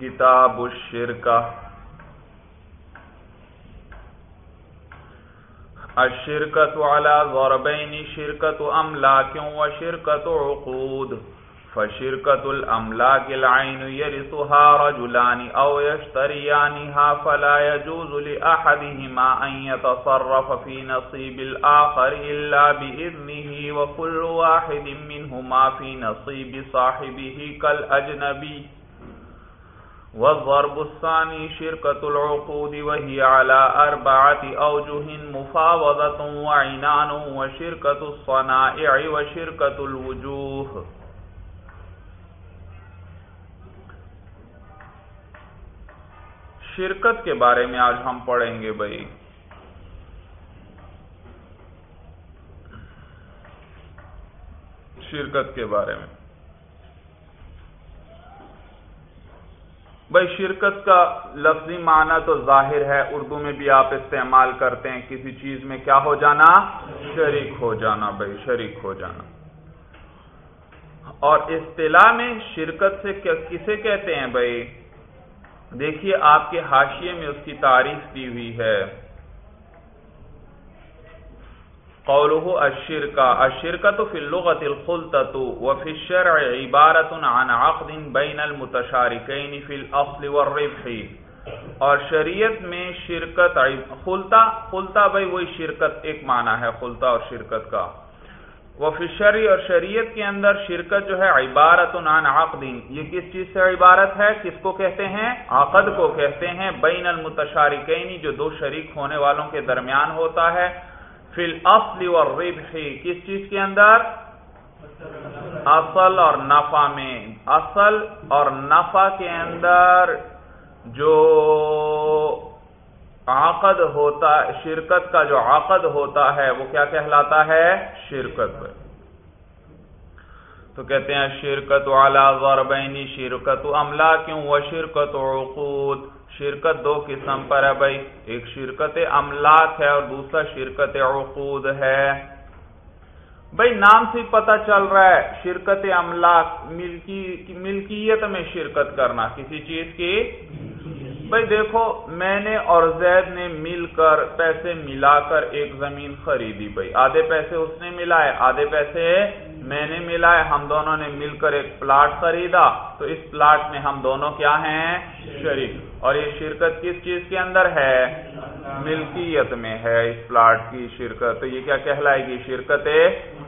کتاب الشرکہ۔ الشرکت على ضربین شرکت املاک و شرکت عقود۔ فشرکت الاملاک، العین یرثها رجلان او یشتریانها فلا يجوز لأحدهما ان يتصرف في نصیب الاخر الا بإذنه وكل واحد منهما في نصیب صاحبه كالأجنبی والضرب الثاني شركة العقود، وهي على أربعة أوجه مفاوضة وعنان، وشركة الصنائع، وشركة الوجوه. شرکت کے بارے میں آج ہم پڑھیں گے بھائی۔ شرکت کے بارے میں۔ بھائی شرکت کا لفظی معنی تو ظاہر ہے، اردو میں بھی آپ استعمال کرتے ہیں، کسی چیز میں کیا ہو جانا؟ شریک ہو جانا بھائی، شریک ہو جانا۔ اور اصطلاح میں شرکت سے کسے کہتے ہیں بھائی؟ دیکھیے، آپ کے حاشیے میں اس کی تعریف دی ہوئی ہے۔ قوله الشركة الشركة في اللغة الخلطة وفي الشرع عبارة عن عقد بين المتشاركين في الأصل والربح. اور شریعت میں شرکت خلطہ خلطہ بھائی وہی شرکت، ایک معنی ہے خلطہ اور شرکت کا. وہ فشری اور شریعت کے اندر شرکت جو ہے عبارت عن عقد. یہ کس چیز سے عبارت ہے؟ کس کو کہتے ہیں؟ عقد کو کہتے ہیں بین المتشارکین، جو دو شریک ہونے والوں کے درمیان ہوتا ہے. فی الاصل والربح، کس چیز کے اندر؟ اصل اور نفع میں۔ اصل اور نفع کے اندر جو عقد ہوتا، شرکت کا جو عقد ہوتا ہے، وہ کیا کہلاتا ہے؟ شرکت۔ تو کہتے ہیں شرکت والا ضربینی شرکت عملہ کیوں؟ وہ شرکت عقود۔ شرکت دو قسم پر ہے بھائی۔ ایک شرکت املاک ہے اور دوسرا شرکت عقود ہے۔ بھائی، نام سے پتہ چل رہا ہے، شرکت املاک، ملکی، ملکیت میں شرکت کرنا، کسی چیز کی؟ بھائی، دیکھو، میں نے اور زید نے مل کر پیسے ملا کر ایک زمین خریدی بھائی۔ آدھے پیسے اس نے ملائے، آدھے پیسے میں نے ملائے ہم دونوں نے مل کر ایک پلاٹ خریدا۔ تو اس پلاٹ میں ہم دونوں کیا ہیں؟ شریک۔ اور یہ شرکت کس چیز کے اندر ہے؟ ملکیت میں ہے اس پلاٹ کی شرکت۔ تو یہ کیا کہلائے گی؟ شرکت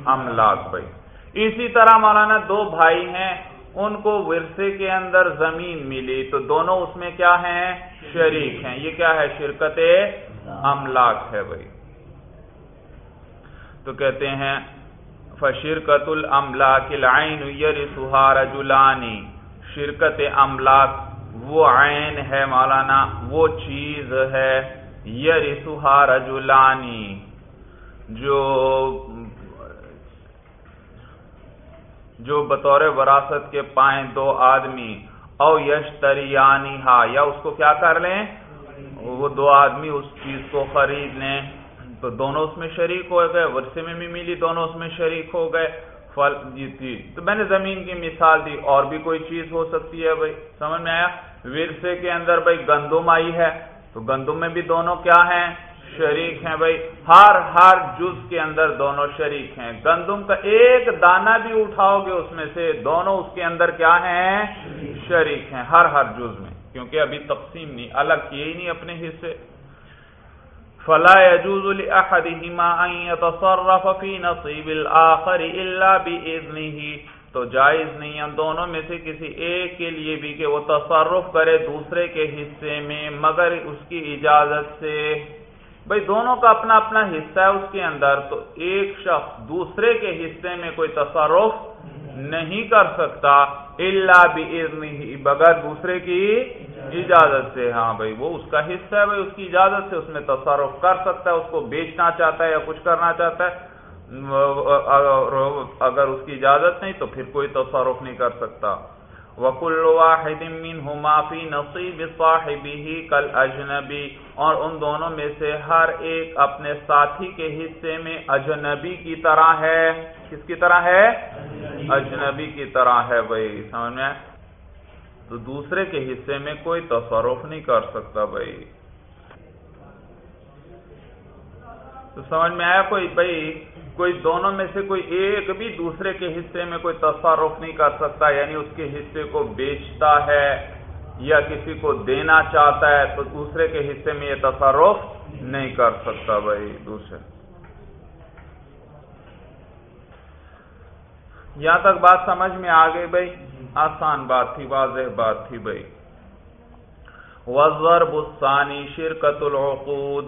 املاک بھائی۔ اسی طرح مولانا دو بھائی ہیں، ان کو ورثے کے اندر زمین ملی۔ تو دونوں اس میں کیا ہیں؟ شریک ہیں۔ یہ کیا ہے؟ شرکت املاک ہے بھائی۔ تو کہتے ہیں فشرکت الاملاک العین یرثها رجلانی شرکت املاک وہ عین ہے مولانا، وہ چیز ہے یرثها رجلانی جو جو بطور وراثت کے پائیں دو آدمی، او یشتریانی ہا یا اس کو کیا کر لیں؟ وہ دو آدمی اس چیز کو خرید لیں۔ تو دونوں اس میں شریک ہو گئے، ورثے میں بھی ملی، دونوں اس میں شریک ہو گئے۔ فل جی تھی تو میں نے زمین کی مثال دی، اور بھی کوئی چیز ہو سکتی ہے بھائی؟ سمجھ میں آیا؟ ورثے کے اندر بھائی گندم آئی ہے، تو گندم میں بھی دونوں کیا ہیں؟ شریک ہیں بھائی۔ ہر ہر جز کے اندر دونوں شریک ہیں۔ گندم کا ایک دانہ بھی اٹھاؤ گے اس میں سے، دونوں اس کے اندر کیا ہیں؟ شریک ہیں، ہر ہر جز میں۔ کیونکہ ابھی تقسیم نہیں، الگ کیے ہی نہیں اپنے حصے۔ فلا يجوز لاحدهما ان يتصرف في نصيب الاخر الا باذنه تو جائز نہیں ہے۔ دونوں میں سے کسی ایک کے لیے بھی کہ وہ تصرف کرے دوسرے کے حصے میں، مگر اس کی اجازت سے۔ بھائی، دونوں کا اپنا اپنا حصہ ہے اس کے اندر۔ تو ایک شخص دوسرے کے حصے میں کوئی تصرف نہیں کر سکتا اللہ بھی بغیر دوسرے کی اجازت سے ہاں بھائی وہ اس کا حصہ ہے بھائی اس کی اجازت سے اس میں تصرف کر سکتا ہے اس کو بیچنا چاہتا ہے یا کچھ کرنا چاہتا ہے۔ اگر اس کی اجازت نہیں تو پھر کوئی تصرف نہیں کر سکتا۔ وکل واحد منهما في نصیب صاحبه کل اجنبی اور ان دونوں میں سے ہر ایک اپنے ساتھی کے حصے میں اجنبی کی طرح ہے۔ کس کی طرح ہے؟ اجنبی کی طرح ہے بھائی سمجھ میں؟ تو دوسرے کے حصے میں کوئی تصرف نہیں کر سکتا بھائی۔ تو سمجھ میں آیا کوئی بھائی، کوئی دونوں میں سے کوئی ایک بھی دوسرے کے حصے میں کوئی تصرف نہیں کر سکتا یعنی اس کے حصے کو بیچتا ہے یا کسی کو دینا چاہتا ہے تو دوسرے کے حصے میں یہ تصرف نہیں کر سکتا بھائی، دوسرے۔ یہاں تک بات سمجھ میں آ گئی بھائی آسان بات تھی، واضح بات تھی بھائی وزر بسانی شرکت العقود۔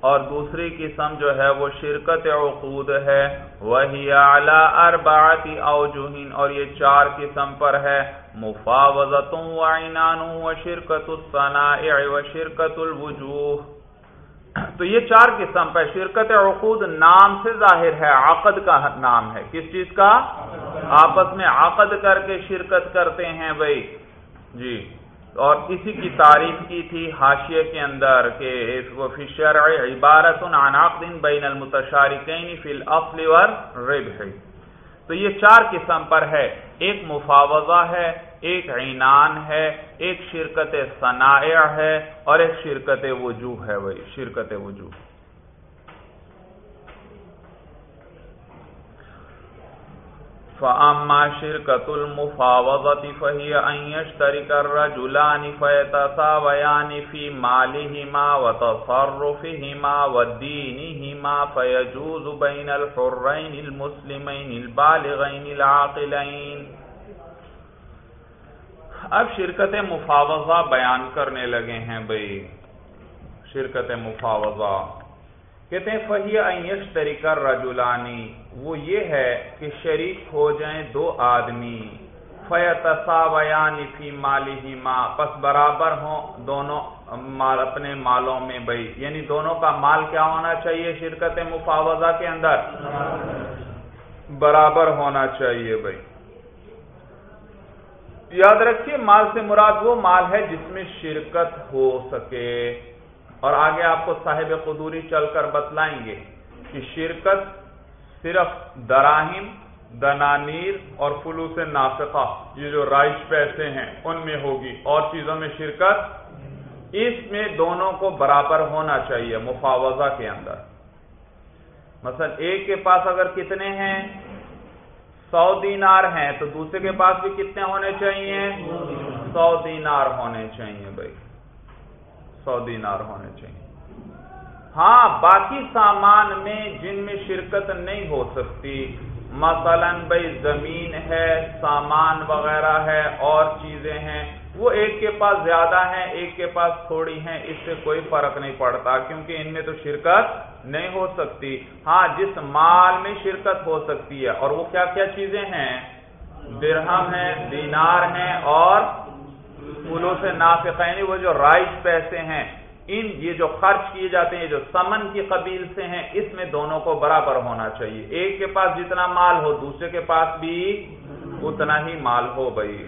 اور دوسری قسم جو ہے وہ شرکت عقود ہے۔ وہی اعلی اربعتی اوجہین اور یہ چار قسم پر ہے۔ مفاوضت و عنان و شرکت الصنائع و شرکت الوجوہ تو یہ چار قسم پر شرکت عقود نام سے ظاہر ہے، عقد کا نام ہے۔ کس چیز کا؟ آپس میں عقد کر کے شرکت کرتے ہیں بھائی۔ جی۔ اور اسی کی تعریف کی تھی حاشیے کے اندر کہ شرع عبارت عن عقد بین المتشارکین فی الاصل والربح۔ تو یہ چار قسم پر ہے۔ ایک مفاوضہ ہے، ایک عینان ہے، ایک شرکت صنائع ہے اور ایک شرکت وجوہ ہے، وہی شرکت وجوہ۔ فاما شرکت المفاوضت فہی ان یشترک الرجلان فیتساویان فی مالہما وتصرفہما ودینہما فیجوز بین الحرین المسلمین البالغین العاقلین اب شرکت مفاوضہ بیان کرنے لگے ہیں بھائی۔ شرکت مفاوضہ۔ کہتے ہیں، فہی ایش طریقہ رجولانی وہ یہ ہے کہ شریک ہو جائیں دو آدمی. فیتصاویان فی مالی ماں پس برابر ہوں دونوں مال، اپنے مالوں میں بھائی یعنی دونوں کا مال کیا ہونا چاہیے شرکت مفاوضہ کے اندر؟ برابر ہونا چاہیے بھائی یاد رکھیے، مال سے مراد وہ مال ہے جس میں شرکت ہو سکے. اور آگے آپ کو صاحب قدوری چل کر بتلائیں گے کہ شرکت صرف دراہم، دنانیر اور فلوس نافقہ یہ جو رائش پیسے ہیں، ان میں ہوگی۔ اور چیزوں میں شرکت، اس میں دونوں کو برابر ہونا چاہیے مفاوضہ کے اندر۔ مثلا ایک کے پاس اگر کتنے ہیں؟ سو دینار ہیں، تو دوسرے کے پاس بھی کتنے ہونے چاہیے؟ سو دینار ہونے چاہیے بھائی۔ سو دینار ہونے چاہیے۔ ہاں باقی سامان میں جن میں شرکت نہیں ہو سکتی، مثلا بھائی زمین ہے، سامان وغیرہ ہے، اور چیزیں ہیں، وہ ایک کے پاس زیادہ ہیں، ایک کے پاس تھوڑی ہیں، اس سے کوئی فرق نہیں پڑتا، کیونکہ ان میں تو شرکت نہیں ہو سکتی۔ ہاں جس مال میں شرکت ہو سکتی ہے، اور وہ کیا کیا چیزیں ہیں؟ درہم ہیں، دینار ہیں، اور پھولوں سے وہ جو رائٹ پیسے ہیں، ان، یہ جو خرچ کیے جاتے ہیں جو سمن کی قبیل سے ہیں، اس میں دونوں کو برابر ہونا چاہیے۔ ایک کے پاس جتنا مال ہو، دوسرے کے پاس بھی اتنا ہی مال ہو بھائی۔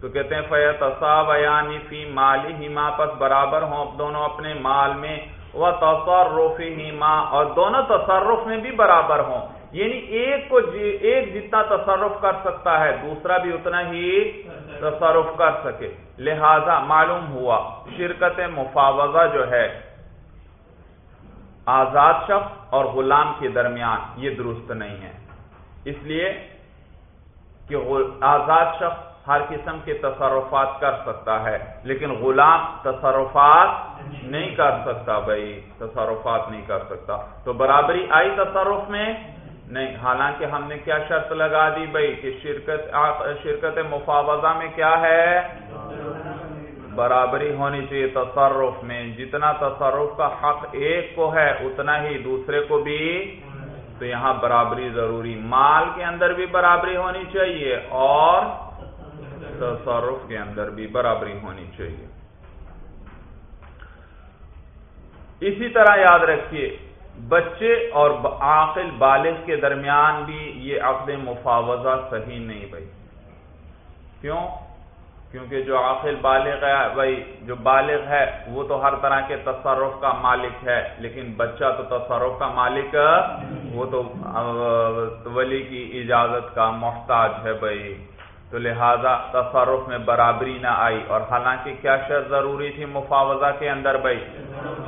تو کہتے ہیں فیت بیانی فی مالی ہی ماں پس برابر ہوں دونوں اپنے مال میں۔ وہ تصرف ہی ماں اور دونوں تصرف میں بھی برابر ہوں۔ یعنی ایک کو جی ایک جتنا تصرف کر سکتا ہے، دوسرا بھی اتنا ہی تصرف کر سکے۔ لہذا معلوم ہوا، شرکت مفاوضہ جو ہے، آزاد شخص اور غلام کے درمیان یہ درست نہیں ہے۔ اس لیے کہ آزاد شخص ہر قسم کے تصرفات کر سکتا ہے، لیکن غلام تصرفات نہیں کر سکتا بھائی، تصرفات نہیں کر سکتا۔ تو برابری آئی تصرف میں؟ نہیں، حالانکہ ہم نے کیا شرط لگا دی بھائی کہ شرکت شرکت مفاوضہ میں کیا ہے؟ برابری ہونی چاہیے تصرف میں۔ جتنا تصرف کا حق ایک کو ہے، اتنا ہی دوسرے کو بھی۔ تو یہاں برابری ضروری۔ مال کے اندر بھی برابری ہونی چاہیے اور تصرف کے اندر بھی برابری ہونی چاہیے۔ اسی طرح یاد رکھیے بچے اور عاقل بالغ کے درمیان بھی یہ عقد مفاوضہ صحیح نہیں بھائی۔ کیوں؟ کیونکہ جو عاقل بالغ ہے، بھائی، جو بالغ ہے، وہ تو ہر طرح کے تصرف کا مالک ہے، لیکن بچہ تو تصرف کا مالک، وہ تو ولی کی اجازت کا محتاج ہے بھائی۔ تو لہذا تصرف میں برابری نہ آئی۔ اور حالانکہ کیا شرط ضروری تھی مفاوضہ کے اندر بھائی؟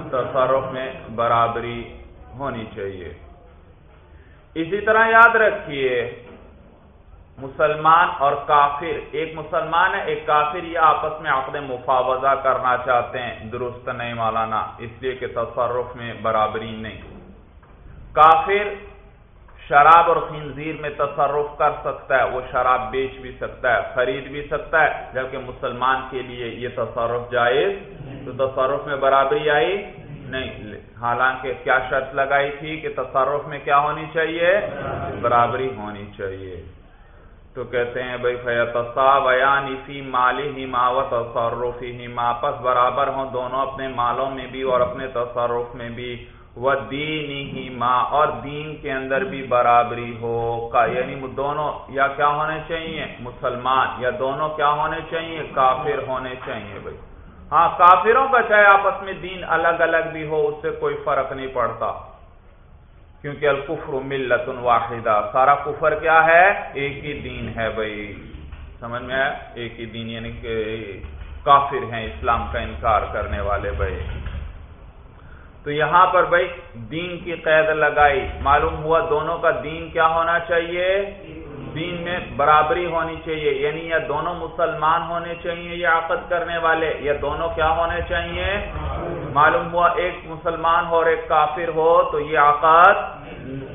تصرف میں برابری ہونی چاہیے۔ اسی طرح یاد رکھیے، مسلمان اور کافر، ایک مسلمان ہے، ایک کافر، یہ آپس میں عقد مفاوضہ کرنا چاہتے ہیں، درست نہیں مولانا، اس لیے کہ تصرف میں برابری نہیں۔ کافر شراب اور خنزیر میں تصرف کر سکتا ہے، وہ شراب بیچ بھی سکتا ہے، خرید بھی سکتا ہے، جبکہ مسلمان کے لیے یہ تصرف جائز۔ تو تصرف میں برابری آئی۔ نہیں، حالانکہ کیا شرط لگائی تھی کہ تصرف میں کیا ہونی چاہیے؟ برابری ہونی چاہیے۔ تو کہتے ہیں بھائی فی مالی ہی و تصرفی ہی پس برابر ہوں دونوں اپنے مالوں میں بھی اور اپنے تصرف میں بھی۔ وہ دین ہی ماں اور دین کے اندر بھی برابری ہو۔ کا یعنی دونوں یا کیا ہونے چاہیے؟ مسلمان، یا دونوں کیا ہونے چاہیے؟ کافر ہونے چاہیے بھائی۔ ہاں کافروں کا چاہے آپس میں دین الگ الگ بھی ہو، اس سے کوئی فرق نہیں پڑتا۔ کیونکہ الکفر ملت واحدہ۔ سارا کفر کیا ہے؟ ایک ہی دین ہے بھائی۔ سمجھ میں آیا؟ ایک ہی دین یعنی کہ کافر ہیں، اسلام کا انکار کرنے والے بھائی۔ تو یہاں پر بھائی، دین کی قید لگائی۔ معلوم ہوا دونوں کا دین کیا ہونا چاہیے؟ دین میں برابری ہونی چاہیے یعنی یا دونوں مسلمان ہونے چاہیے یا عقد کرنے والے، یا دونوں کیا ہونے چاہیے؟ معلوم ہوا ایک مسلمان ہو اور ایک کافر ہو تو یہ عقد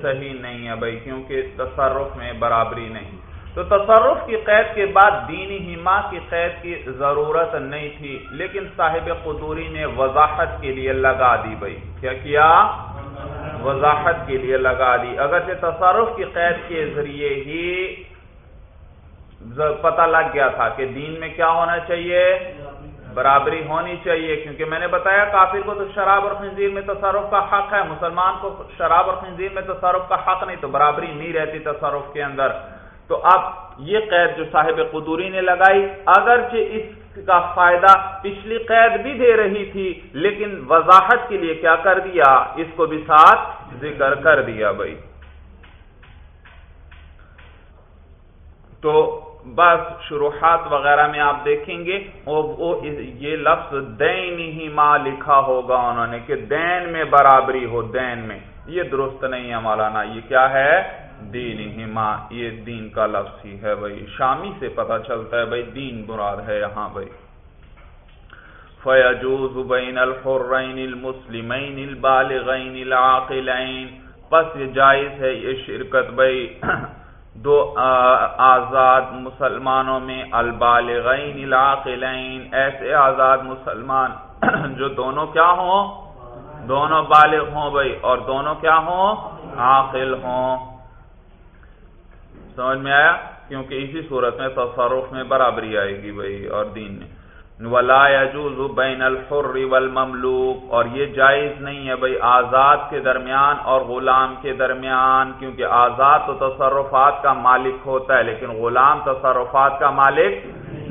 صحیح نہیں ہے بھائی، کیونکہ تصرف میں برابری نہیں۔ تو تصرف کی قید کے بعد دینی ہما کی قید کی ضرورت نہیں تھی، لیکن صاحب قدوری نے وضاحت کے لیے لگا دی بھائی۔ کیا کیا؟ وضاحت کے لیے لگا دی۔ اگرچہ تصرف کی قید کے ذریعے ہی پتہ لگ گیا تھا کہ دین میں کیا ہونا چاہیے، برابری ہونی چاہیے، کیونکہ میں نے بتایا کافر کو تو شراب اور خنزیر میں تصرف کا حق ہے، مسلمان کو شراب اور خنزیر میں تصرف کا حق نہیں، تو برابری نہیں رہتی تصرف کے اندر۔ تو اب یہ قید جو صاحب قدوری نے لگائی، اگرچہ اس کا فائدہ پچھلی قید بھی دے رہی تھی، لیکن وضاحت کے لیے کیا کر دیا؟ اس کو بھی ساتھ ذکر کر دیا بھائی۔ تو بس شروحات وغیرہ میں آپ دیکھیں گے۔ یہ لفظ دین ہی ماں لکھا ہوگا انہوں نے کہ دین میں برابری ہو، دین میں۔ یہ درست نہیں ہے مولانا، یہ کیا ہے؟ دین ماں یہ دین کا لفظ ہی ہے بھائی۔ شامی سے پتا چلتا ہے بھائی دین براد ہے یہاں بھائی۔ فیجوز بین الحرین المسلمین البالغین العاقلین۔ پس یہ جائز ہے یہ شرکت بھائی۔ دو آزاد مسلمانوں میں البالغین العاقلین۔ ایسے آزاد مسلمان جو دونوں کیا ہوں؟ دونوں بالغ ہوں بھائی۔ اور دونوں کیا ہوں؟ عاقل ہوں۔ سمجھ میں آیا؟ کیونکہ اسی صورت میں تصرف میں برابری آئے گی بھائی اور دین میں۔ ولا يجوز بین الحر والمملوک اور یہ جائز نہیں ہے بھائی آزاد کے درمیان اور غلام کے درمیان، کیونکہ آزاد تو تصرفات کا مالک ہوتا ہے، لیکن غلام تصرفات کا مالک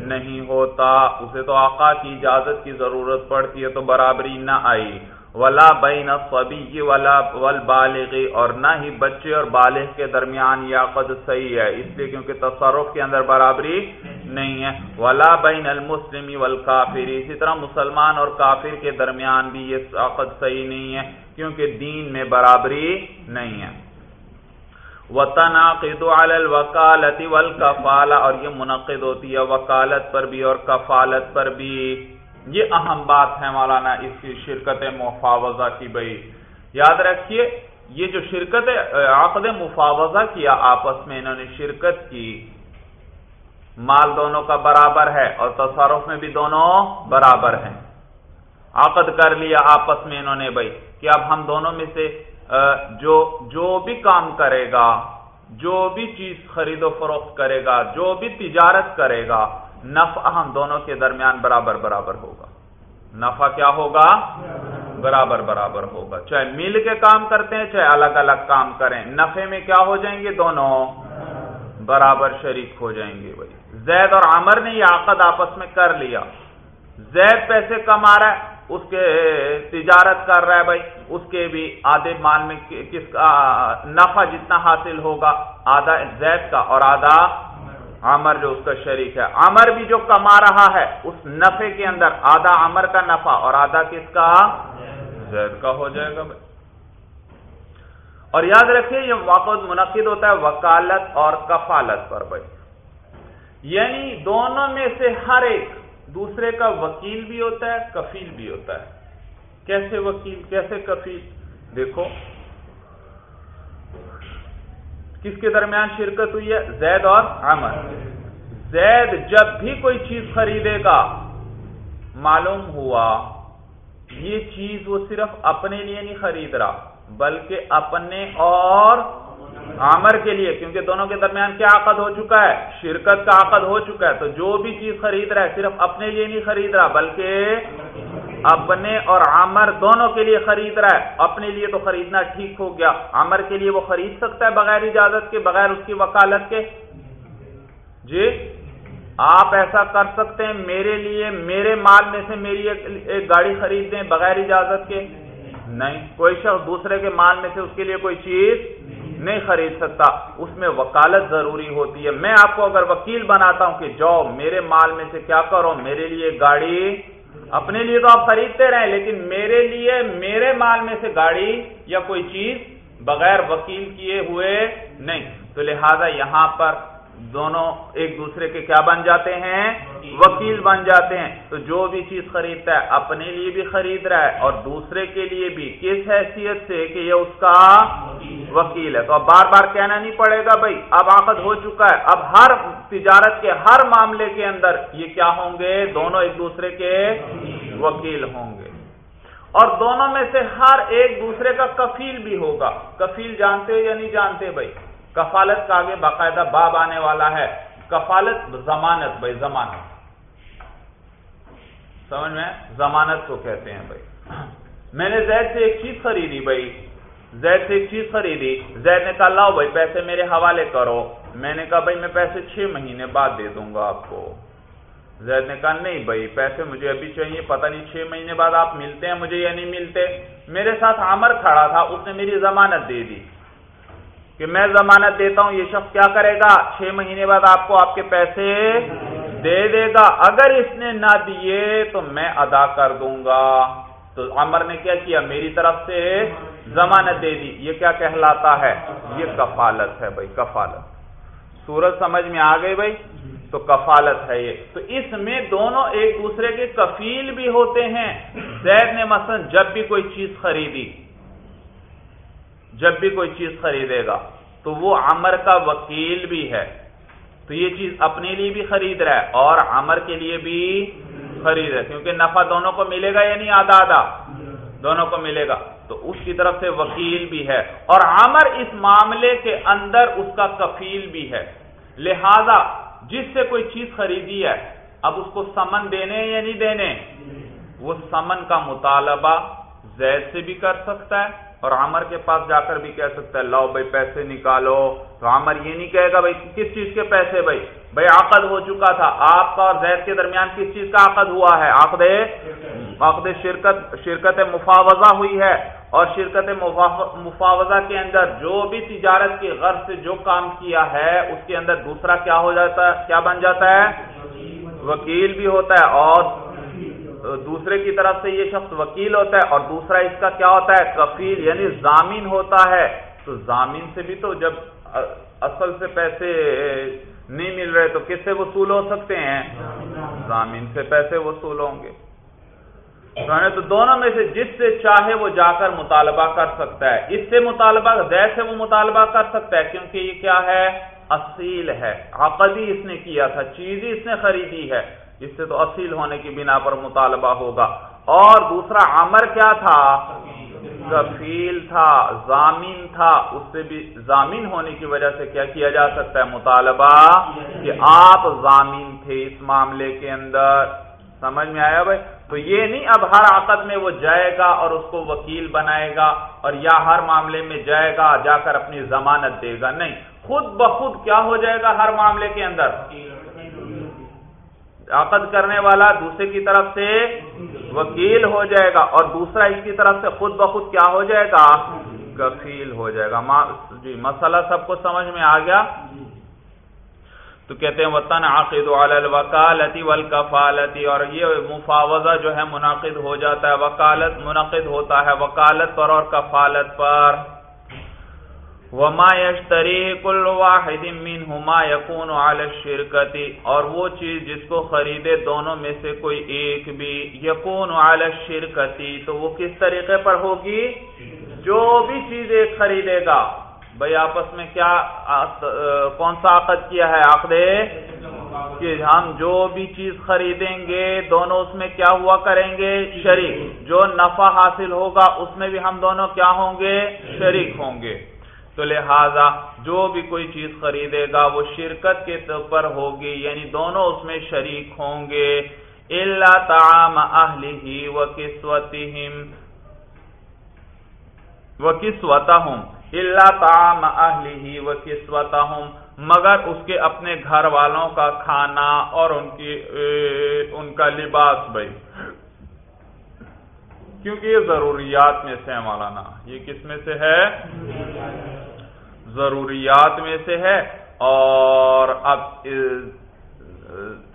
نہیں ہوتا۔ اسے تو آقا کی اجازت کی ضرورت پڑتی ہے تو برابری نہ آئی۔ ولا بین الصبی ولا والبالغ، اور نہ ہی بچے اور بالغ کے درمیان یہ عقد صحیح ہے، اس لیے کیونکہ تصرف کے اندر برابری نہیں ہے۔ ولا بین المسلم والکافر، اسی طرح مسلمان اور کافر کے درمیان بھی یہ عقد صحیح نہیں ہے، کیونکہ دین میں برابری نہیں ہے۔ وتناقض علی الوکالت والکفالہ اور یہ منعقد ہوتی ہے وکالت پر بھی اور کفالت پر بھی۔ یہ اہم بات ہے مولانا، اس کی شرکت مفاوضہ کی بھائی یاد رکھیے، یہ جو شرکت عقد مفاوضہ کیا آپس میں انہوں نے شرکت کی، مال دونوں کا برابر ہے اور تصارف میں بھی دونوں برابر ہیں۔ عقد کر لیا آپس میں انہوں نے بھائی کہ اب ہم دونوں میں سے جو جو بھی کام کرے گا، جو بھی چیز خرید و فروخت کرے گا، جو بھی تجارت کرے گا نفع ہم دونوں کے درمیان برابر برابر ہوگا۔ نفع کیا ہوگا؟ برابر برابر ہوگا۔ چاہے مل کے کام کرتے ہیں، چاہے الگ الگ کام کریں نفے میں کیا ہو جائیں گے؟ دونوں برابر شریک ہو جائیں گے بھائی۔ زید اور عمر نے یہ عقد آپس میں کر لیا۔ زید پیسے کما رہا ہے، اس کے تجارت کر رہا ہے بھائی۔ اس کے بھی آدھے مال میں کس کا نفع جتنا حاصل ہوگا، آدھا زید کا اور آدھا عمر جو اس کا شریک ہے۔ عمر بھی جو کما رہا ہے، اس نفے کے اندر آدھا عمر کا نفع اور آدھا کس کا؟ زید کا ہو جائے گا بھائی۔ اور یاد رکھیے، یہ واقع منعقد ہوتا ہے وکالت اور کفالت پر بھائی۔ یعنی دونوں میں سے ہر ایک، دوسرے کا وکیل بھی ہوتا ہے، کفیل بھی ہوتا ہے۔ کیسے وکیل، کیسے کفیل؟ دیکھو کس کے درمیان شرکت ہوئی ہے؟ زید اور عمر۔ زید جب بھی کوئی چیز خریدے گا، معلوم ہوا یہ چیز وہ صرف اپنے لیے نہیں خرید رہا، بلکہ اپنے اور عامر کے لیے، کیونکہ دونوں کے درمیان کیا عقد ہو چکا ہے؟ شرکت کا عقد ہو چکا ہے۔ تو جو بھی چیز خرید رہا ہے، صرف اپنے لیے نہیں خرید رہا، بلکہ اپنے اور عامر دونوں کے لیے خرید رہا ہے۔ اپنے لیے تو خریدنا ٹھیک ہو گیا۔ عامر کے لیے وہ خرید سکتا ہے بغیر اجازت کے، بغیر اس کی وکالت کے۔ جی آپ ایسا کر سکتے ہیں، میرے لیے، میرے مال میں سے میری ایک گاڑی خرید دیں بغیر اجازت کے۔ نہیں، کوئی شخص دوسرے کے مال میں سے اس کے لیے کوئی چیز نہیں خرید سکتا۔ اس میں وکالت ضروری ہوتی ہے۔ میں آپ کو اگر وکیل بناتا ہوں کہ جاؤ، میرے مال میں سے کیا کرو، میرے لیے گاڑی اپنے لیے تو آپ خریدتے رہیں، لیکن میرے لیے، میرے مال میں سے گاڑی یا کوئی چیز بغیر وکیل کیے ہوئے نہیں۔ تو لہذا یہاں پر دونوں ایک دوسرے کے کیا بن جاتے ہیں؟ وکیل۔ بن جاتے ہیں۔ تو جو بھی چیز خریدتا ہے اپنے لیے بھی خرید رہا ہے اور دوسرے کے لیے بھی۔ کس حیثیت سے کہ یہ اس کا وکیل۔ ہے؟ تو اب بار بار کہنا نہیں پڑے گا بھائی اب آخد ہو چکا ہے۔ اب ہر تجارت کے ہر معاملے کے اندر یہ کیا ہوں گے؟ دونوں ایک دوسرے کے وکیل ہوں گے۔ اور دونوں میں سے ہر ایک دوسرے کا کفیل بھی ہوگا۔ کفیل جانتے یا نہیں جانتے بھائی؟ کفالت کا آگے باقاعدہ باب آنے والا ہے۔ کفالت ضمانت، بھائی، ضمانت۔ سمجھ میں؟ ضمانت کو کہتے ہیں، بھائی۔ میں نے زید سے ایک چیز خریدی، بھائی۔ زید سے ایک چیز خریدی۔ زید نے کہا، لاؤ، بھائی، پیسے میرے حوالے کرو۔ میں نے کہا، بھائی، میں پیسے چھ مہینے بعد دے دوں گا آپ کو۔ زید نے کہا، نہیں، بھائی، پیسے مجھے ابھی چاہیے۔ پتہ نہیں، چھ مہینے بعد آپ ملتے ہیں، مجھے یا نہیں ملتے۔ میرے ساتھ عامر کھڑا تھا، اس نے میری ضمانت دے دی۔ کہ میں ضمانت دیتا ہوں، یہ شخص کیا کرے گا؟ چھ مہینے بعد آپ کو آپ کے پیسے دے دے گا۔ اگر اس نے نہ دیے تو میں ادا کر دوں گا۔ تو عمر نے کیا کیا؟ میری طرف سے ضمانت دے دی۔ یہ کیا کہلاتا ہے؟ یہ کفالت ہے بھائی، کفالت۔ سورج سمجھ میں آ گئی بھائی؟ تو کفالت ہے یہ۔ تو اس میں دونوں ایک دوسرے کے کفیل بھی ہوتے ہیں۔ زید نے مثلا جب بھی کوئی چیز خریدی جب بھی کوئی چیز خریدے گا، تو وہ عمر کا وکیل بھی ہے۔ تو یہ چیز اپنے لیے بھی خرید رہا ہے اور عمر کے لیے بھی خرید رہا ہے۔ کیونکہ نفع دونوں کو ملے گا یا نہیں؟ آدھا آدھا۔ دونوں کو ملے گا۔ تو اس کی طرف سے وکیل بھی ہے۔ اور عمر اس معاملے کے اندر اس کا کفیل بھی ہے۔ لہذا جس سے کوئی چیز خریدی ہے، اب اس کو سمن دینے یا نہیں دینے؟ وہ سمن کا مطالبہ زید سے بھی کر سکتا ہے اور عمر کے پاس جا کر بھی کہہ سکتا ہے، لاؤ بھائی پیسے نکالو۔ تو عمر یہ نہیں کہے گا بھائی، کس چیز کے پیسے بھائی؟ بھائی عقد ہو چکا تھا۔ آپ کا اور زید کے درمیان کس چیز کا عقد ہوا ہے؟ عقد عقد شرکت شرکت مفاوضہ ہوئی ہے۔ اور شرکت مفاوضہ کے اندر جو بھی تجارت کی غرض سے جو کام کیا ہے، اس کے اندر دوسرا کیا ہو جاتا ہے؟ کیا بن جاتا ہے؟ وکیل بھی ہوتا ہے۔ اور دوسرے کی طرف سے یہ شخص وکیل ہوتا ہے اور دوسرا اس کا کیا ہوتا ہے؟ کفیل یعنی زامین ہوتا ہے۔ تو زامین سے بھی تو جب اصل سے پیسے نہیں مل رہے تو کس سے وصول ہو سکتے ہیں؟ زامین سے پیسے وصول ہوں گے۔ تو دونوں میں سے جس سے چاہے وہ جا کر مطالبہ کر سکتا ہے۔ اس سے مطالبہ زید سے وہ مطالبہ کر سکتا ہے، کیونکہ یہ کیا ہے؟ اصیل ہے۔ عقدی اس نے کیا تھا چیز ہی اس نے خریدی ہے۔ اس سے تو اصیل ہونے کی بنا پر مطالبہ ہوگا۔ اور دوسرا عمر کیا تھا؟ کفیل تھا، زامین تھا۔ اس سے بھی زامین ہونے کی وجہ سے کیا کیا جا سکتا ہے؟ مطالبہ کہ آپ زامین تھے اس معاملے کے اندر۔ سمجھ میں آیا بھائی؟ تو یہ نہیں اب ہر عقد میں وہ جائے گا اور اس کو وکیل بنائے گا اور یا ہر معاملے میں جائے گا، جا کر اپنی ضمانت دے گا۔ نہیں، خود بخود کیا ہو جائے گا ہر معاملے کے اندر؟ عقد کرنے والا دوسرے کی طرف سے وکیل ہو جائے گا اور دوسرا اس کی طرف سے خود بخود کیا ہو جائے گا؟ کفیل ہو جائے گا۔ جی مسئلہ سب کو سمجھ میں آ گیا؟ تو کہتے ہیں وطن عقد الوکالتی والکفالتی اور یہ مفاوضہ جو ہے منعقد ہو جاتا ہے۔ وکالت منعقد ہوتا ہے۔ وکالت پر اور کفالت پر۔ وما يشتري كل واحد منهما يكون على الشركه اور وہ چیز جس کو خریدے دونوں میں سے کوئی ایک بھی يكون على الشركه تو وہ کس طریقے پر ہوگی؟ جو بھی چیز ایک خریدے گا۔ بھائی، آپس میں کیا کون سا عقد کیا ہے؟ عقد کہ ہم جو بھی چیز خریدیں گے، دونوں اس میں کیا ہوا کریں گے؟ شریک۔ جو نفع حاصل ہوگا، اس میں بھی ہم دونوں کیا ہوں گے؟ شریک ہوں گے۔ تو لہذا جو بھی کوئی چیز خریدے گا وہ شرکت کے طور پر ہوگی یعنی دونوں اس میں شریک ہوں گے۔ اللہ تعام اہلی و و کسوتا ہوں اللہ تعام اہلی و کسوتا ہوں مگر اس کے اپنے گھر والوں کا کھانا اور ان کی ان کا لباس بھائی۔ کیونکہ یہ ضروریات میں سے مولانا، یہ کس میں سے ہے؟ ضروریات میں سے ہے اور اب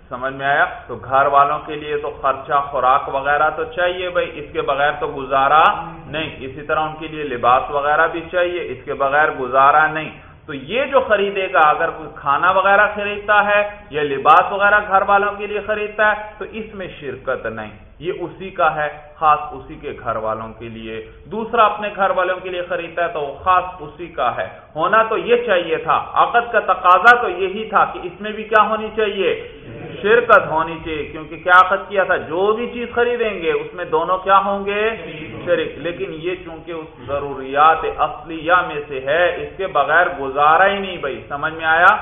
سمجھ میں آیا؟ تو گھر والوں کے لیے تو خرچہ خوراک وغیرہ تو چاہیے بھائی، اس کے بغیر تو گزارا نہیں۔ اسی طرح ان کے لیے لباس وغیرہ بھی چاہیے، اس کے بغیر گزارا نہیں۔ تو یہ جو خریدے گا، اگر کوئی کھانا وغیرہ خریدتا ہے یا لباس وغیرہ گھر والوں کے لیے خریدتا ہے، تو اس میں شرکت نہیں۔ یہ اسی کا ہے، خاص اسی کے گھر والوں کے لیے۔ دوسرا اپنے گھر والوں کے لیے خریدتا ہے تو وہ خاص اسی کا ہے۔ ہونا تو یہ چاہیے تھا، عقد کا تقاضا تو یہی تھا کہ اس میں بھی کیا ہونی چاہیے؟ شرکت ہونی چاہیے، کیونکہ کیا عقد کیا تھا؟ جو بھی چیز خریدیں گے، اس میں دونوں کیا ہوں گے؟ شرک لیکن یہ چونکہ اس ضروریات اصلیہ میں سے ہے، اس کے بغیر گزارا ہی نہیں بھائی، سمجھ میں آیا؟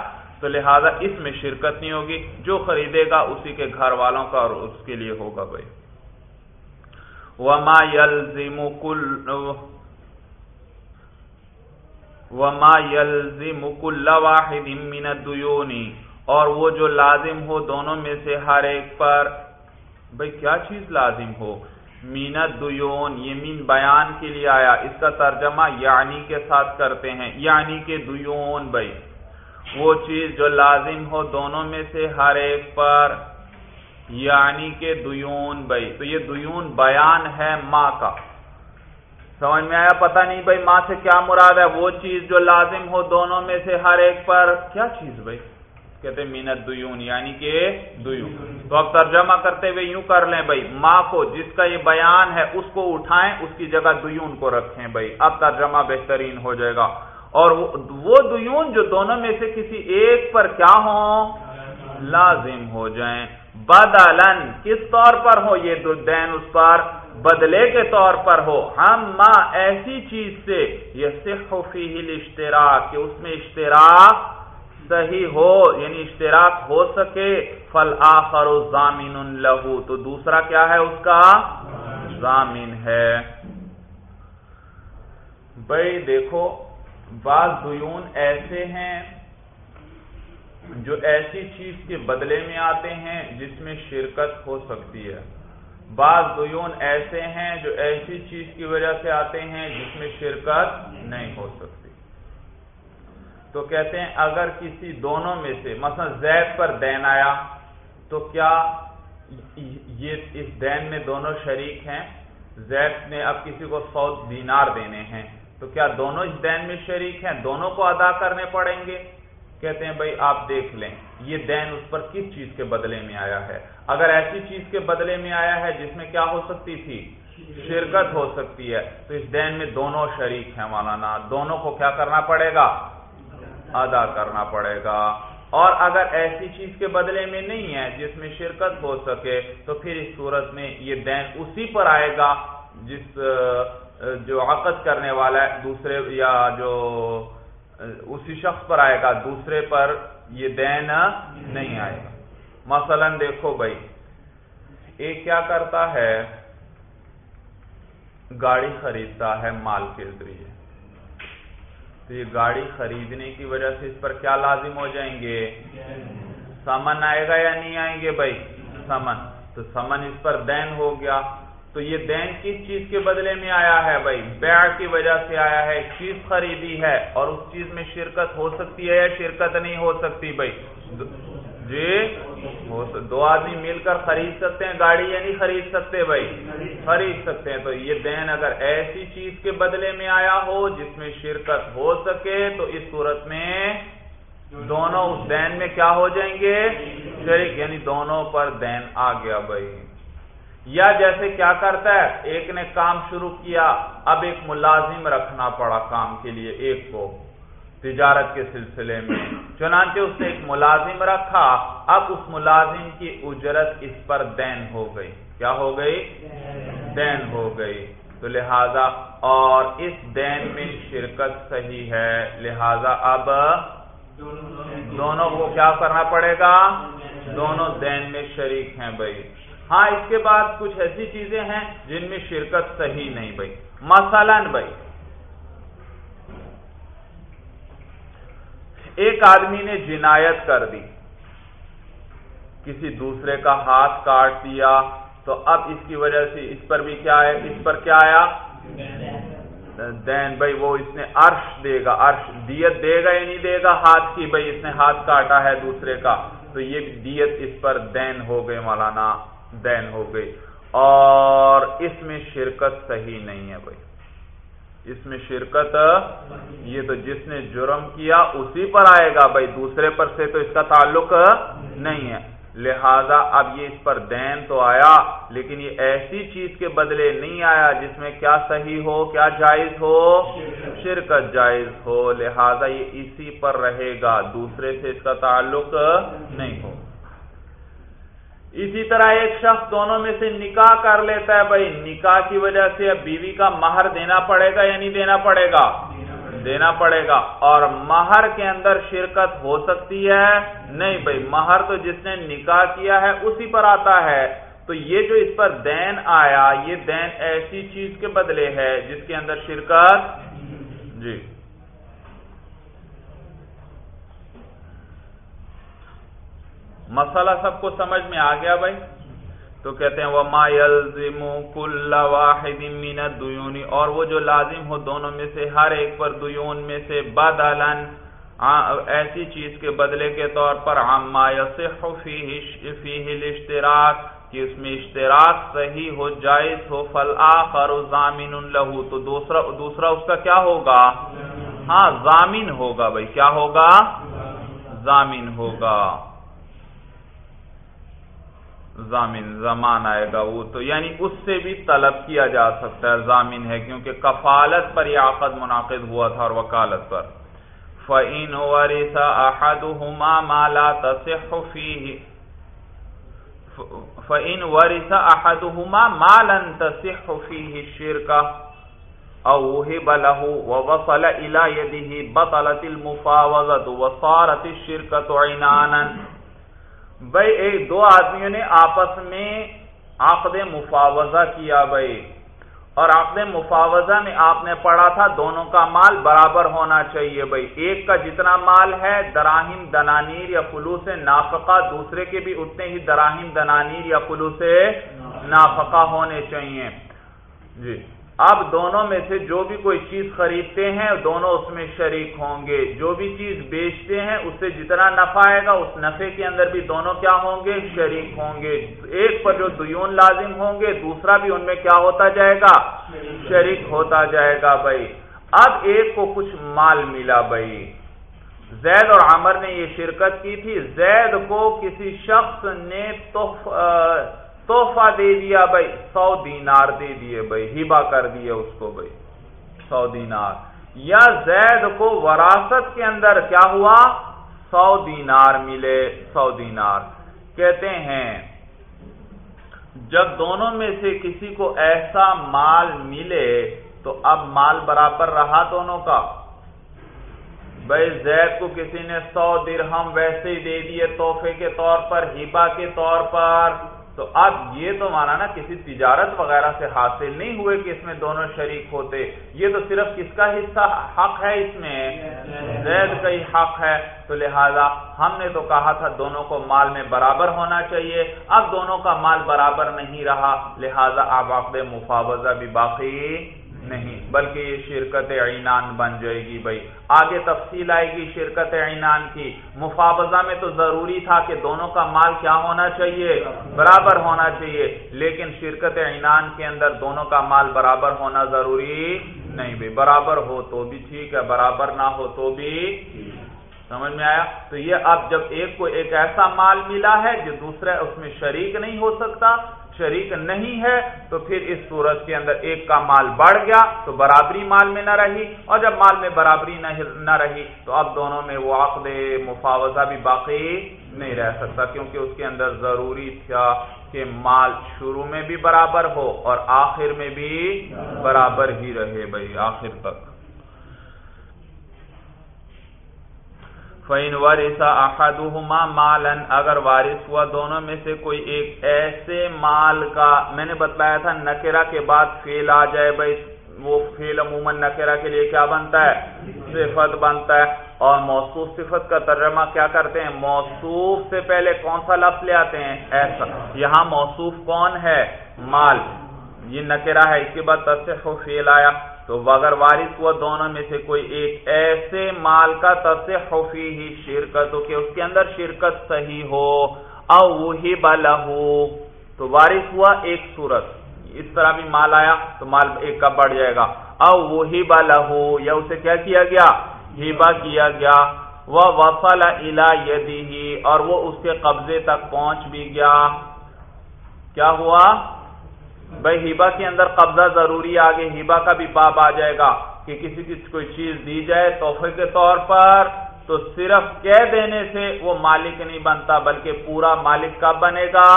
تو لہذا اس میں شرکت نہیں ہوگی، جو خریدے گا اسی کے گھر والوں کا اور اس کے لیے ہوگا بھائی وما يلزم كل وما يلزم كل واحد من الديون۔ اور وہ جو لازم ہو دونوں میں سے ہر ایک پر۔ بھائی، کیا چیز لازم ہو؟ مینت دیون یہ مین بیان کے لیے آیا۔ اس کا ترجمہ یعنی کے ساتھ کرتے ہیں یعنی کہ دیون بھائی۔ وہ چیز جو لازم ہو دونوں میں سے ہر ایک پر یعنی کہ دیون بھائی۔ تو یہ دیون بیان ہے ماں کا۔ سمجھ میں آیا؟ پتہ نہیں بھائی ماں سے کیا مراد ہے۔ وہ چیز جو لازم ہو دونوں میں سے ہر ایک پر۔ کیا چیز بھائی؟ کہتے مینت دیون یعنی کہ دیون۔ تو اب ترجمہ کرتے ہوئے یوں کر لیں بھائی۔ ماں کو جس کا یہ بیان ہے، اس کو اٹھائیں، اس کی جگہ دیون کو رکھیں بھائی۔ اب ترجمہ بہترین ہو جائے گا۔ اور وہ دیون جو دونوں میں سے کسی ایک پر کیا ہوں؟ لازم ہو جائیں۔ بدلن کس طور پر ہو یہ دین اس پر؟ بدلے کے طور پر ہو۔ ہم ماں ایسی چیز سے یہ صحفی اشتراک کہ اس میں اشتراک صحیح ہو یعنی اشتراک ہو سکے۔ فل آخر ضامین لہو تو دوسرا کیا ہے اس کا؟ ضامین ہے۔ بھائی دیکھو بعض دیون ایسے ہیں جو ایسی چیز کے بدلے میں آتے ہیں جس میں شرکت ہو سکتی ہے۔ بعض دیون ایسے ہیں جو ایسی چیز کی وجہ سے آتے ہیں جس میں شرکت نہیں ہو سکتی۔ تو کہتے ہیں اگر کسی دونوں میں سے مثلا زید پر دین آیا، تو کیا یہ اس دین میں دونوں شریک ہیں؟ زید نے اب کسی کو سو دینار دینے ہیں۔ تو کیا دونوں اس دین میں شریک ہیں؟ دونوں کو ادا کرنے پڑیں گے؟ کہتے ہیں، بھائی، آپ دیکھ لیں، یہ دین اس پر کس چیز کے بدلے میں آیا ہے؟ اگر ایسی چیز کے بدلے میں آیا ہے جس میں کیا ہو سکتی تھی؟ شرکت ہو سکتی ہے۔ تو اس دین میں دونوں شریک ہیں مولانا۔ دونوں کو کیا کرنا پڑے گا؟ ادا کرنا پڑے گا۔ اور اگر ایسی چیز کے بدلے میں نہیں ہے جس میں شرکت ہو سکے، تو پھر اس صورت میں یہ دین اسی پر آئے گا جس جو عقد کرنے والا ہے، دوسرے یا جو اسی شخص پر آئے گا، دوسرے پر یہ دین نہیں آئے گا۔ مثلا دیکھو بھائی ایک کیا کرتا ہے؟ گاڑی خریدتا ہے مال کے ذریعے۔ تو یہ گاڑی خریدنے کی وجہ سے اس پر کیا لازم ہو جائیں گے؟ سمن آئے گا یا نہیں آئیں گے بھائی؟ سمن تو سمن اس پر دین ہو گیا۔ تو یہ دین کس چیز کے بدلے میں آیا ہے بھائی؟ بیع کی وجہ سے آیا ہے چیز خریدی ہے اور اس چیز میں شرکت ہو سکتی ہے یا شرکت نہیں ہو سکتی بھائی؟ جی دو آدمی مل کر خرید سکتے ہیں، گاڑی یا نہیں خرید سکتے بھائی؟ خرید سکتے ہیں۔ تو یہ دین اگر ایسی چیز کے بدلے میں آیا ہو جس میں شرکت ہو سکے تو اس صورت میں دونوں اس دین میں کیا ہو جائیں گے؟ شریک یعنی دونوں پر دین آ گیا بھائی۔ یا جیسے کیا کرتا ہے، ایک نے کام شروع کیا، اب ایک ملازم رکھنا پڑا کام کے لیے، ایک کو تجارت کے سلسلے میں۔ چنانچہ اس نے ایک ملازم رکھا، اب اس ملازم کی اجرت اس پر دین ہو گئی۔ کیا ہو گئی؟ دین ہو گئی۔ تو لہذا، اور اس دین میں شرکت صحیح ہے۔ لہذا اب دونوں کو کیا کرنا پڑے گا؟ دونوں دین میں شریک ہیں بھائی۔ ہاں اس کے بعد کچھ ایسی چیزیں ہیں جن میں شرکت صحیح نہیں بھائی۔ مثلا بھائی، ایک آدمی نے جنایت کر دی۔ کسی دوسرے کا ہاتھ کاٹ دیا، تو اب اس کی وجہ سے اس پر بھی کیا ہے؟ اس پر کیا آیا؟ دین۔ بھائی، وہ اس نے عرش دے گا، عرش دیت دے گا یا نہیں دے گا ہاتھ کی؟ بھائی، اس نے ہاتھ کاٹا ہے دوسرے کا۔ تو یہ دیت اس پر دین ہو گئے مولانا۔ دین ہو گئی۔ اور اس میں شرکت صحیح نہیں ہے بھائی۔ اس میں شرکت یہ تو جس نے جرم کیا اسی پر آئے گا بھائی، دوسرے پر سے تو اس کا تعلق نہیں ہے۔ لہذا اب یہ اس پر دین تو آیا، لیکن یہ ایسی چیز کے بدلے نہیں آیا جس میں کیا صحیح ہو، کیا جائز ہو۔ شرکت جائز ہو، لہذا یہ اسی پر رہے گا، دوسرے سے اس کا تعلق نہیں ہو۔ اسی طرح ایک شخص دونوں میں سے نکاح کر لیتا ہے، بھائی نکاح کی وجہ سے اب بیوی کا مہر دینا پڑے گا یا نہیں دینا پڑے گا؟ دینا پڑے گا۔ اور مہر کے اندر شرکت ہو سکتی ہے؟ نہیں بھائی، مہر تو جس نے نکاح کیا ہے، اسی پر آتا ہے۔ تو یہ جو اس پر دین آیا، یہ دین ایسی چیز کے بدلے ہے جس کے اندر شرکت جی۔ مسئلہ سب کو سمجھ میں آ گیا بھائی؟ تو کہتے ہیں وہ ما یلزم کل واحد من الدیون اور وہ جو لازم ہو دونوں میں سے، ہر ایک پر دیون میں سے بدلن ایسی چیز کے بدلے کے طور پر، عما یصح فیہ الاشتراک۔ کہ اس میں اشتراک صحیح ہو، جائز ہو، فالآخر ضامن له۔ تو دوسرا دوسرا اس کا کیا ہوگا؟ ہاں ضامن ہوگا بھائی۔ کیا ہوگا؟ ضامن ہوگا۔ زامن زمان آئے گا وہ تو یعنی اس سے بھی طلب کیا جا سکتا ہے زامن ہے، کیونکہ کفالت پر یہ عقد منعقد ہوا تھا اور وکالت پر۔ فعین ورثا احدهما ما لا تصح فيه۔ فعین ورثا احدهما ما لن تصح فيه الشركه او وهب له ووصل الى يده بطلت المفاوضه وصارت الشركه عنانا۔ بھائی ایک دو آدمیوں نے آپس میں عقد مفاوضہ کیا بھائی اور عقد مفاوضہ میں آپ نے پڑھا تھا دونوں کا مال برابر ہونا چاہیے بھائی ایک کا جتنا مال ہے دراہم دنانیر یا فلو سے نافقہ، دوسرے کے بھی اتنے ہی دراہم دنانیر یا فلو سے نافقہ ہونے چاہیے۔ جی۔ اب دونوں میں سے جو بھی کوئی چیز خریدتے ہیں، دونوں اس میں شریک ہوں گے۔ جو بھی چیز بیچتے ہیں، اس سے جتنا نفع آئے گا، اس نفے کے اندر بھی دونوں کیا ہوں گے؟ شریک ہوں گے۔ ایک پر جو دیون لازم ہوں گے، دوسرا بھی ان میں کیا ہوتا جائے گا؟ شریک ہوتا جائے گا بھائی۔ اب ایک کو کچھ مال ملا بھائی۔ زید اور عمر نے یہ شرکت کی تھی۔ زید کو کسی شخص نے تو توحفہ دے دیا بھائی، سو دینار دے دیے بھائی ہبا کر دیے اس کو بھائی، سو دینار۔ یا زید کو وراثت کے اندر کیا ہوا؟ سو دینار ملے، سو دینار۔ کہتے ہیں، جب دونوں میں سے کسی کو ایسا مال ملے تو اب مال برابر رہا دونوں کا۔ بھائی، زید کو کسی نے سو درہم ویسے ہی دے دیے تحفے کے طور پر ہیبا کے طور پر۔ تو اب یہ تو مانا نا کسی تجارت وغیرہ سے حاصل نہیں ہوئے کہ اس میں دونوں شریک ہوتے، یہ تو صرف کس کا حصہ حق ہے اس میں؟ زید کا ہی حق ہے۔ تو لہذا ہم نے تو کہا تھا دونوں کو مال میں برابر ہونا چاہیے۔ اب دونوں کا مال برابر نہیں رہا، لہذا اب آپ مفاوضہ بھی باقی نہیں بلکہ یہ شرکت عینان بن جائے گی بھائی۔ آگے تفصیل آئے گی شرکت عینان کی۔ مفاوضہ میں تو ضروری تھا کہ دونوں کا مال کیا ہونا چاہیے؟ برابر ہونا چاہیے۔ لیکن شرکت عینان کے اندر دونوں کا مال برابر ہونا ضروری نہیں بھائی۔ برابر ہو تو بھی ٹھیک ہے، برابر نہ ہو تو بھی سمجھ میں آیا؟ تو یہ اب جب ایک کو ایک ایسا مال ملا ہے جو دوسرا اس میں شریک نہیں ہو سکتا شریک نہیں ہے، تو پھر اس صورت کے اندر ایک کا مال بڑھ گیا، تو برابری مال میں نہ رہی۔ اور جب مال میں برابری نہ رہی، تو اب دونوں میں وہ عقد مفاوضہ بھی باقی نہیں رہ سکتا، کیونکہ اس کے اندر ضروری تھا کہ مال شروع میں بھی برابر ہو اور آخر میں بھی برابر ہی رہے بھائی، آخر تک۔ فَإِنْ وَرِثَ أَحَدُهُمَا مَالًا، اگر وارث ہوا دونوں میں سے کوئی ایک ایسے مال کا، میں نے بتلایا تھا نکرہ کے بعد فیل آ جائے بھائی، وہ فیل عموماً نکرہ کے لیے کیا بنتا ہے؟ صفت بنتا ہے۔ اور موصوف صفت کا ترجمہ کیا کرتے ہیں؟ موصوف سے پہلے کون سا لفظ لے آتے ہیں؟ ایسا۔ یہاں موصوف کون ہے؟ مال۔ یہ نکرہ ہے۔ اس کے بعد تصح فیل آیا۔ تو اگر وارث ہوا دونوں میں سے کوئی ایک ایسے مال کا تصح فی ہی شرکت ہو کہ اس کے اندر شرکت صحیح ہو، او وہی بلہو تو وارث ہوا ایک صورت۔ اس طرح بھی مال آیا تو مال ایک کا بڑھ جائے گا۔ او وہی بلہو یا اسے کیا کیا گیا؟ ہیبا کیا گیا۔ وہ وفل الا یدی اور وہ اس کے قبضے تک پہنچ بھی گیا۔ کیا ہوا؟ بھائی ہیبا کے اندر قبضہ ضروری آگے ہیبا کا بھی باب آ جائے گا کہ کسی کی کوئی چیز دی جائے تحفے کے طور پر تو صرف کہہ دینے سے وہ مالک نہیں بنتا، بلکہ پورا مالک کب بنے گا؟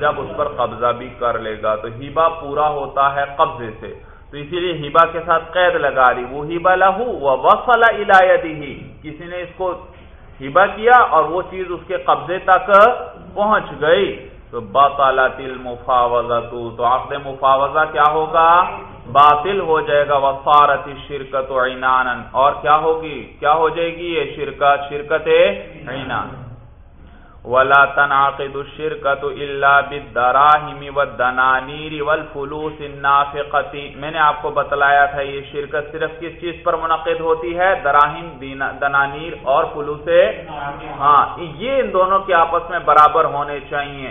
جب اس پر قبضہ بھی کر لے گا۔ تو ہیبا پورا ہوتا ہے قبضے سے۔ تو اسی لیے ہیبا کے ساتھ قید لگا رہی وہ ہیبا لہو وہ وفلا الایتی ہی کسی نے اس کو ہیبا کیا اور وہ چیز اس کے قبضے تک پہنچ گئی۔ تو باطالت المفاوضہ تو عقد مفاوضہ کیا ہوگا؟ باطل ہو جائے گا وفارت شرکت و اور کیا ہوگی؟ کیا ہو جائے گی یہ شرکت؟ شرکت عینان ولا تنعقد الشرکت الا بالدراهم والدنانير والفلوس النافقه میں نے آپ کو بتلایا تھا یہ شرکت صرف کس چیز پر منعقد ہوتی ہے؟ دراہم دنانیر اور فلوس ہاں یہ ان دونوں کے آپس میں برابر ہونے چاہیے۔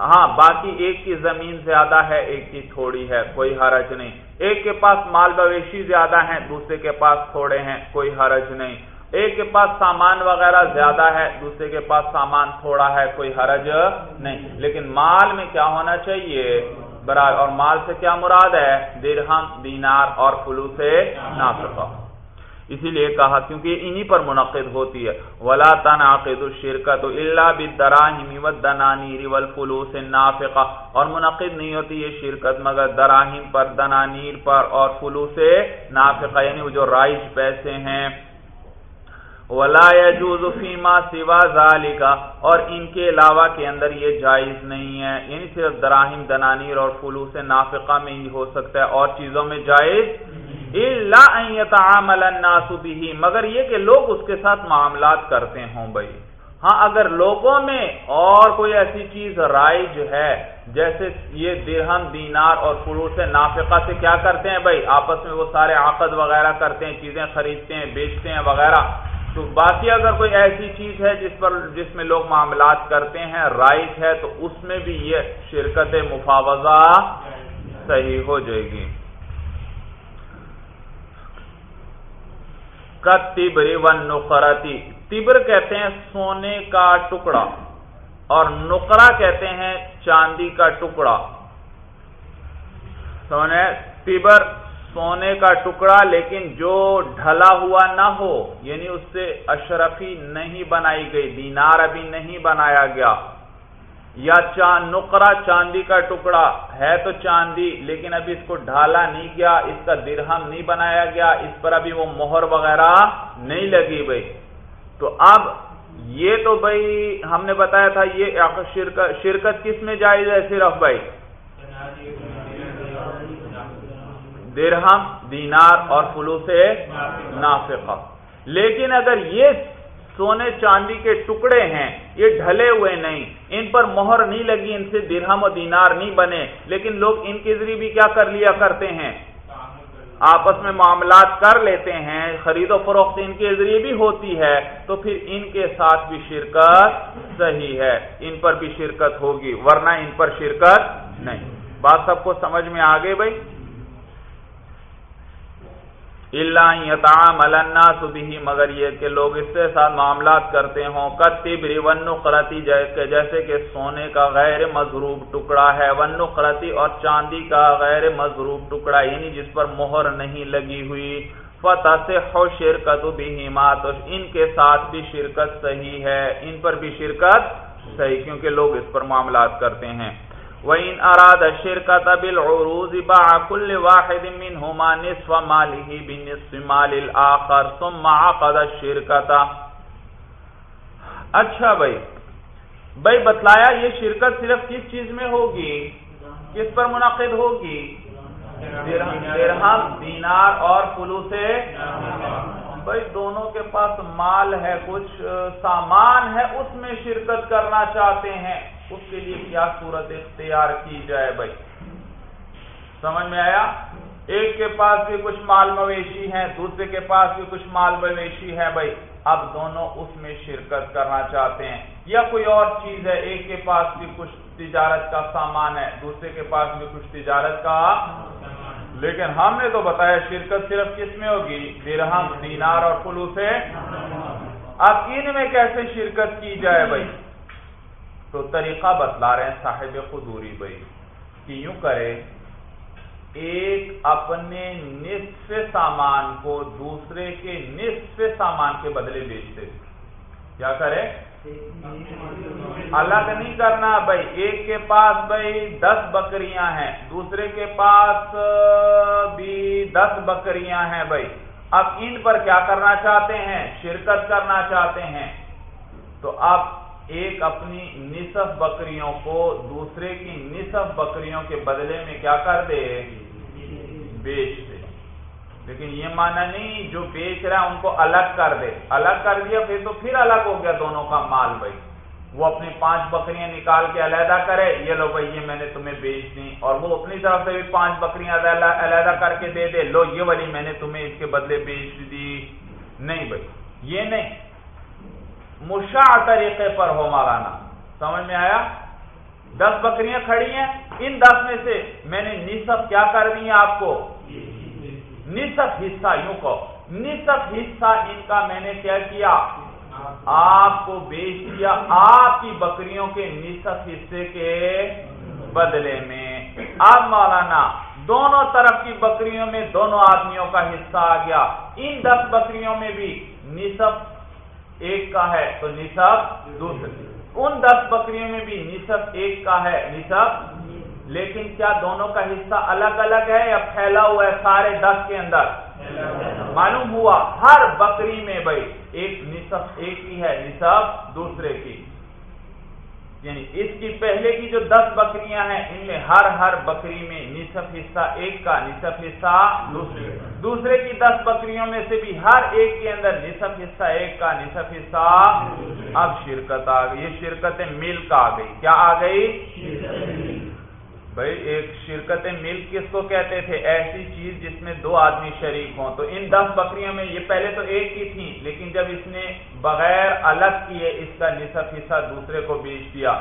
ہاں باقی ایک کی زمین زیادہ ہے، ایک کی تھوڑی ہے، کوئی حرج نہیں۔ ایک کے پاس مال مویشی زیادہ ہیں، دوسرے کے پاس تھوڑے ہیں، کوئی حرج نہیں۔ ایک کے پاس سامان وغیرہ زیادہ ہے، دوسرے کے پاس سامان تھوڑا ہے، کوئی حرج نہیں۔ لیکن مال میں کیا ہونا چاہیے؟ برابر اور مال سے کیا مراد ہے؟ درہم، دینار اور فلو سے نافقہ اسی لیے کہا کیونکہ انہی پر منعقد ہوتی ہے۔ ولا تنعقد الشرکت الا بالدراهم والدنانير والفلوس النافقه اور منعقد نہیں ہوتی یہ شرکت، مگر دراہم پر، دنانیر پر اور فلوس نافقہ یعنی وہ جو رائج پیسے ہیں۔ ولا يجوز فيما سوا ذلك۔ اور ان کے علاوہ کے اندر یہ جائز نہیں ہے۔ یعنی صرف دراہم، دنانیر اور فلوس نافقہ میں ہی ہو سکتا ہے۔ اور چیزوں میں جائز الناس به، مگر یہ کہ لوگ اس کے ساتھ معاملات کرتے ہوں بھائی۔ ہاں اگر لوگوں میں اور کوئی ایسی چیز رائج ہے، جیسے یہ درہم، دینار اور فروس نافقہ سے کیا کرتے ہیں بھائی؟ آپس میں وہ سارے عقد وغیرہ کرتے ہیں، چیزیں خریدتے ہیں، بیچتے ہیں وغیرہ۔ تو باقی اگر کوئی ایسی چیز ہے جس پر، جس میں لوگ معاملات کرتے ہیں، رائج ہے، تو اس میں بھی یہ شرکت مفاوضہ صحیح ہو جائے گی۔ تبری و نقرتی۔ تبر کہتے ہیں سونے کا ٹکڑا اور نقرا کہتے ہیں چاندی کا ٹکڑا۔ سونے، تبر سونے کا ٹکڑا، لیکن جو ڈھلا ہوا نہ ہو یعنی اس سے اشرفی نہیں بنائی گئی، دینار ابھی نہیں بنایا گیا۔ یا چاند نقرا چاندی کا ٹکڑا ہے تو چاندی، لیکن ابھی اس کو ڈھالا نہیں گیا، اس کا درہم نہیں بنایا گیا، اس پر ابھی وہ مہر وغیرہ نہیں لگی بھائی۔ تو اب یہ تو بھائی، ہم نے بتایا تھا یہ شرکت شرکت کس میں جائز ہے صرف بھائی؟ درہم، دینار اور فلو سے نافقہ۔ لیکن اگر یہ سونے چاندی کے ٹکڑے ہیں، یہ ڈھلے ہوئے نہیں۔ ان پر مہر نہیں لگی، ان سے درہم اور دینار نہیں بنے۔ لیکن لوگ ان کے ذریعے بھی کیا کر لیا کرتے ہیں؟ آپس میں معاملات کر لیتے ہیں۔ خرید و فروخت ان کے ذریعے بھی ہوتی ہے، تو پھر ان کے ساتھ بھی شرکت صحیح ہے۔ ان پر بھی شرکت ہوگی، ورنہ ان پر شرکت نہیں۔ بات سب کو سمجھ میں آگے بھائی؟ اللہ یتام الناس بھی مگر یہ کہ لوگ اس کے ساتھ معاملات کرتے ہوں۔ کتب ون قرتی جیسے کہ سونے کا غیر مضروب ٹکڑا ہے۔ ون قرتی اور چاندی کا غیر مضروب ٹکڑا یعنی جس پر مہر نہیں لگی ہوئی۔ فتح سے ہو شرکت بھی تو ان کے ساتھ بھی شرکت صحیح ہے۔ ان پر بھی شرکت صحیح، کیونکہ لوگ اس پر معاملات کرتے ہیں۔ وَإِنْ أَرَادَ الشِّرْكَةَ بِالْعُرُوزِ بَعَ كُلِّ وَاحِدٍ مِّنْهُمَا نِصْفَ مَالِهِ بِنِصْفِ مَالِ الْآخَرِ ثُمَّ عَقَدَ الشِّرْكَةَ۔ اچھا بھائی بھائی بتلایا یہ شرکت صرف کس چیز میں ہوگی؟ کس پر منعقد ہوگی؟ درہم، دینار اور فلو سے بھائی دونوں کے پاس مال ہے، کچھ سامان ہے، اس میں شرکت کرنا چاہتے ہیں۔ اس کے لیے کیا صورت اختیار کی جائے بھائی؟ سمجھ میں آیا؟ ایک کے پاس بھی کچھ مال مویشی ہیں، دوسرے کے پاس بھی کچھ مال مویشی ہے بھائی۔ اب دونوں اس میں شرکت کرنا چاہتے ہیں۔ یا کوئی اور چیز ہے، ایک کے پاس بھی کچھ تجارت کا سامان ہے، دوسرے کے پاس بھی کچھ تجارت کا لیکن ہم نے تو بتایا شرکت صرف کس میں ہوگی؟ درہم، دینار اور فلو سے اب ان میں کیسے شرکت کی جائے بھائی؟ تو طریقہ بتلا رہے ہیں صاحب خدوری بھائی کہ یوں کرے، ایک اپنے نصف سامان کو دوسرے کے نصف سامان کے بدلے بیچتے کیا کرے؟ الگ نہیں کرنا بھائی، ایک کے پاس بھائی دس بکریاں ہیں، دوسرے کے پاس بھی دس بکریاں ہیں بھائی۔ اب ان پر کیا کرنا چاہتے ہیں؟ شرکت کرنا چاہتے ہیں۔ تو آپ ایک اپنی نصف بکریوں کو دوسرے کی نصف بکریوں کے بدلے میں کیا کر دے؟ بیچ دے۔ لیکن یہ مانا نہیں جو بیچ رہا ہے، ان کو الگ کر دے۔ الگ کر دیا، پھر تو پھر الگ ہو گیا دونوں کا مال بھائی۔ وہ اپنی پانچ بکریاں نکال کے علیحدہ کرے، یہ لو بھائی، یہ میں نے تمہیں بیچ دی۔ اور وہ اپنی طرف سے بھی پانچ بکریاں علیحدہ کر کے دے دے۔ لو، یہ والی میں نے تمہیں اس کے بدلے بیچ دی۔ نہیں بھائی، یہ نہیں۔ مشاع طریقے پر ہو مولانا۔ سمجھ میں آیا؟ دس بکریاں کھڑی ہیں، ان دس میں سے میں نے نصف کیا کر دی آپ کو؟ نصف حصہ، یوں کو نصف حصہ ان کا میں نے کیا کیا؟ آپ کو بیچ دیا آپ کی بکریوں کے نصف حصے کے بدلے میں۔ اب مولانا، دونوں طرف کی بکریوں میں دونوں آدمیوں کا حصہ آ گیا۔ ان دس بکریوں میں بھی نصف ایک کا ہے تو نصاب دوسرے۔ ان دس بکریوں میں بھی نصف ایک کا ہے نصف لیکن کیا دونوں کا حصہ الگ الگ ہے یا پھیلا ہوا ہے سارے دس کے اندر؟ معلوم ہوا ہر بکری میں بھائی ایک نصف ایک کی ہے نصف دوسرے کی۔ یعنی اس کی پہلے کی جو دس بکریاں ہیں، ان میں ہر ہر بکری میں نصف حصہ ایک کا، نصف حصہ دوسرے دوسرے کی دس بکریوں میں سے بھی ہر ایک کے اندر نصف حصہ ایک کا، نصف حصہ اب شرکت آ گئی۔ یہ شرکت ملک آ گئی۔ کیا آ گئی؟ بھائی، ایک شرکت ملک کس کو کہتے تھے؟ ایسی چیز جس میں دو آدمی شریک ہوں۔ تو ان دس بکریوں میں یہ پہلے تو ایک ہی تھی، لیکن جب اس نے بغیر الگ کیے اس کا نصف حصہ دوسرے کو بیچ دیا،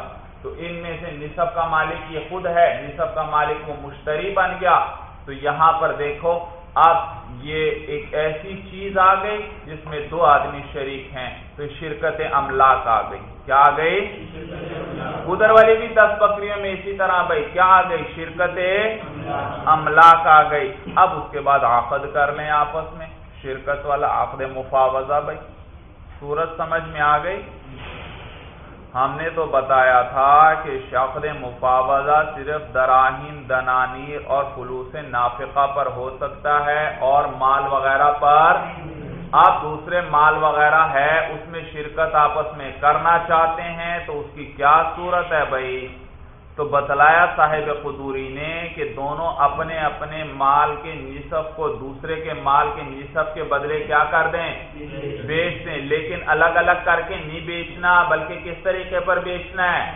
تو ان میں سے نصف کا مالک یہ خود ہے، نصف کا مالک وہ مشتری بن گیا۔ تو یہاں پر دیکھو اب یہ ایک ایسی چیز آ گئی جس میں دو آدمی شریک ہیں تو شرکت املاک آ گئی۔ کیا آ گئی؟ ادھر والی بھی دس بکریوں میں اسی طرح بھائی، کیا آ گئی؟ شرکت املاک آ گئی۔ اب اس کے بعد آفد کر لیں آپس میں۔ شرکت والا آفد مفاوضہ بھائی، سورج سمجھ میں آ گئی۔ ہم نے تو بتایا تھا کہ شخص مفاوضہ صرف دراہیم دنانیر اور خلوص نافقہ پر ہو سکتا ہے اور مال وغیرہ پر؟ آپ دوسرے مال وغیرہ ہے، اس میں شرکت آپس میں کرنا چاہتے ہیں، تو اس کی کیا صورت ہے بھائی؟ تو بتلایا صاحب قدوری نے کہ دونوں اپنے اپنے مال کے نصف کو دوسرے کے مال کے نصف کے بدلے کیا کر دیں؟ بیچ دیں۔ لیکن الگ الگ کر کے نہیں بیچنا، بلکہ کس طریقے پر بیچنا ہے؟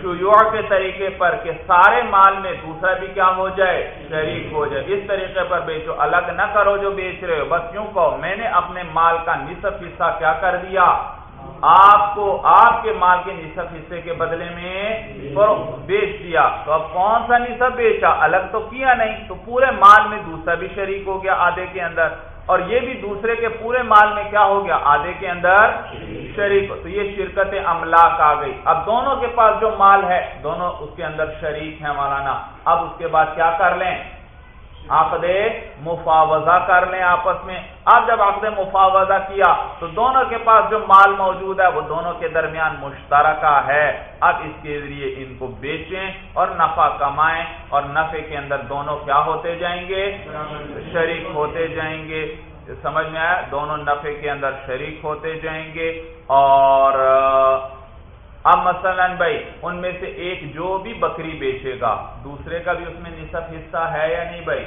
شیوع کے طریقے پر کہ سارے مال میں دوسرا بھی کیا ہو جائے؟ شریک ہو جائے۔ اس طریقے پر بیچو۔ الگ نہ کرو جو بیچ رہے ہو۔ بس یوں کہو، میں نے اپنے مال کا نصف حصہ کیا کر دیا؟ آپ کو آپ کے مال کے نصف حصے کے بدلے میں بیچ دیا۔ تو اب کون سا نصف بیچا؟ الگ تو کیا نہیں؟ تو پورے مال میں دوسرا بھی شریک ہو گیا آدھے کے اندر۔ اور یہ بھی دوسرے کے پورے مال میں کیا ہو گیا؟ آدھے کے اندر شریک تو یہ شرکت املاک آ گئی۔ اب دونوں کے پاس جو مال ہے، دونوں اس کے اندر شریک ہیں مولانا۔ اب اس کے بعد کیا کر لیں؟ عقد مفاوضہ کر لیں آپس میں۔ اب جب عقد مفاوضہ کیا، تو دونوں کے پاس جو مال موجود ہے، وہ دونوں کے درمیان مشترکہ ہے۔ اب اس کے ذریعے ان کو بیچیں اور نفع کمائیں اور نفع کے اندر دونوں کیا ہوتے جائیں گے؟ شریک ہوتے جائیں گے۔ سمجھ میں آیا؟ دونوں نفع کے اندر شریک ہوتے جائیں گے اور اب مثلا بھائی، ان میں سے ایک جو بھی بکری بیچے گا، دوسرے کا بھی اس میں نصف حصہ ہے یا نہیں بھائی؟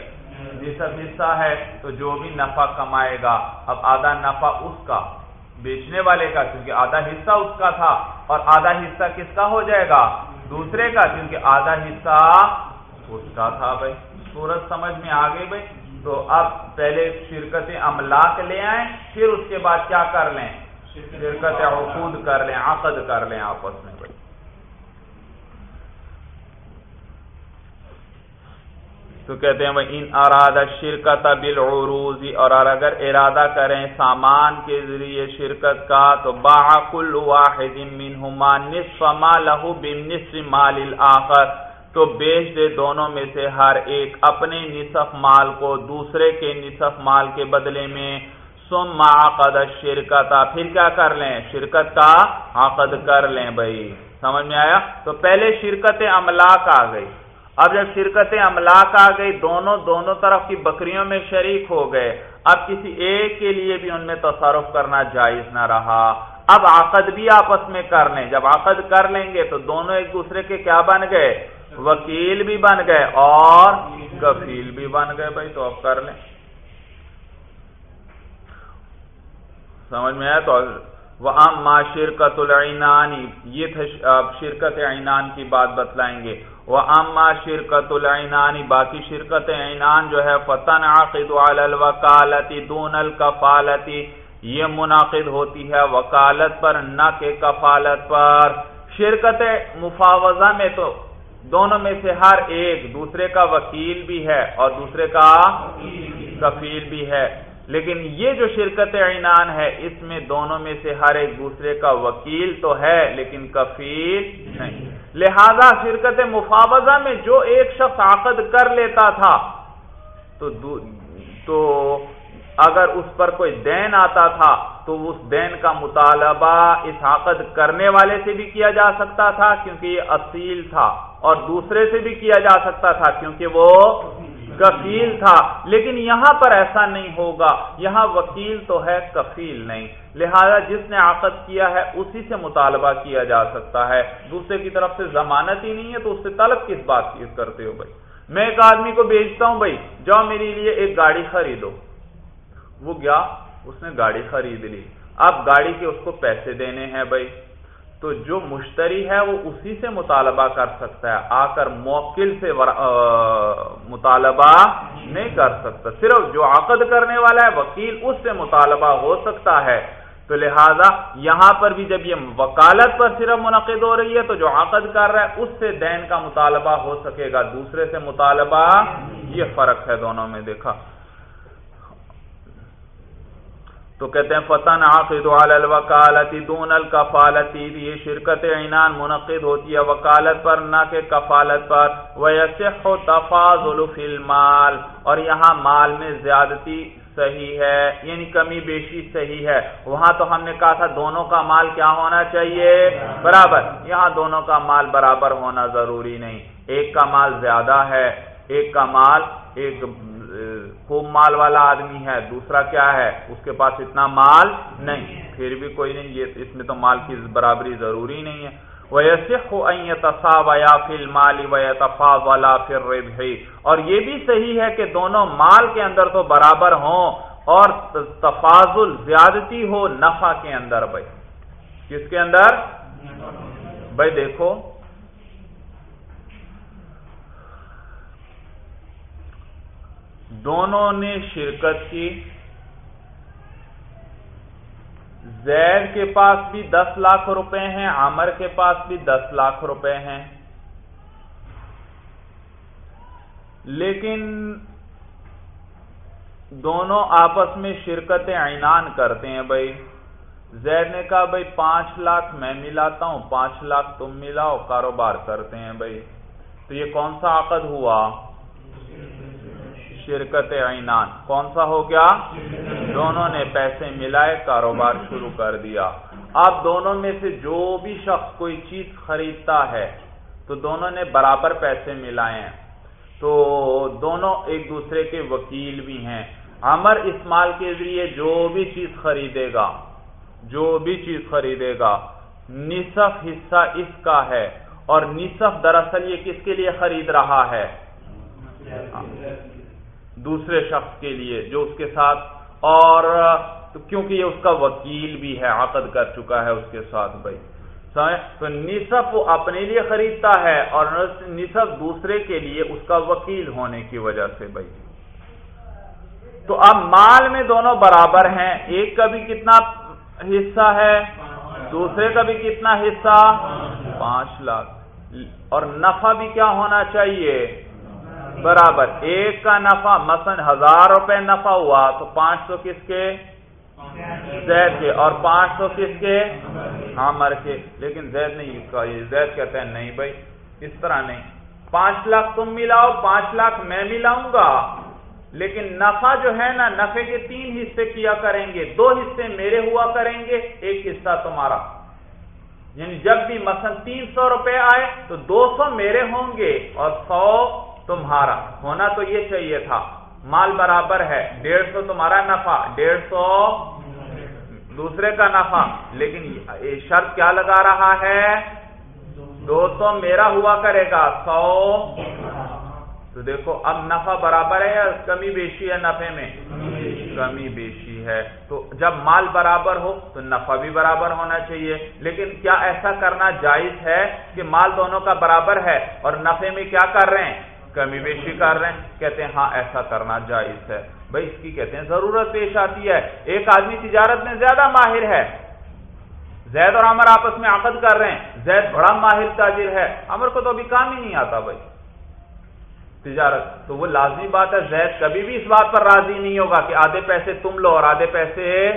نصف حصہ ہے، تو جو بھی نفع کمائے گا۔ اب آدھا نفع اس کا بیچنے والے کا، کیونکہ آدھا حصہ اس کا تھا، اور آدھا حصہ کس کا ہو جائے گا؟ دوسرے کا، کیونکہ آدھا حصہ اس کا تھا بھائی۔ سورج سمجھ میں آ گئی بھائی۔ تو اب پہلے شرکت املاک لے آئیں، پھر اس کے بعد کیا کر لیں؟ شرکت عقود کر لیں، عقد کر لیں آپس میں بھائی تو کہتے ہیں وہ ان ارادہ شرکت بالعروض اور اگر ارادہ کریں سامان کے ذریعے شرکت کا، تو با کل واحد منہما نصف ما له بنصف مال الاخر تو بیچ دے دونوں میں سے ہر ایک اپنے نصف مال کو دوسرے کے نصف مال کے بدلے میں سم عقد شرکت پھر کیا کر لیں؟ شرکت کا عقد کر لیں بھائی۔ سمجھ میں آیا؟ تو پہلے شرکت املاک آ گئی۔ اب جب شرکت املاک آ گئی، دونوں دونوں طرف کی بکریوں میں شریک ہو گئے۔ اب کسی ایک کے لیے بھی ان میں تصرف کرنا جائز نہ رہا۔ اب عقد بھی آپس میں کر لیں۔ جب عقد کر لیں گے تو دونوں ایک دوسرے کے کیا بن گئے؟ وکیل بھی بن گئے اور کفیل بھی بن گئے۔ بھائی تو اب کر لیں۔ سمجھ میں آیا تو وہ عام شرکت العنانی یہ تھا شرکت عینان کی بات بتلائیں گے۔ وہ اما شرکت العنانی باقی شرکت عینان جو ہے فتن عقد الوکالتی دون الکفالتی یہ منعقد ہوتی ہے وکالت پر، نہ کہ کفالت پر۔ شرکت مفاوضہ میں تو دونوں میں سے ہر ایک، دوسرے کا وکیل بھی ہے اور دوسرے کا کفیل بھی ہے۔ لیکن یہ جو شرکت عنان ہے، اس میں دونوں میں سے ہر ایک دوسرے کا وکیل تو ہے، لیکن کفیل نہیں۔ لہذا شرکت مفاوضہ میں جو ایک شخص عقد کر لیتا تھا، تو تو اگر اس پر کوئی دین آتا تھا، تو اس دین کا مطالبہ اس عقد کرنے والے سے بھی کیا جا سکتا تھا، کیونکہ یہ اصیل تھا، اور دوسرے سے بھی کیا جا سکتا تھا، کیونکہ وہ کفیل تھا۔ لیکن یہاں پر ایسا نہیں ہوگا۔ یہاں وکیل تو ہے، کفیل نہیں۔ لہذا جس نے عقد کیا ہے، اسی سے مطالبہ کیا جا سکتا ہے۔ دوسرے کی طرف سے ضمانت ہی نہیں ہے، تو اس سے طلب کس بات کی کرتے ہو بھائی؟ میں ایک آدمی کو بیچتا ہوں بھائی، جاؤ میرے لیے ایک گاڑی خریدو۔ وہ گیا، اس نے گاڑی خرید لی۔ اب گاڑی کے اس کو پیسے دینے ہیں بھائی۔ تو جو مشتری ہے وہ اسی سے مطالبہ کر سکتا ہے۔ آ کر موکل سے مطالبہ نہیں کر سکتا۔ صرف جو عقد کرنے والا ہے، وکیل اس سے مطالبہ ہو سکتا ہے۔ تو لہذا یہاں پر بھی جب یہ وکالت پر صرف منعقد ہو رہی ہے، تو جو عقد کر رہا ہے، اس سے دین کا مطالبہ ہو سکے گا۔ دوسرے سے مطالبہ، یہ فرق ہے دونوں میں، دیکھا۔ تو کہتے ہیں، فتن عقد علی الوکالتی دون الکفالتی یہ شرکت عنان منعقد ہوتی ہے وکالت پر، نہ کہ کفالت پر۔ ویسح تفاضل فی المال۔ اور یہاں مال میں زیادتی صحیح ہے یعنی کمی بیشی صحیح ہے۔ وہاں تو ہم نے کہا تھا، دونوں کا مال کیا ہونا چاہیے؟ برابر۔ یہاں دونوں کا مال برابر ہونا ضروری نہیں۔ ایک کا مال زیادہ ہے، ایک کا مال ایک خوب مال والا آدمی ہے، دوسرا کیا ہے؟ اس کے پاس اتنا مال نہیں۔ پھر بھی کوئی نہیں، یہ اس میں تو مال کی برابری ضروری نہیں ہے۔ اور یہ بھی صحیح ہے کہ دونوں مال کے اندر تو برابر ہوں اور تفاضل زیادتی ہو نفع کے اندر بھائی۔ کس کے اندر؟ بھائی دیکھو۔ دونوں نے شرکت کی۔ زید کے پاس بھی دس لاکھ روپے ہیں، عامر کے پاس بھی دس لاکھ روپے ہیں۔ لیکن دونوں آپس میں شرکت عنان کرتے ہیں بھائی۔ زید نے کہا، بھائی، پانچ لاکھ میں ملاتا ہوں، پانچ لاکھ تم ملاؤ، کاروبار کرتے ہیں بھائی۔ تو یہ کون سا عقد ہوا؟ شرکت عنان کون سا ہو گیا؟ دونوں نے پیسے ملائے، کاروبار شروع کر دیا۔ اب دونوں میں سے جو بھی شخص کوئی چیز خریدتا ہے، تو دونوں نے برابر پیسے ملائے ہیں۔ تو دونوں ایک دوسرے کے وکیل بھی ہیں۔ امر اس مال کے ذریعے جو بھی چیز خریدے گا، جو بھی چیز خریدے گا، نصف حصہ اس کا ہے۔ اور نصف دراصل یہ کس کے لیے خرید رہا ہے؟ دوسرے شخص کے لیے جو اس کے ساتھ، اور کیونکہ یہ اس کا وکیل بھی ہے، عقد کر چکا ہے اس کے ساتھ بھائی۔ تو نصف وہ اپنے لیے خریدتا ہے، اور نصف دوسرے کے لیے اس کا وکیل ہونے کی وجہ سے بھائی۔ تو اب مال میں دونوں برابر ہیں، ایک کا بھی کتنا حصہ ہے، دوسرے کا بھی کتنا حصہ؟ پانچ لاکھ۔ اور نفع بھی کیا ہونا چاہیے؟ برابر۔ ایک کا نفع مثلا ہزار روپے نفع ہوا، تو پانچ سو کس کے؟ زید کے۔ اور پانچ سو کس کے؟ ہاں، عامر کے۔ لیکن زید نہیں زید کہتے ہیں نہیں بھائی، اس طرح نہیں۔ پانچ لاکھ تم ملاؤ، پانچ لاکھ میں ملاؤں گا۔ لیکن نفع جو ہے نا نفے کے تین حصے کیا کریں گے؟ دو حصے میرے ہوا کریں گے، ایک حصہ تمہارا۔ یعنی جب بھی مثلا تین سو روپے آئے، تو دو سو میرے ہوں گے اور سو تمہارا۔ ہونا تو یہ چاہیے تھا۔ مال برابر ہے۔ ڈیڑھ سو تمہارا نفع۔ ڈیڑھ سو دوسرے کا نفع۔ لیکن شرط کیا لگا رہا ہے؟ دو سو میرا ہوا کرے گا۔ سو۔ تو دیکھو، اب نفع برابر ہے یا کمی بیشی ہے نفے میں؟ کمی بیشی ہے۔ تو جب مال برابر ہو تو نفع بھی برابر ہونا چاہیے۔ لیکن کیا ایسا کرنا جائز ہے کہ مال دونوں کا برابر ہے اور نفے میں کیا کر رہے ہیں؟ کمی بیشی کر رہے ہیں۔ کہتے ہیں ہاں ایسا کرنا جائز ہے۔ بھائی، اس کی کہتے ہیں، ضرورت پیش آتی ہے۔ ایک آدمی تجارت میں زیادہ ماہر ہے۔ زید اور عمر آپس میں عقد کر رہے ہیں۔ زید بڑا ماہر تاجر ہے۔ عمر کو تو ابھی کام ہی نہیں آتا بھائی۔ تجارت، تو وہ لازمی بات ہے۔ زید کبھی بھی اس بات پر راضی نہیں ہوگا کہ آدھے پیسے تم لو اور آدھے پیسے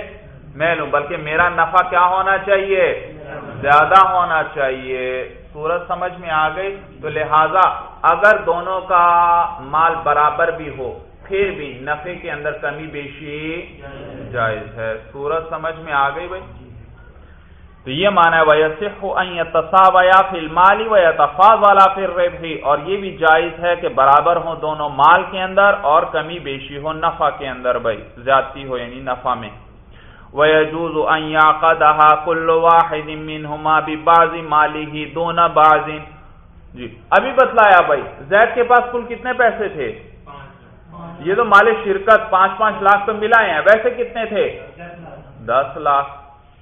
میں لوں، بلکہ میرا نفع کیا ہونا چاہیے؟ زیادہ ہونا چاہیے۔ صورت سمجھ میں آ گئی تو لہذا اگر دونوں کا مال برابر بھی ہو، پھر بھی نفے کے اندر کمی بیشی جائز ہے۔ صورت سمجھ میں آ گئی بھائی؟ تو یہ مانا ہے مالی و والا اور یہ بھی جائز ہے کہ برابر ہو دونوں مال کے اندر اور کمی بیشی ہو نفع کے اندر بھائی، زیادتی ہو یعنی نفع میں۔ وَيَجُوزُ أَن يَعْقَدَهَا كُلُّ وَاحِدٍ مِّنْهُمَا بِبَعْضِ مَالِهِ دُونَ بَعْضٍ۔ جی ابھی بتلایا بھائی، زید کے پاس کل کتنے پیسے تھے؟ یہ تو مال شرکت، پانچ پانچ لاکھ تو ملائے ہیں، ویسے کتنے تھے؟ دس لاکھ۔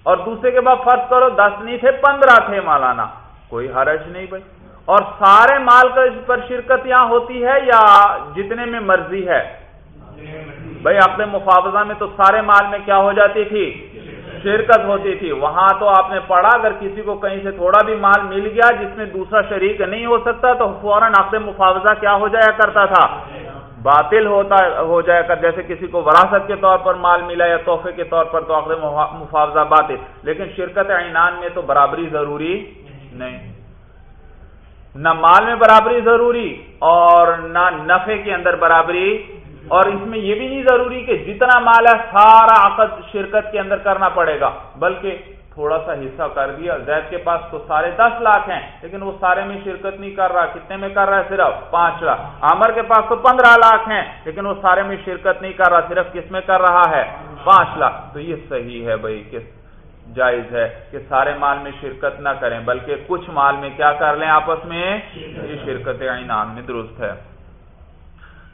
اور دوسرے کے بعد فرض کرو، دس نہیں تھے، پندرہ تھے مالانا۔ کوئی حرج نہیں بھائی۔ اور سارے مال پر شرکت یہاں ہوتی ہے یا جتنے میں مرضی ہے؟ بھائی، اپنے مفاوضہ میں تو سارے مال میں کیا ہو جاتی تھی؟ شرکت ہوتی تھی۔ وہاں تو آپ نے پڑھا، اگر کسی کو کہیں سے تھوڑا بھی مال مل گیا جس میں دوسرا شریک نہیں ہو سکتا، تو فوراً آپ مفاوضہ کیا ہو جایا کرتا تھا؟ باطل ہوتا، ہو جایا کر جیسے کسی کو وراثت کے طور پر مال ملا یا تحفے کے طور پر تو آخر مفاوضہ باطل۔ لیکن شرکت عنان میں تو برابری ضروری نہیں۔ نہ مال میں برابری ضروری اور نہ نفے کے اندر برابری اور اس میں یہ بھی نہیں ضروری کہ جتنا مال ہے سارا عقد شرکت کے اندر کرنا پڑے گا، بلکہ تھوڑا سا حصہ کر دیا۔ زید کے پاس تو سارے دس لاکھ ہیں، لیکن وہ سارے میں شرکت نہیں کر رہا۔ کتنے میں کر رہا ہے؟ صرف پانچ لاکھ۔ عامر کے پاس تو پندرہ لاکھ ہیں، لیکن وہ سارے میں شرکت نہیں کر رہا۔ صرف کس میں کر رہا ہے؟ پانچ لاکھ۔ تو یہ صحیح ہے بھائی کس جائز ہے کہ سارے مال میں شرکت نہ کریں، بلکہ کچھ مال میں کیا کر لیں آپس میں؟ یہ شرکت عینان میں درست ہے۔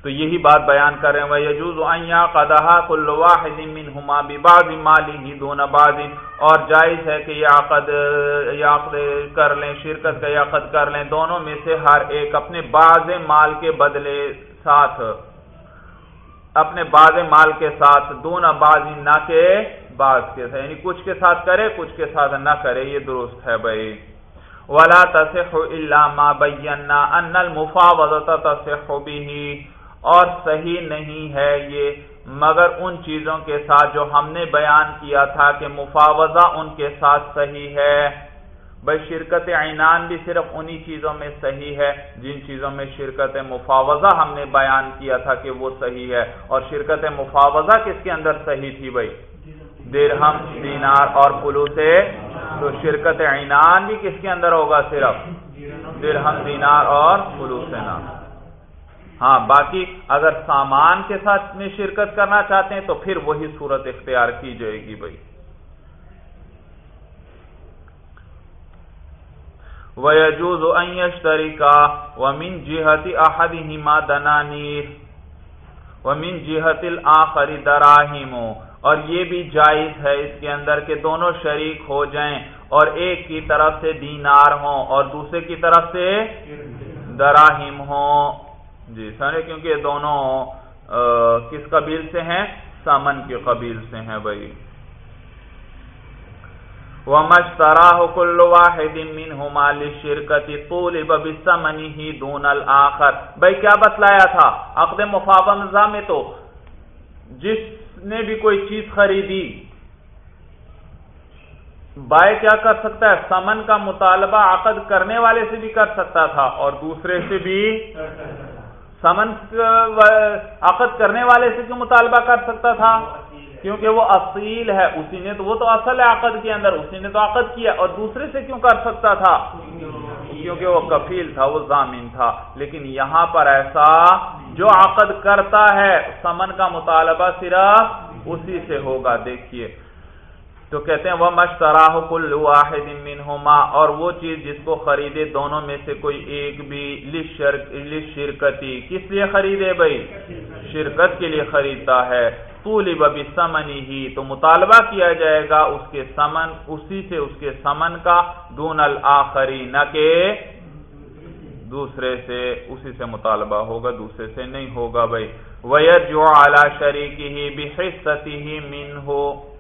تو یہی بات بیان کر رہے ہیں وہ یجوز قدہ کل واحد منہما ببعض مالی دون بعض۔ اور جائز ہے کہ یہ عقد کر لیں، شرکت کا عقد کر لیں، دونوں میں سے ہر ایک اپنے بعض مال کے بدلے ساتھ، اپنے بعض مال کے ساتھ دون بعض نہ کے بعض کے ساتھ۔ یعنی کچھ کے ساتھ کرے، کچھ کے ساتھ نہ کرے، یہ درست ہے بھائی۔ ولا تصح الا ما بینا ان المفاوضه تصح به۔ اور صحیح نہیں ہے یہ، مگر ان چیزوں کے ساتھ جو ہم نے بیان کیا تھا کہ مفاوضہ ان کے ساتھ صحیح ہے۔ بھائی، شرکت عینان بھی صرف انہی چیزوں میں صحیح ہے جن چیزوں میں شرکت مفاوضہ ہم نے بیان کیا تھا کہ وہ صحیح ہے۔ اور شرکت مفاوضہ کس کے اندر صحیح تھی بھائی؟ درہم، دینار اور پلو سے تو شرکت عینان بھی کس کے اندر ہوگا صرف؟ درہم، دینار اور پلو سے نام ہاں باقی اگر سامان کے ساتھ میں شرکت کرنا چاہتے ہیں تو پھر وہی صورت اختیار کی جائے گی بھائی۔ وَيَجُوزُ أَن يَشْتَرِكَ وَمِن جِهَةِ أَحَدِهِمَا دَنَانِيرٌ وَمِن جِهَةِ الْآخَرِ دَرَاهِمُ۔ اور یہ بھی جائز ہے اس کے اندر کہ دونوں شریک ہو جائیں اور ایک کی طرف سے دینار ہوں اور دوسرے کی طرف سے دراہم ہوں۔ جی سر کیونکہ یہ دونوں کس قبیل سے ہیں؟ سامن کے قبیل سے ہیں بھائی۔ وَمَشْتَرَاهُ كُلُّ وَاحِدٍ مِّنْهُمَا لِلشِّرْكَةِ طُولِبَ بِالثَّمَنِهِ دُونَ الْآخَرِ۔ بھائی، کیا بتلایا تھا؟ عقد مفاوضہ میں تو جس نے بھی کوئی چیز خریدی، بائے کیا کر سکتا ہے؟ سمن کا مطالبہ عقد کرنے والے سے بھی کر سکتا تھا اور دوسرے سے بھی سمن عقد کرنے والے سے کیوں مطالبہ کر سکتا تھا؟ کیونکہ وہ اصیل ہے اسی نے تو وہ تو اصل ہے عقد کے اندر اسی نے تو عقد کیا اور دوسرے سے کیوں کر سکتا تھا؟ کیونکہ وہ کفیل تھا وہ ضامین تھا۔ لیکن یہاں پر ایسا جو عقد کرتا ہے سمن کا مطالبہ صرف اسی سے ہوگا دیکھیے۔ تو کہتے ہیں وہ مشتراہ کل واحد منہما اور وہ چیز جس کو خریدے دونوں میں سے کوئی ایک بھی شرکتی کس لیے خریدے بھائی؟ شرکت کے لیے خریدتا ہے۔ طول ببی سمنی ہی تو مطالبہ کیا جائے گا اس کے سمن اسی سے اس کے سمن کا، دون الآخری نہ کہ دوسرے سے۔ اسی سے مطالبہ ہوگا، دوسرے سے نہیں ہوگا بھائی۔ ویر جو اعلی شریک ہی بحصتی ہی من ہو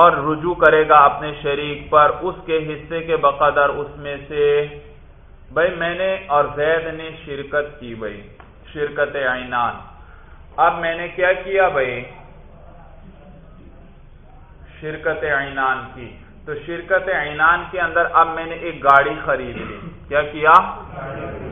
اور رجوع کرے گا اپنے شریک پر اس کے حصے کے بقدر اس میں سے۔ بھائی میں نے اور زید نے شرکت کی بھائی شرکت عینان۔ اب میں نے کیا کیا بھائی شرکت عینان کی۔ تو شرکت عینان کے اندر اب میں نے ایک گاڑی خرید لی۔ کیا کیا؟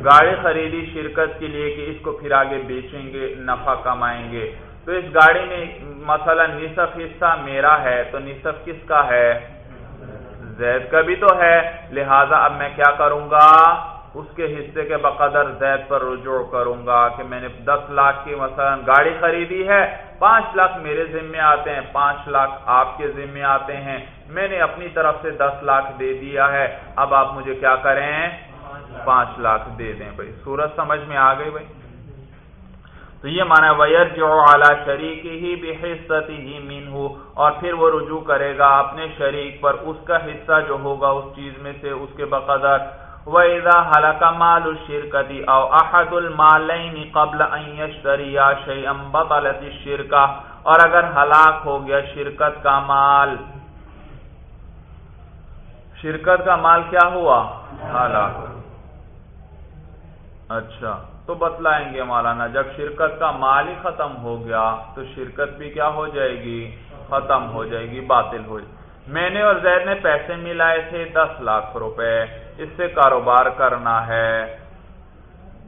گاڑی خریدی، شرکت کے لیے کہ اس کو پھر آگے بیچیں گے، نفع کمائیں گے۔ تو اس گاڑی میں مثلا نصف حصہ میرا ہے، تو نصف کس کا ہے؟ زید کا بھی تو ہے، لہذا اب میں کیا کروں گا؟ اس کے حصے کے بقدر زید پر رجوع کروں گا کہ میں نے دس لاکھ کی مثلا گاڑی خریدی ہے، پانچ لاکھ میرے ذمے آتے ہیں، پانچ لاکھ آپ کے ذمے آتے ہیں۔ میں نے اپنی طرف سے دس لاکھ دے دیا ہے۔ اب آپ مجھے کیا کریں؟ پانچ لاکھ دے دیں۔ بھائی، سورج سمجھ میں آ گئی بھائی۔ تو یہ مانا ویر جو اعلیٰ شریک ہی بحصت ہی مین ہو اور پھر وہ رجوع کرے گا اپنے شریک پر، اس کا حصہ جو ہوگا اس چیز میں سے، اس کے بقدر۔ وَإِذَا هَلَكَ مَالُ الشِّرْكَةِ أَوْ أَحَدُ الْمَالَيْنِ قَبْلَ أَن يَشْتَرِيَا شَيْئًا بَطَلَتِ الشِّرْكَةِ اور اگر ہلاک ہو گیا شرکت کا مال، شرکت کا مال کیا ہوا؟ ہلاک۔ اچھا۔ تو بتلائیں گے مولانا، جب شرکت کا مال ہی ختم ہو گیا تو شرکت بھی کیا ہو جائے گی؟ ختم ہو جائے گی، باطل ہو جائے میں نے اور زید نے پیسے ملائے تھے دس لاکھ روپے۔ اس سے کاروبار کرنا ہے۔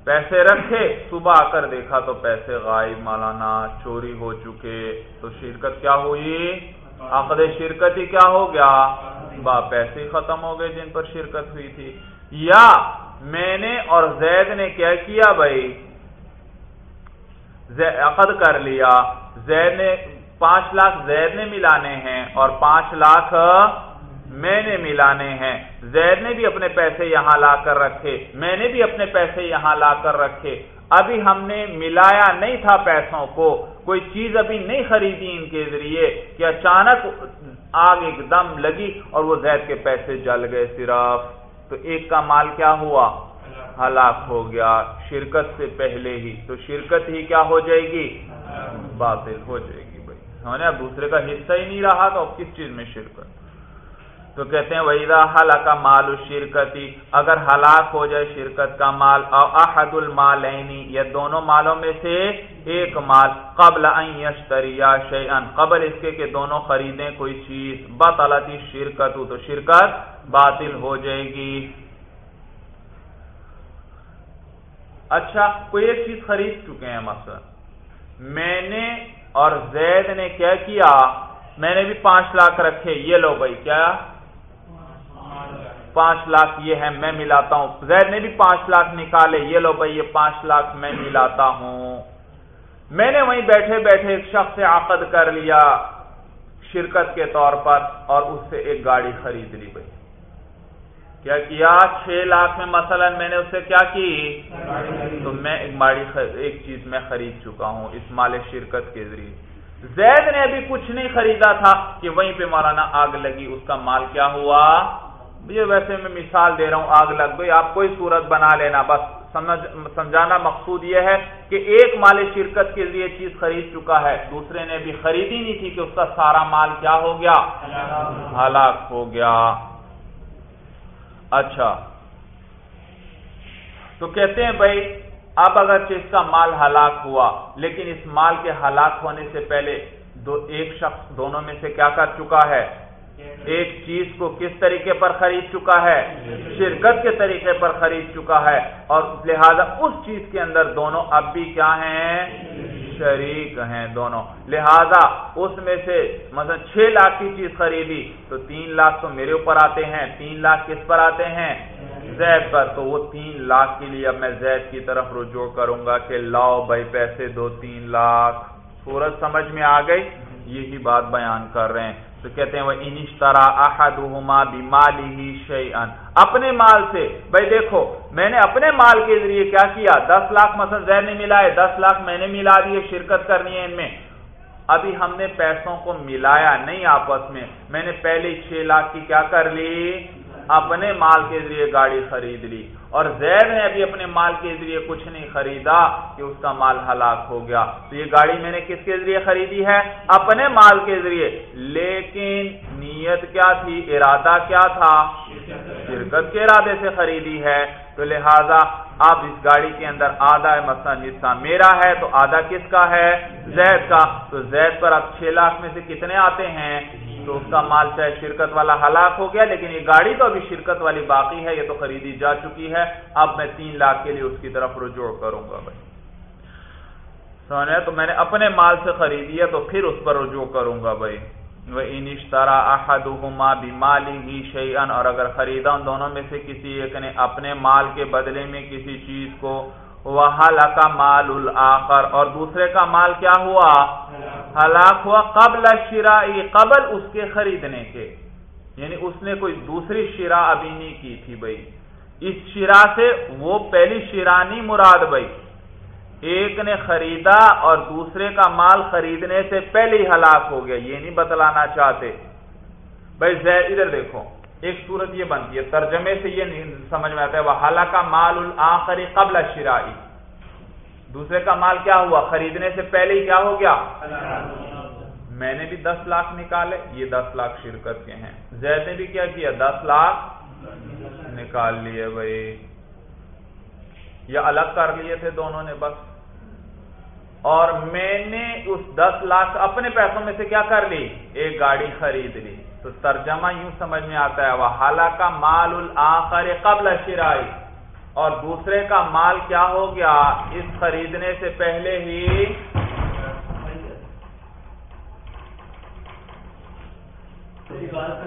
پیسے رکھے، صبح آ کر دیکھا تو پیسے غائب۔ مولانا، چوری ہو چکے۔ تو شرکت کیا ہوئی؟ عقد شرکت ہی کیا ہو گیا؟ با، پیسے ختم ہو گئے جن پر شرکت ہوئی تھی۔ یا میں نے اور زید نے کیا کیا بھائی؟ عقد کر لیا۔ زید نے، پانچ لاکھ زید نے ملانے ہیں اور پانچ لاکھ میں نے ملانے ہیں۔ زید نے بھی اپنے پیسے یہاں لا کر رکھے۔ میں نے بھی اپنے پیسے یہاں لا کر رکھے۔ ابھی ہم نے ملایا نہیں تھا پیسوں کو۔ کوئی چیز ابھی نہیں خریدی ان کے ذریعے کہ اچانک آگ ایک دم لگی اور وہ زید کے پیسے جل گئے صرف تو ایک کا مال کیا ہوا؟ ہلاک۔ ہو گیا۔ شرکت سے پہلے ہی۔ تو شرکت ہی کیا ہو جائے گی؟ باطل ہو جائے گی بھائی۔ اب دوسرے کا حصہ ہی نہیں رہا تو اب کس چیز میں شرکت؟ تو کہتے ہیں ویدا حل کا مال شرکتی اگر ہلاک ہو جائے شرکت کا مال اور احد المال یا دونوں مالوں میں سے ایک مال، قبل یشتریا شیئن قبل اس کے کہ دونوں خریدیں کوئی چیز بطلتی شرکت تو شرکت باطل ہو جائے گی۔ اچھا کوئی ایک چیز خرید چکے ہیں مثلا۔ میں نے اور زید نے کیا کیا، میں نے بھی پانچ لاکھ رکھے، یہ لو بھائی، کیا؟ پانچ لاکھ یہ ہے، میں ملاتا ہوں۔ زید نے بھی پانچ لاکھ نکالے، یہ لو بھائی، یہ پانچ لاکھ میں ملاتا ہوں۔ میں نے وہیں بیٹھے بیٹھے ایک شخص سے عقد کر لیا شرکت کے طور پر اور اس سے ایک گاڑی خرید لی بھائی۔ کیا کیا؟ چھ لاکھ میں مثلا میں نے اس سے کیا کی؟ تو میں ایک گاڑی ایک چیز میں خرید چکا ہوں اس مال شرکت کے ذریعے۔ زید نے ابھی کچھ نہیں خریدا تھا کہ وہیں پہ مولانا آگ لگی، اس کا مال کیا ہوا؟ یہ ویسے میں مثال دے رہا ہوں آگ لگ گئی، آپ کوئی صورت بنا لینا، بس سمجھانا مقصود یہ ہے کہ ایک مال شرکت کے لیے چیز خرید چکا ہے، دوسرے نے بھی خریدی نہیں تھی کہ اس کا سارا مال کیا ہو گیا؟ ہلاک ہو گیا۔ اچھا۔ تو کہتے ہیں بھائی، اب اگر اس کا مال ہلاک ہوا، لیکن اس مال کے ہلاک ہونے سے پہلے دو ایک شخص دونوں میں سے کیا کر چکا ہے؟ ایک چیز کو کس طریقے پر خرید چکا ہے؟ شرکت کے طریقے پر خرید چکا ہے۔ اور لہذا اس چیز کے اندر دونوں اب بھی کیا ہیں؟ شریک ہیں دونوں۔ لہذا اس میں سے مثلا چھ لاکھ کی چیز خریدی تو تین لاکھ تو میرے اوپر آتے ہیں۔ تین لاکھ کس پر آتے ہیں؟ زید پر۔ تو وہ تین لاکھ کے لیے اب میں زید کی طرف رجوع کروں گا کہ لاؤ بھائی پیسے دو تین لاکھ۔ سورج سمجھ میں آ گئی؟ یہی بات بیان کر رہے ہیں۔ تو کہتے ہیں وہ انشترا احدہما بمالی شیئن اپنے مال سے، بھائی دیکھو، میں نے اپنے مال کے ذریعے کیا کیا؟ دس لاکھ مثلا زیر نے ملائے دس لاکھ میں نے ملا دیے شرکت کرنی ہے ان میں۔ ابھی ہم نے پیسوں کو ملایا نہیں آپس میں۔ میں نے پہلے چھ لاکھ کی کیا کر لی؟ اپنے مال کے ذریعے گاڑی خرید لی۔ اور زید نے ابھی اپنے مال کے ذریعے کچھ نہیں خریدا کہ اس کا مال ہلاک ہو گیا۔ تو یہ گاڑی میں نے کس کے ذریعے خریدی ہے؟ اپنے مال کے ذریعے۔ لیکن نیت کیا تھی؟ ارادہ کیا تھا؟ شرکت کے ارادے سے خریدی ہے۔ تو لہذا اب اس گاڑی کے اندر آدھا ہے حصہ میرا ہے، تو آدھا کس کا ہے؟ زید کا۔ تو زید پر اب چھ لاکھ میں سے کتنے آتے ہیں؟ تو اس کا مال چاہے شرکت والا ہلاک ہو گیا، لیکن یہ گاڑی تو ابھی شرکت والی باقی ہے، یہ تو خریدی جا چکی ہے۔ اب میں تین لاکھ کے لیے اس کی طرف رجوع کروں گا بھائی۔ سونے تو میں نے اپنے مال سے خریدی ہے، تو پھر اس پر رجوع کروں گا بھائی۔ وہ انشترا احدہما بیمالی ہی شیئن اور اگر خریدا ان دونوں میں سے کسی ایک نے اپنے مال کے بدلے میں کسی چیز کو وہ کا مال الآخر۔ اور دوسرے کا مال کیا ہوا؟ ہلاک ہوا قبل شرائی قبل اس کے خریدنے کے۔ یعنی اس نے کوئی دوسری شرا ابھی نہیں کی تھی بھائی۔ اس شرا سے وہ پہلی شرانی مراد بھائی۔ ایک نے خریدا اور دوسرے کا مال خریدنے سے پہلے ہی ہلاک ہو گیا، یہ نہیں بتلانا چاہتے۔ بھائی ادھر دیکھو۔ ایک صورت یہ بنتی ہے، ترجمے سے یہ نہیں سمجھ میں آتا ہے وہ حالہ کا مال الآخری قبل شرائی دوسرے کا مال کیا ہوا؟ خریدنے سے پہلے ہی کیا ہو گیا؟ میں نے بھی دس لاکھ نکالے، یہ دس لاکھ شرکت کے ہیں۔ زید نے بھی کیا کیا؟ دس لاکھ نکال لیے بھائی۔ یا الگ کر لیے تھے دونوں نے، بس۔ اور میں نے اس دس لاکھ اپنے پیسوں میں سے کیا کر لی؟ ایک گاڑی خرید لی۔ تو ترجمہ یوں سمجھ میں آتا ہے وہ حالہ کا مال الآخر قبل شرائی اور دوسرے کا مال کیا ہو گیا؟ اس خریدنے سے پہلے ہی۔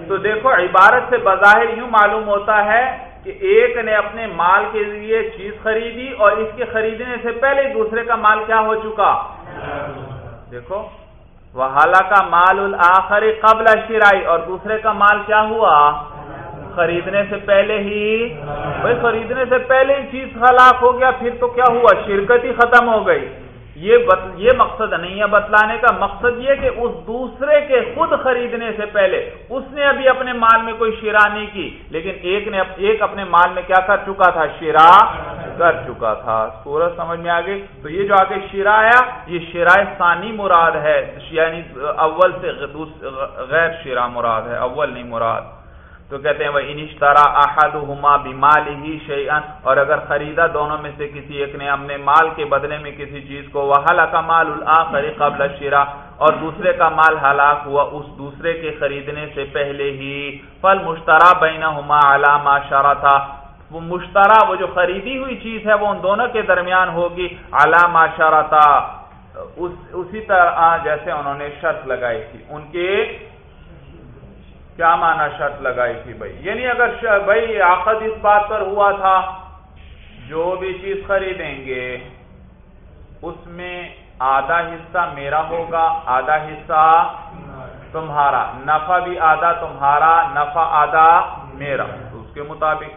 تو دیکھو، عبارت سے بظاہر یوں معلوم ہوتا ہے کہ ایک نے اپنے مال کے لیے چیز خریدی اور اس کے خریدنے سے پہلے دوسرے کا مال کیا ہو چکا؟ دیکھو وہ کا مال الآخر قبل شرائی اور دوسرے کا مال کیا ہوا؟ خریدنے سے پہلے ہی۔ بھائی، خریدنے سے پہلے ہی چیز ہلاک ہو گیا، پھر تو کیا ہوا؟ شرکت ہی ختم ہو گئی۔ یہ یہ مقصد نہیں ہے بتلانے کا، مقصد یہ کہ اس دوسرے کے خود خریدنے سے پہلے اس نے ابھی اپنے مال میں کوئی شیرا نہیں کی، لیکن ایک نے ایک اپنے مال میں کیا کر چکا تھا؟ شیرا کر چکا تھا۔ سورج سمجھ میں آگے تو یہ جو آگے شیرا آیا، یہ شیرا ثانی مراد ہے یعنی اول سے غیر شیرا مراد ہے، اول نہیں مراد۔ تو کہتے ہیں وہ انشترا احد ہما بیمال ہی شیئن اور اگر خریدا دونوں میں سے کسی ایک نے اپنے مال کے بدلے میں کسی چیز کو وہ کا مال الآخر قبل شیرا اور دوسرے کا مال ہلاک ہوا اس دوسرے کے خریدنے سے پہلے ہی فل مشترا بین ہما علامہ شرا تھا وہ مشترا، وہ جو خریدی ہوئی چیز ہے، وہ ان دونوں کے درمیان ہوگی علامہ شرا تھا اس، اسی طرح جیسے انہوں نے شرط لگائی تھی، ان کے کیا مانا شرط لگائی تھی بھائی؟ یعنی اگر بھائی آخد اس بات پر ہوا تھا، جو بھی چیز خریدیں گے، اس میں آدھا حصہ میرا ہوگا، آدھا حصہ تمہارا، نفع بھی آدھا تمہارا، نفع آدھا میرا، اس کے مطابق۔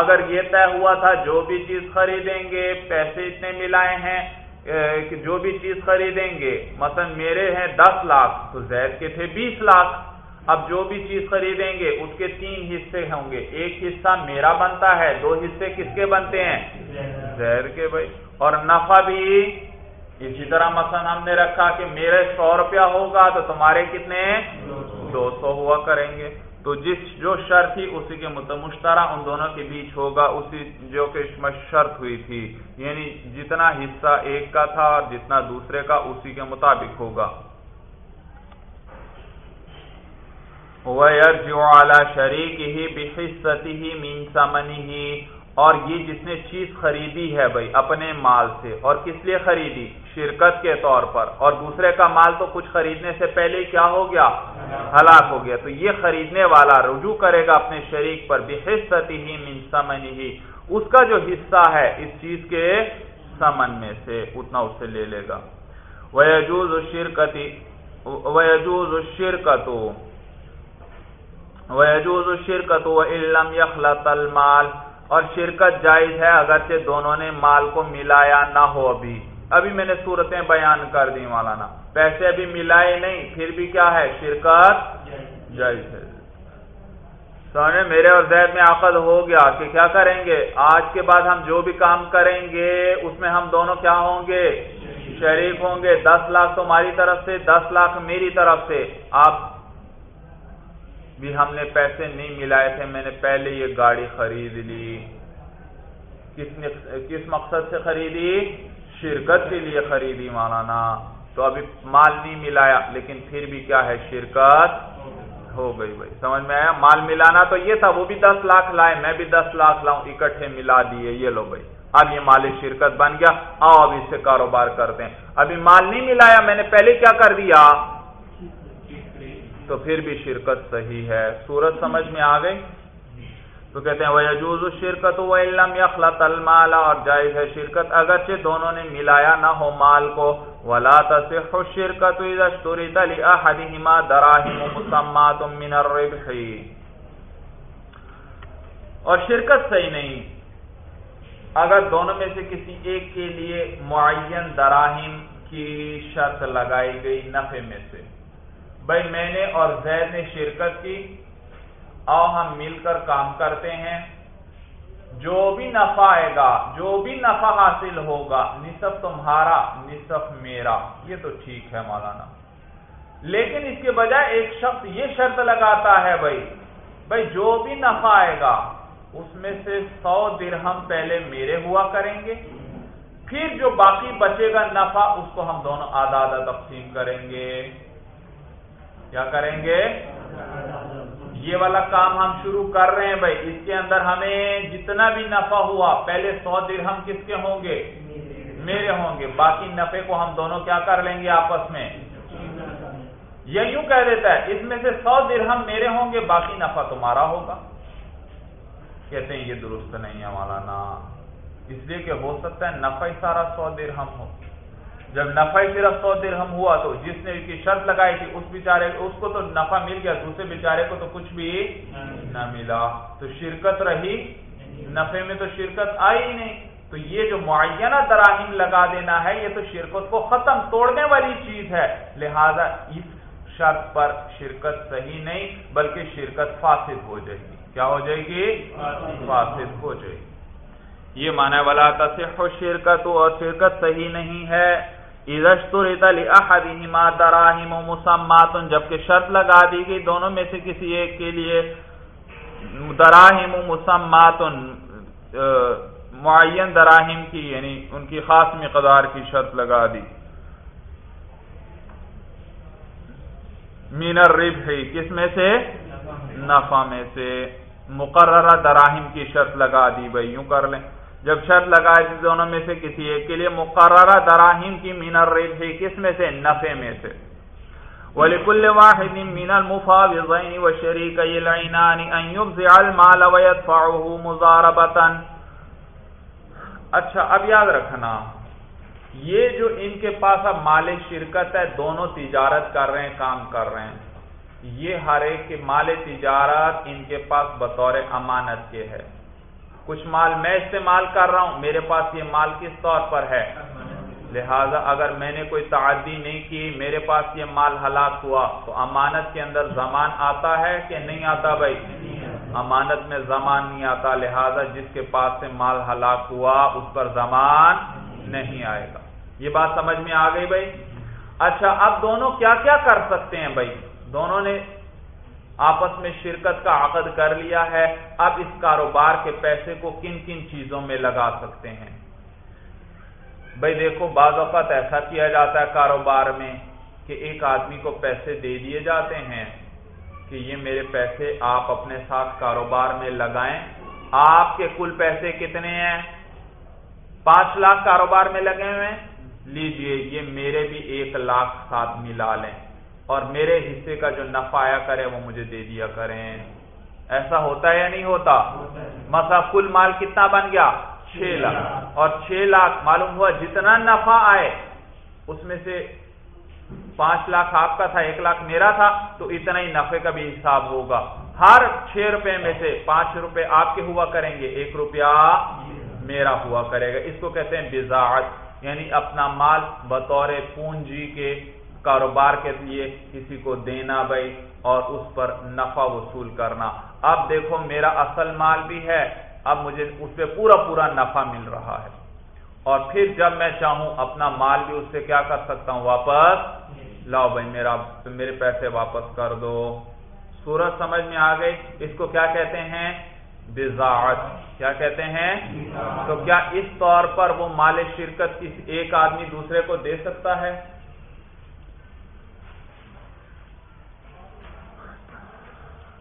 اگر یہ طے ہوا تھا جو بھی چیز خریدیں گے، پیسے اتنے ملائے ہیں کہ جو بھی چیز خریدیں گے، مثلا میرے ہیں دس لاکھ، تو زید کے تھے بیس لاکھ۔ اب جو بھی چیز خریدیں گے، اس کے تین حصے ہوں گے۔ ایک حصہ میرا بنتا ہے، دو حصے کس کے بنتے ہیں؟ زہر کے بھائی۔ اور نفع بھی اسی طرح مثلا ہم نے رکھا کہ میرے سو روپیہ ہوگا تو تمہارے کتنے؟ دو سو ہوا کریں گے۔ تو جس جو شرط تھی، اسی کے مشترہ ان دونوں کے بیچ ہوگا۔ اسی جو کہ شرط ہوئی تھی یعنی جتنا حصہ ایک کا تھا اور جتنا دوسرے کا، اسی کے مطابق ہوگا۔ شریک ہی بحصتی ہی مین ہی اور یہ جس نے چیز خریدی ہے بھائی اپنے مال سے، اور کس لیے خریدی؟ شرکت کے طور پر۔ اور دوسرے کا مال تو کچھ خریدنے سے پہلے کیا ہو گیا؟ ہلاک ہو گیا۔ تو یہ خریدنے والا رجوع کرے گا اپنے شریک پر بحصتی ہی من ہی اس کا جو حصہ ہے اس چیز کے سمن میں سے اتنا اس سے لے لے گا۔ ویجوز شرکتی ویجوز شرکتو وَيَجُوزُ الشِّرْكَةُ وَإِن لَّمْ يَخْلَطَ الْمَالِ۔ اور شرکت جائز ہے اگرچہ دونوں نے مال کو ملایا نہ ہو ابھی۔ ابھی میں نے صورتیں بیان کر دی مولانا۔ پیسے ابھی ملائے نہیں، پھر بھی کیا ہے؟ شرکت جائز ہے۔ سونے میرے اور زید میں عقد ہو گیا کہ کیا کریں گے؟ آج کے بعد ہم جو بھی کام کریں گے، اس میں ہم دونوں کیا ہوں گے؟ شریک ہوں گے۔ دس لاکھ تمہاری طرف سے، دس لاکھ میری طرف سے۔ آپ بھی ہم نے پیسے نہیں ملائے تھے، میں نے پہلے یہ گاڑی خرید لی۔ کس نے کس مقصد سے خریدی؟ شرکت کے لیے خریدی مولانا۔ تو ابھی مال نہیں ملایا، لیکن پھر بھی کیا ہے؟ شرکت ہو گئی بھائی۔ سمجھ میں آیا؟ مال ملانا تو یہ تھا، وہ بھی دس لاکھ لائے، میں بھی دس لاکھ لاؤں، اکٹھے ملا دیے۔ یہ لو بھائی۔ اب یہ مال شرکت بن گیا، آؤ اب اس سے کاروبار کرتے ہیں۔ ابھی مال نہیں ملایا، میں نے پہلے کیا کر دیا؟ تو پھر بھی شرکت صحیح ہے۔ سورج سمجھ میں آ گئی تو کہتے ہیں وہ شرکت و علم یخلط المال اور جائز ہے شرکت۔ اگرچہ دونوں نے ملایا نہ ہو مال کو، ولا تصح الشرکت اذا اشترط لاحدهما دراهم مسمات من الربح۔ اور شرکت صحیح نہیں۔ اگر دونوں میں سے کسی ایک کے لیے معین دراہم کی شرط لگائی گئی نفع میں سے۔ بھائی میں نے اور زید نے شرکت کی۔ آؤ ہم مل کر کام کرتے ہیں۔ جو بھی نفع آئے گا، جو بھی نفع حاصل ہوگا، نصف تمہارا، نصف میرا۔ یہ تو ٹھیک ہے مولانا۔ لیکن اس کے بجائے ایک شخص یہ شرط لگاتا ہے بھائی بھائی جو بھی نفع آئے گا، اس میں سے سو درہم پہلے میرے ہوا کریں گے۔ پھر جو باقی بچے گا نفع، اس کو ہم دونوں آدھا آدھا تقسیم کریں گے۔ کیا کریں گے؟ یہ والا کام ہم شروع کر رہے ہیں بھائی۔ اس کے اندر ہمیں جتنا بھی نفع ہوا، پہلے سو درہم کس کے ہوں گے؟ میرے ہوں گے۔ باقی نفے کو ہم دونوں کیا کر لیں گے آپس میں؟ یا یوں کہہ دیتا ہے، اس میں سے سو درہم میرے ہوں گے، باقی نفع تمہارا ہوگا۔ کہتے ہیں، یہ درست نہیں ہے مولانا۔ اس لیے کہ ہو سکتا ہے نفع ہی سارا سو درہم ہو۔ جب نفع ہی صرف سو درہم ہوا تو جس نے کی شرط لگائی تھی اس بیچارے اس کو تو نفع مل گیا دوسرے بیچارے کو تو کچھ بھی نہ ملا۔ تو شرکت رہی نفے میں تو شرکت آئی ہی نہیں۔ تو یہ جو معینہ دراہیم لگا دینا ہے یہ تو شرکت کو ختم توڑنے والی چیز ہے۔ لہذا اس شرط پر شرکت صحیح نہیں بلکہ شرکت فاسد ہو جائے گی۔ کیا ہو جائے گی؟ فاسد۔ ہو جائے گی۔ یہ مانا والا تصح شرکت اور شرکت صحیح نہیں ہے۔ دراہم مسمات، جبکہ شرط لگا دی گئی دونوں میں سے کسی ایک کے لیے دراہم و مسمات معین دراہم کی یعنی ان کی خاص مقدار کی شرط لگا دی۔ مینر رب کس میں سے؟ نفع میں سے۔ مقررہ دراہم کی شرط لگا دی بھائی، یوں کر لیں۔ جب شرط لگا دی دونوں میں سے کسی ایک کے لیے، مقررہ دراہم کی مینر ریب ہے کس میں سے؟ نفع میں سے۔ ولكل واحد من المفاوضين وشريكي العينان ان يبزع المال ويدفعه مضاربه اچھا اب یاد رکھنا، یہ جو ان کے پاس اب مال شرکت ہے، دونوں تجارت کر رہے ہیں، کام کر رہے ہیں۔ یہ ہر ایک کے مال تجارت ان کے پاس بطور امانت کے ہے۔ کچھ مال میں استعمال کر رہا ہوں، میرے پاس یہ مال کس طور پر ہے؟ لہذا اگر میں نے کوئی تعدی نہیں کی، میرے پاس یہ مال ہلاک ہوا، تو امانت کے اندر زمان آتا ہے کہ نہیں آتا بھائی؟ امانت میں زمان نہیں آتا، لہذا جس کے پاس سے مال ہلاک ہوا، اس پر زمان نہیں آئے گا۔ یہ بات سمجھ میں آ گئی بھائی؟ اچھا اب دونوں کیا کیا کر سکتے ہیں بھائی؟ دونوں نے آپس میں شرکت کا عقد کر لیا ہے، اب اس کاروبار کے پیسے کو کن کن چیزوں میں لگا سکتے ہیں؟ بھائی دیکھو، بعض اوقات ایسا کیا جاتا ہے کاروبار میں کہ ایک آدمی کو پیسے دے دیے جاتے ہیں کہ یہ میرے پیسے آپ اپنے ساتھ کاروبار میں لگائیں۔ آپ کے کل پیسے کتنے ہیں؟ پانچ لاکھ کاروبار میں لگے ہوئے لیجیے، یہ میرے بھی ایک لاکھ ساتھ ملا لیں۔ اور میرے حصے کا جو نفع آیا کرے وہ مجھے دے دیا کریں۔ ایسا ہوتا ہے یا نہیں ہوتا؟ مسا کل مال کتنا بن گیا؟ چھ لاکھ۔ اور چھ لاکھ معلوم ہوا جتنا نفع آئے، اس میں سے پانچ لاکھ آپ کا تھا، ایک لاکھ میرا تھا، تو اتنا ہی نفے کا بھی حساب ہوگا۔ ہر چھ روپے میں سے پانچ روپے آپ کے ہوا کریں گے، ایک روپیہ میرا ہوا کرے گا۔ اس کو کہتے ہیں بزاعت یعنی اپنا مال بطور پونجی کے کاروبار کے لیے کسی کو دینا بھائی اور اس پر نفع وصول کرنا۔ اب دیکھو میرا اصل مال بھی ہے اب مجھے اس پہ پورا پورا نفع مل رہا ہے۔ اور پھر جب میں چاہوں اپنا مال بھی اس سے کیا کر سکتا ہوں؟ واپس لاؤ بھائی میرا میرے پیسے واپس کر دو۔ سورج سمجھ میں آ گئی؟ اس کو کیا کہتے ہیں؟ بزاعت۔ کیا کہتے ہیں؟ تو کیا اس طور پر وہ مال شرکت ایک آدمی دوسرے کو دے سکتا ہے؟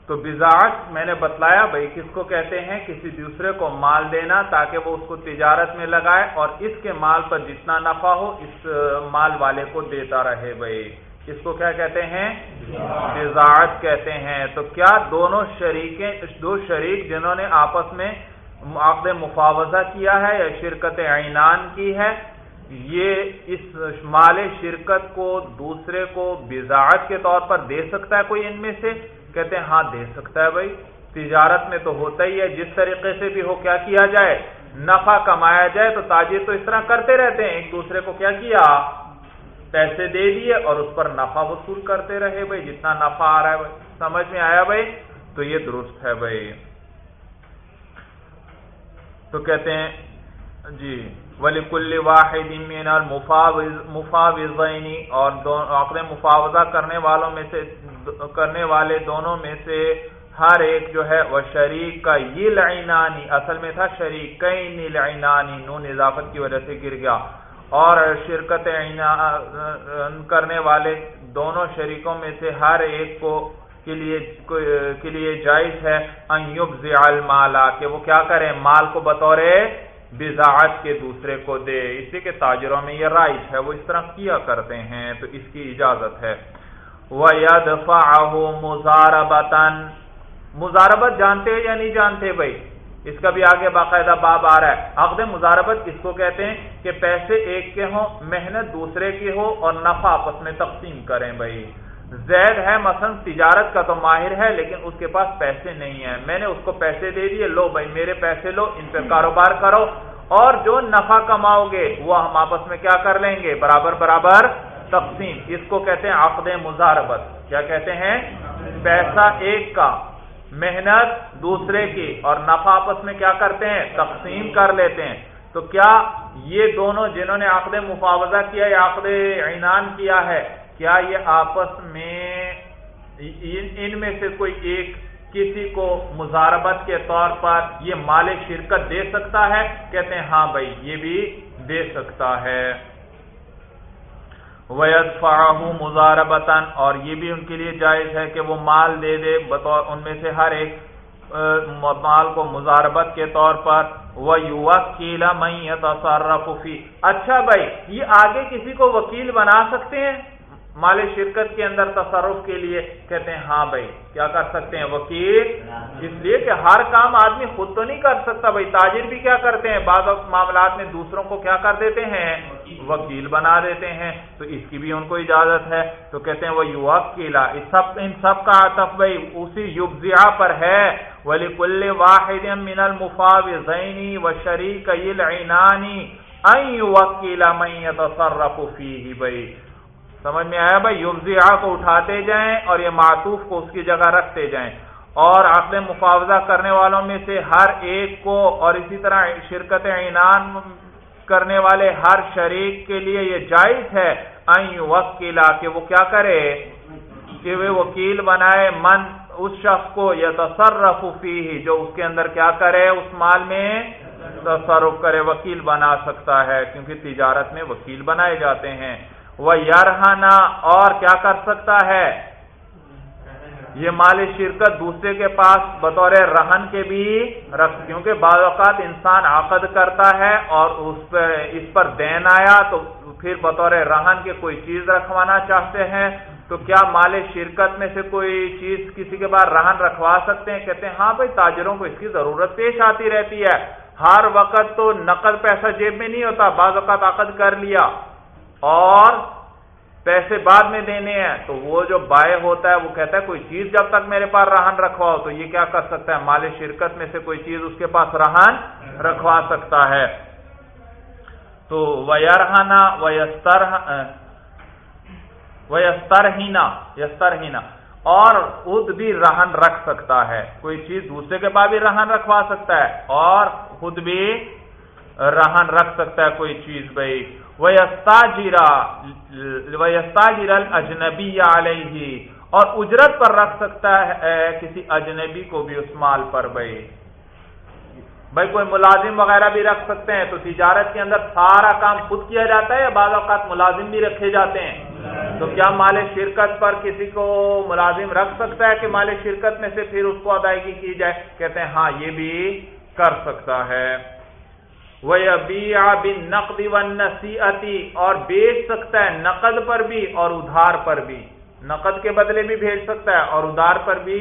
تو بزاعت میں نے بتلایا بھائی کس کو کہتے ہیں کسی دوسرے کو مال دینا تاکہ وہ اس کو تجارت میں لگائے اور اس کے مال پر جتنا نفع ہو اس مال والے کو دیتا رہے بھائی۔ اس کو کیا کہتے ہیں؟ بزاعت۔ کہتے ہیں۔ تو کیا دونوں شریکیں دو شریک جنہوں نے آپس میں عقد مفاوضہ کیا ہے یا شرکت عینان کی ہے یہ اس مال شرکت کو دوسرے کو بزاعت کے طور پر دے سکتا ہے کوئی ان میں سے؟ کہتے ہیں ہاں دے سکتا ہے بھائی، تجارت میں تو ہوتا ہی ہے، جس طریقے سے بھی ہو، کیا کیا جائے؟ نفع کمایا جائے تو تاجر تو اس طرح کرتے رہتے ہیں، ایک دوسرے کو کیا کیا؟ پیسے دے دیے اور اس پر نفع وصول کرتے رہے بھائی، جتنا نفع آ رہا ہے بھائی، سمجھ میں آیا بھائی؟ تو یہ درست ہے بھائی۔ تو کہتے ہیں جی۔ ولی کل واحد مفاوضینی اور عقد مفاوضہ کرنے والوں میں سے کرنے والے دونوں میں سے ہر ایک جو ہے وہ شریک کا یہ لعنانی اصل میں تھا شریک کئی لعنانی نون اضافت کی وجہ سے گر گیا۔ اور شرکت کرنے والے دونوں شریکوں میں سے ہر ایک کو کے لیے کے لیے جائز ہے مالا کہ وہ کیا کریں؟ مال کو بطور بزاعت کے دوسرے کو دے۔ اسی کے تاجروں میں یہ رائج ہے، وہ اس طرح کیا کرتے ہیں؟ تو اس کی اجازت ہے۔ وَيَدْفَعَهُ مُزَارَبَتًا۔ مزاربت جانتے ہیں یا نہیں جانتے بھائی؟ اس کا بھی آگے باقاعدہ باب آ رہا ہے۔ عقد مزاربت کس کو کہتے ہیں؟ کہ پیسے ایک کے ہوں، محنت دوسرے کی ہو اور نفع آپس میں تقسیم کریں بھائی۔ زید ہے مثلا تجارت کا تو ماہر ہے، لیکن اس کے پاس پیسے نہیں ہیں۔ میں نے اس کو پیسے دے دیے، لو بھائی میرے پیسے لو، ان پہ کاروبار کرو۔ اور جو نفع کماؤ گے، وہ ہم آپس میں کیا کر لیں گے؟ برابر برابر تقسیم۔ اس کو کہتے ہیں عقد مزاربت کیا کہتے ہیں؟ پیسہ ایک کا، محنت دوسرے کی۔ اور نفع آپس میں کیا کرتے ہیں؟ تقسیم کر لیتے ہیں۔ تو کیا یہ دونوں جنہوں نے عقد مفاوضہ کیا یا عقد عنان کیا ہے کیا یہ آپس میں ان میں سے کوئی ایک کسی کو مزاربت کے طور پر یہ مال شرکت دے سکتا ہے؟ کہتے ہیں ہاں بھائی، یہ بھی دے سکتا ہے۔ وید فراہ مزاربتاً، اور یہ بھی ان کے لیے جائز ہے کہ وہ مال دے دے، بطور ان میں سے ہر ایک مال کو مزاربت کے طور پر۔ وہ یوکیلا میں تصرفی اچھا بھائی، یہ آگے کسی کو وکیل بنا سکتے ہیں؟ مال شرکت کے اندر تصرف کے لیے کہتے ہیں ہاں بھائی، کیا کر سکتے ہیں وکیل؟ اس لیے کہ ہر کام آدمی خود تو نہیں کر سکتا بھائی، تاجر بھی کیا کرتے ہیں؟ بعض معاملات میں دوسروں کو کیا کر دیتے ہیں؟ وکیل بنا دیتے ہیں۔ تو اس کی بھی ان کو اجازت ہے۔ تو کہتے ہیں وہ یو یوکیلا سب، ان سب کا عطف بھائی اسی یوگزیا پر ہے۔ ولی کل واحد من المفاو زینی و شریک وکیلا میں يتصرف فيه بھائی۔ سمجھ میں آیا بھائی؟ یوزیا کو اٹھاتے جائیں اور یہ معطوف کو اس کی جگہ رکھتے جائیں۔ اور عقد مفاوضہ کرنے والوں میں سے ہر ایک کو اور اسی طرح شرکت عنان کرنے والے ہر شریک کے لیے یہ جائز ہے۔ وکیلا کہ وہ کیا کرے؟ کہ وہ وکیل بنائے من، اس شخص کو یا تصرف فی جو اس کے اندر کیا کرے؟ اس مال میں تصرف کرے، وکیل بنا سکتا ہے، کیونکہ تجارت میں وکیل بنائے جاتے ہیں۔ وہ یارہانہ اور کیا کر سکتا ہے؟ یہ مال شرکت دوسرے کے پاس بطور رہن کے بھی رکھ، کیونکہ بعض اوقات انسان عقد کرتا ہے اور اس پر اس پر دین آیا تو پھر بطور رہن کے کوئی چیز رکھوانا چاہتے ہیں۔ تو کیا مال شرکت میں سے کوئی چیز کسی کے بعد رہن رکھوا سکتے ہیں؟ کہتے ہیں ہاں بھائی، تاجروں کو اس کی ضرورت پیش آتی رہتی ہے۔ ہر وقت تو نقد پیسہ جیب میں نہیں ہوتا، بعض اوقات عقد کر لیا۔ اور پیسے بعد میں دینے ہیں، تو وہ جو بائے ہوتا ہے، وہ کہتا ہے، کوئی چیز جب تک میرے پاس رہن رکھواؤ، تو یہ کیا کر سکتا ہے؟ مال شرکت میں سے کوئی چیز اس کے پاس رہن رکھوا سکتا ہے۔ تو ویرہنا ویستر ویستر ہینا یستر ہینا اور خود بھی رہن رکھ سکتا ہے۔ کوئی چیز دوسرے کے پاس بھی رہن رکھوا سکتا ہے، اور خود بھی رہن رکھ سکتا ہے کوئی چیز بھائی۔ اجنبی علیہ اور اجرت پر رکھ سکتا ہے کسی اجنبی کو بھی اس مال پر بھائی۔ بھائی کوئی ملازم وغیرہ بھی رکھ سکتے ہیں تو تجارت کے اندر سارا کام خود کیا جاتا ہے یا بعض اوقات ملازم بھی رکھے جاتے ہیں؟ تو کیا مال شرکت پر کسی کو ملازم رکھ سکتا ہے کہ مال شرکت میں سے پھر اس کو ادائیگی کی جائے؟ کہتے ہیں ہاں یہ بھی کر سکتا ہے۔ وہ بن نصیحتی اور بیچ سکتا ہے نقد پر بھی اور ادھار پر بھی۔ نقد کے بدلے بھی بھیج سکتا ہے اور ادھار پر بھی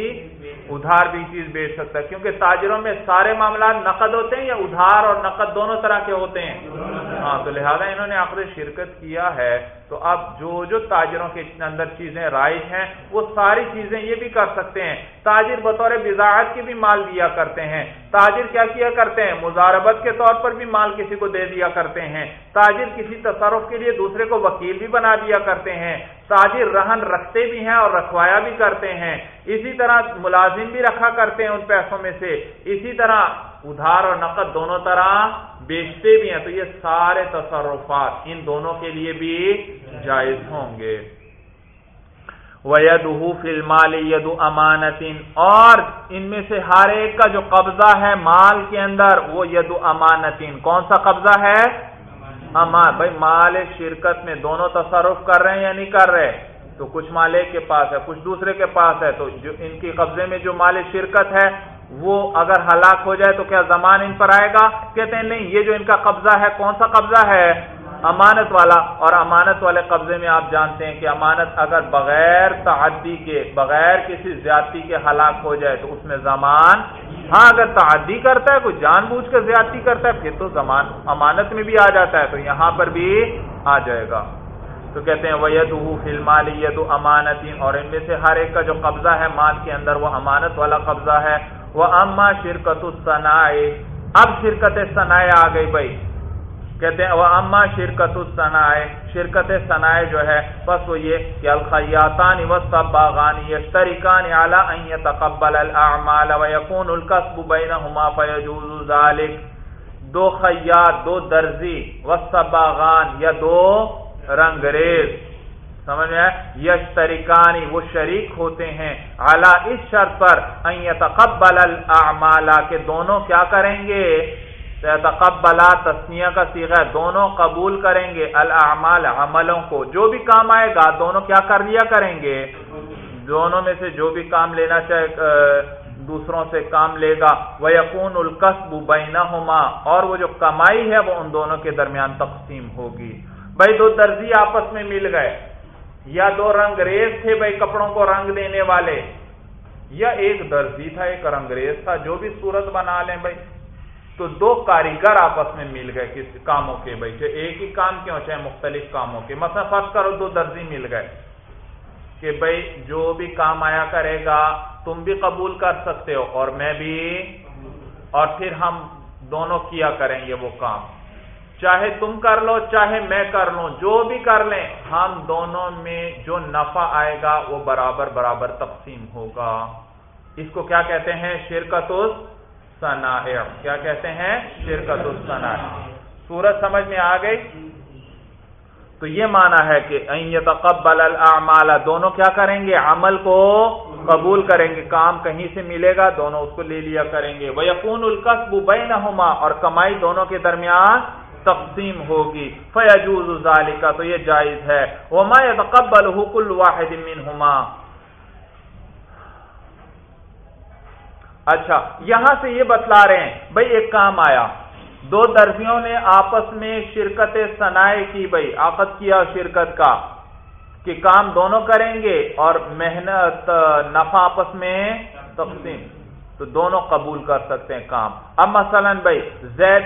ادھار بھی چیز بیچ سکتا ہے، کیونکہ تاجروں میں سارے معاملات نقد ہوتے ہیں یا ادھار اور نقد دونوں طرح کے ہوتے ہیں۔ ہاں تو لہٰذا انہوں نے آخر شرکت کیا ہے۔ تو اب جو جو تاجروں کے اندر چیزیں رائج ہیں، وہ ساری چیزیں یہ بھی کر سکتے ہیں۔ تاجر بطور بزاعت کی بھی مال دیا کرتے ہیں۔ تاجر کیا کیا کرتے ہیں؟ مزاربت کے طور پر بھی مال کسی کو دے دیا کرتے ہیں۔ تاجر کسی تصرف کے لیے دوسرے کو وکیل بھی بنا دیا کرتے ہیں۔ تاجر رہن رکھتے بھی ہیں اور رکھوایا بھی کرتے ہیں۔ اسی طرح ملازم بھی رکھا کرتے ہیں ان پیسوں میں سے۔ اسی طرح ادھار اور نقد دونوں طرح بیچتے بھی ہیں تو یہ سارے تصرفات ان دونوں کے لیے بھی جائز ہوں گے۔ وَيَدُهُ فِي الْمَالِ يَدُ أَمَانَةٍ۔ اور ان میں سے ہر ایک کا جو قبضہ ہے مال کے اندر، وہ ید امانتین کون سا قبضہ ہے؟ امان۔ بھائی مال شرکت میں دونوں تصرف کر رہے ہیں یا نہیں کر رہے؟ تو کچھ مال ایک کے پاس ہے، کچھ دوسرے کے پاس ہے۔ تو جو ان کی قبضے میں جو مال شرکت ہے وہ اگر ہلاک ہو جائے تو کیا زمان ان پر آئے گا؟ کہتے ہیں نہیں، یہ جو ان کا قبضہ ہے، کون سا قبضہ ہے؟ امانت والا۔ اور امانت والے قبضے میں آپ جانتے ہیں کہ امانت اگر بغیر تعدی کے، بغیر کسی زیادتی کے ہلاک ہو جائے تو اس میں زمان۔ ہاں اگر تعدی کرتا ہے، کوئی جان بوجھ کر زیادتی کرتا ہے، پھر تو زمان امانت میں بھی آ جاتا ہے، تو یہاں پر بھی آ جائے گا۔ تو کہتے ہیں وہ ید ید امانتی اور ان میں سے ہر ایک کا جو قبضہ ہے، مال کے اندر وہ امانت والا قبضہ ہے۔ وہ اما شرکت الصنائے اب شرکت صنائے آ گئی بھائی۔ کہتے ہیں وہ اما شرکت الصنائے شرکت صنائے جو ہے، بس وہ یہ کہ الخیاتان و سب باغانی یشترکان اعلی ان يتقبل الاعمال ويكون الكسب بينهما فيجوز ذلك۔ دو خیات دو درزی و باغان یا دو رنگریز سمجھ میں یش تریکانی وہ شریک ہوتے ہیں۔ اعلی اس شرط پر تقبل المالا کے دونوں کیا کریں گے؟ تقبلا تسنیا کا سیغ دونوں قبول کریں گے الاعمال، عملوں کو۔ جو بھی کام آئے گا، دونوں کیا کر لیا کریں گے؟ دونوں میں سے جو بھی کام لینا چاہے دوسروں سے کام لے گا۔ وہ یقون القصب بینہما اور وہ جو کمائی ہے، وہ ان دونوں کے درمیان تقسیم ہوگی۔ بھائی، دو درزی آپس میں مل گئے۔ یا دو رنگ ریز تھے بھائی کپڑوں کو رنگ دینے والے۔ یا ایک درزی تھا، ایک رنگریز تھا، جو بھی صورت بنا لیں بھائی۔ تو دو کاریگر آپس میں مل گئے کس کاموں کے بھائی، چاہے ایک ہی کام کیوں چاہے مختلف کاموں کے۔ مثلا فرض کرو دو درزی مل گئے کہ بھائی جو بھی کام آیا کرے گا، تم بھی قبول کر سکتے ہو اور میں بھی اور پھر ہم دونوں کیا کریں گے وہ کام۔ چاہے تم کر لو، چاہے میں کر لوں، جو بھی کر لیں، ہم دونوں میں جو نفع آئے گا، وہ برابر برابر تقسیم ہوگا۔ اس کو کیا کہتے ہیں؟ شرکت کیا کہتے ہیں؟ شرکت سورج سمجھ میں آ گئی؟ تو یہ مانا ہے کہ تقبل الاعمال، دونوں کیا کریں گے؟ عمل کو قبول کریں گے۔ کام کہیں سے ملے گا، دونوں اس کو لے لیا کریں گے۔ وہ یقون القصب بینہما اور کمائی دونوں کے درمیان تقسیم ہوگی۔ فیجوز ذالکا تو یہ جائز ہے۔ وما يتقبله كل واحد منهما۔ اچھا یہاں سے یہ بتلا رہے ہیں بھائی ایک کام آیا۔ دو درزیوں نے آپس میں شرکت سنائے کی بھائی آپس کیا شرکت کا، کہ کام دونوں کریں گے اور محنت، نفع آپس میں تقسیم۔ تو دونوں قبول کر سکتے ہیں کام۔ اب مثلا بھائی زید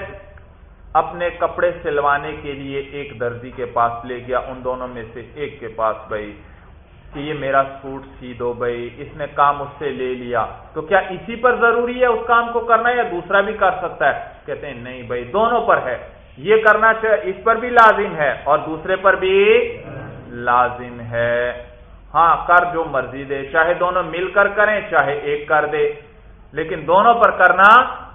اپنے کپڑے سلوانے کے لیے ایک درزی کے پاس لے گیا، ان دونوں میں سے ایک کے پاس بھائی کہ یہ میرا سوٹ سی دو بھائی، اس نے کام اس سے لے لیا۔ تو کیا اسی پر ضروری ہے اس کام کو کرنا یا دوسرا بھی کر سکتا ہے؟ کہتے ہیں نہیں بھائی، دونوں پر ہے۔ یہ کرنا اس پر بھی لازم ہے اور دوسرے پر بھی لازم ہے۔ ہاں کر جو مرضی دے، چاہے دونوں مل کر کریں، چاہے ایک کر دے۔ لیکن دونوں پر کرنا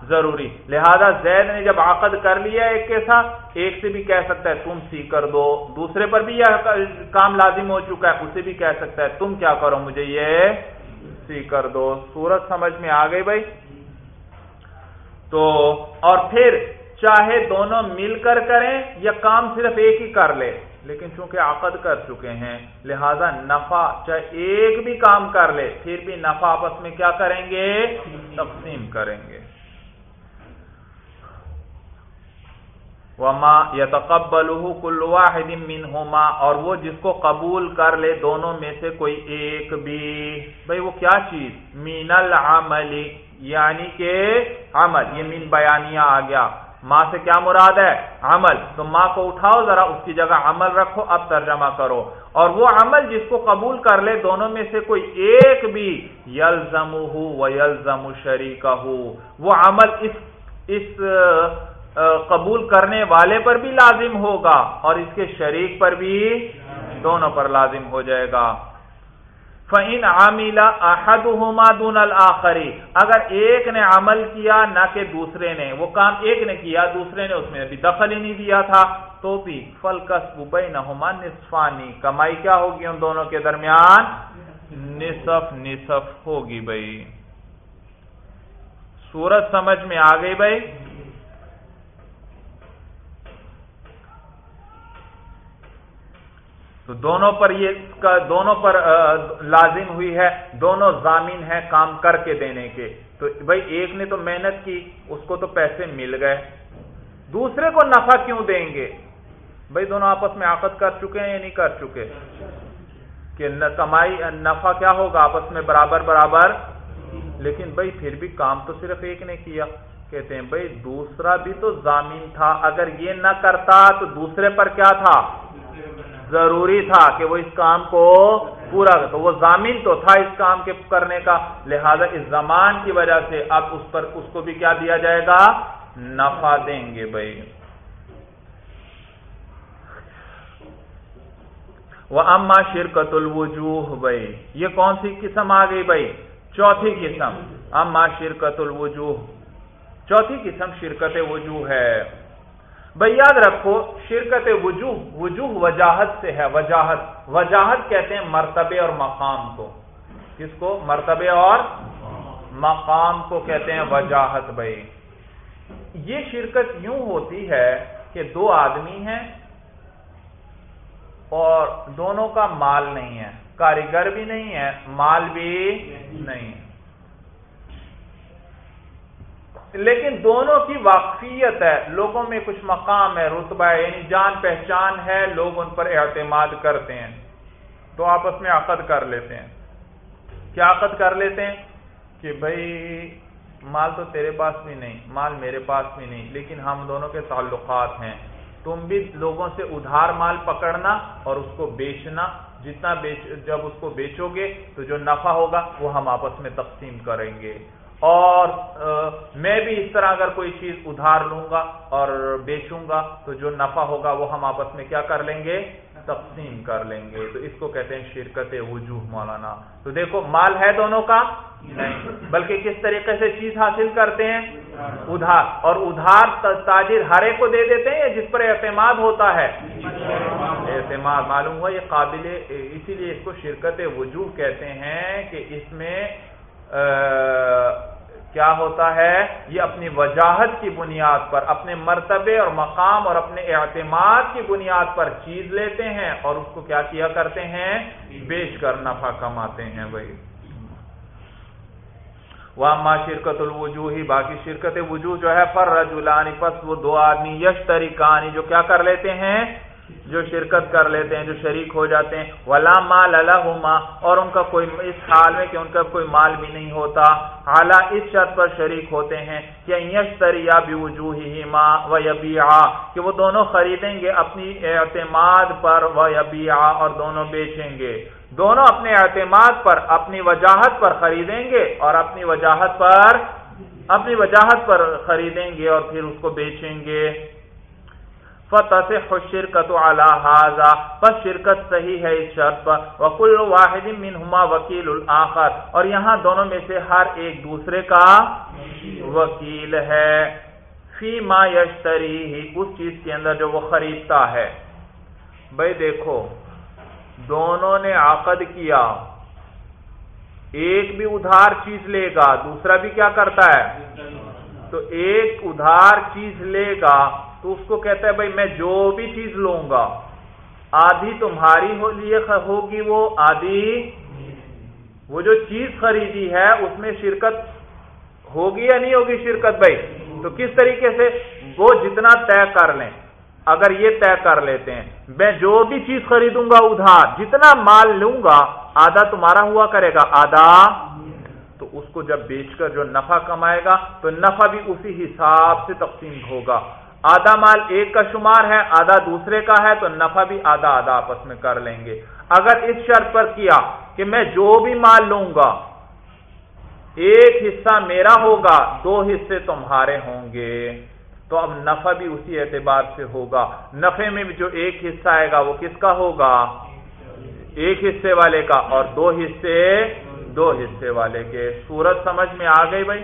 ضروری۔ لہذا زید نے جب عقد کر لیا ایک کے ساتھ، ایک سے بھی کہہ سکتا ہے، تم سی کر دو۔ دوسرے پر بھی یہ کام لازم ہو چکا ہے، اسے بھی کہہ سکتا ہے، تم کیا کرو، مجھے یہ سی کر دو۔ سورج سمجھ میں آ گئی بھائی؟ تو، اور پھر چاہے دونوں مل کر کریں یا کام صرف ایک ہی کر لے۔ لیکن چونکہ عقد کر چکے ہیں، لہذا نفع چاہے ایک بھی کام کر لے، پھر بھی نفع آپس میں کیا کریں گے؟ تقسیم کریں گے۔ وما یتقبل کل واحد منہما اور وہ جس کو قبول کر لے، دونوں میں سے کوئی ایک بھی۔ بھائی وہ کیا چیز؟ مین العمل یعنی کہ عمل، یہ مین بیانیہ آ گیا۔ ماں سے کیا مراد ہے؟ عمل۔ تو ماں کو اٹھاؤ ذرا اس کی جگہ عمل رکھو اب ترجمہ کرو۔ اور وہ عمل جس کو قبول کر لے دونوں میں سے کوئی ایک بھی یلزم ہو و یلزم شریک ہو وہ عمل اس اس قبول کرنے والے پر بھی لازم ہوگا اور اس کے شریک پر بھی دونوں پر لازم ہو جائے گا۔ فعین عاملہ احد دون الآخری اگر ایک نے عمل کیا نہ کہ دوسرے نے، وہ کام ایک نے کیا، دوسرے نے اس میں ابھی دخل ہی نہیں دیا تھا، تو بھی فل کسب نہما نصفانی کمائی کیا ہوگی ان دونوں کے درمیان؟ نصف نصف ہوگی بھائی۔ سورج سمجھ میں آ گئی بھائی؟ تو دونوں پر یہ دونوں پر لازم ہوئی ہے، دونوں ضامین ہیں کام کر کے دینے کے۔ تو بھائی ایک نے تو محنت کی، اس کو تو پیسے مل گئے۔ دوسرے کو نفع کیوں دیں گے؟ بھائی دونوں آپس میں عقد کر چکے ہیں یا نہیں کر چکے؟ کہ کمائی، نفع کیا ہوگا آپس میں برابر برابر؟ لیکن بھائی پھر بھی کام تو صرف ایک نے کیا۔ کہتے ہیں بھائی دوسرا بھی تو زامین تھا۔ اگر یہ نہ کرتا تو دوسرے پر کیا تھا؟ ضروری تھا کہ وہ اس کام کو پورا تو وہ زامین تو تھا اس کام کے کرنے کا، لہذا اس زمان کی وجہ سے اب اس پر اس کو بھی کیا دیا جائے گا؟ نفع دیں گے بھائی۔ وہ اما شرکت الوجوہ بھائی۔ یہ کون سی قسم آ گئی بھائی؟ چوتھی قسم۔ اما شرکت الوجوہ چوتھی قسم شرکت وجوہ ہے۔ بھائی یاد رکھو، شرکت وجوہ وجوہ وجاہت سے ہے، وجاہت وجاہت کہتے ہیں مرتبے اور مقام کو۔ کس کو؟ مرتبے اور مقام کو کہتے ہیں وجاہت بھائی۔ یہ شرکت یوں ہوتی ہے کہ دو آدمی ہیں اور دونوں کا مال نہیں ہے۔ کاریگر بھی نہیں ہے، مال بھی نہیں لیکن دونوں کی واقفیت ہے، لوگوں میں کچھ مقام ہے، رتبہ ہے یعنی جان پہچان ہے، لوگ ان پر اعتماد کرتے ہیں۔ تو آپس میں عقد کر لیتے ہیں۔ کیا عقد کر لیتے ہیں؟ کہ بھائی، مال تو تیرے پاس بھی نہیں، مال میرے پاس بھی نہیں، لیکن ہم دونوں کے تعلقات ہیں۔ تم بھی لوگوں سے ادھار مال پکڑنا اور اس کو بیچنا۔ جتنا بیچ، جب اس کو بیچو گے تو جو نفع ہوگا، وہ ہم آپس میں تقسیم کریں گے۔ اور میں بھی اس طرح اگر کوئی چیز ادھار لوں گا اور بیچوں گا تو جو نفع ہوگا وہ ہم آپس میں کیا کر لیں گے؟ تقسیم کر لیں گے۔ تو اس کو کہتے ہیں شرکت وجوہ مولانا۔ تو دیکھو، مال ہے دونوں کا؟ نہیں۔ بلکہ کس طریقے سے چیز حاصل کرتے ہیں؟ ادھار۔ اور ادھار تاجر ہر ایک کو دے دیتے ہیں یا جس پر اعتماد ہوتا ہے؟ اعتماد۔ معلوم ہوا یہ قابل، اسی لیے اس کو شرکت وجوہ کہتے ہیں کہ اس میں کیا ہوتا ہے؟ یہ اپنی وجاہت کی بنیاد پر، اپنے مرتبے اور مقام اور اپنے اعتماد کی بنیاد پر چیز لیتے ہیں اور اس کو کیا کیا کرتے ہیں؟ بیچ کر نفع کماتے ہیں بھائی وہ ماں شرکت الوجو ہی باقی شرکت وجوہ جو ہے فر رجولانی پس وہ دو آدمی یش طریقانی جو کیا کر لیتے ہیں؟ جو شرکت کر لیتے ہیں، جو شریک ہو جاتے ہیں۔ ولا مال اور ان کا کوئی اس حال میں کہ ان کا کوئی مال بھی نہیں ہوتا۔ اعلیٰ اس شرط پر شریک ہوتے ہیں کہ یشتریا بھی وجوہ ہی ماں و کہ وہ دونوں خریدیں گے اپنی اعتماد پر و یبیا اور دونوں بیچیں گے۔ دونوں اپنے اعتماد پر، اپنی وجاہت پر خریدیں گے اور اپنی وجاہت پر، اپنی وجاہت پر خریدیں گے اور پھر اس کو بیچیں گے۔ فتح سے شرکت حاضہ پس شرکت صحیح ہے اس شرط پر۔ وکل واحد منہما وکیل الآخر اور یہاں دونوں میں سے ہر ایک دوسرے کا وکیل ہے۔ فی ما یشتری ہی اس چیز کے اندر جو وہ خریدتا ہے۔ بھائی دیکھو، دونوں نے عقد کیا۔ ایک بھی ادھار چیز لے گا، دوسرا بھی کیا کرتا ہے؟ تو ایک ادھار چیز لے گا۔ تو اس کو کہتا ہے بھائی میں جو بھی چیز لوں گا، آدھی تمہاری لیے ہوگی وہ آدھی وہ جو چیز خریدی ہے، اس میں شرکت ہوگی یا نہیں ہوگی شرکت بھائی؟ تو کس طریقے سے؟ وہ جتنا طے کر لیں۔ اگر یہ طے کر لیتے ہیں، میں جو بھی چیز خریدوں گا ادھار، جتنا مال لوں گا، آدھا تمہارا ہوا کرے گا، آدھا تو اس کو جب بیچ کر جو نفع کمائے گا، تو نفع بھی اسی حساب سے تقسیم ہوگا۔ آدھا مال ایک کا شمار ہے، آدھا دوسرے کا ہے، تو نفع بھی آدھا آدھا آپس میں کر لیں گے۔ اگر اس شرط پر کیا کہ میں جو بھی مال لوں گا، ایک حصہ میرا ہوگا، دو حصے تمہارے ہوں گے، تو اب نفع بھی اسی اعتبار سے ہوگا۔ نفے میں بھی جو ایک حصہ آئے گا، وہ کس کا ہوگا؟ ایک حصے والے کا، اور دو حصے دو حصے والے کے۔ سورج سمجھ میں آ گئی بھائی؟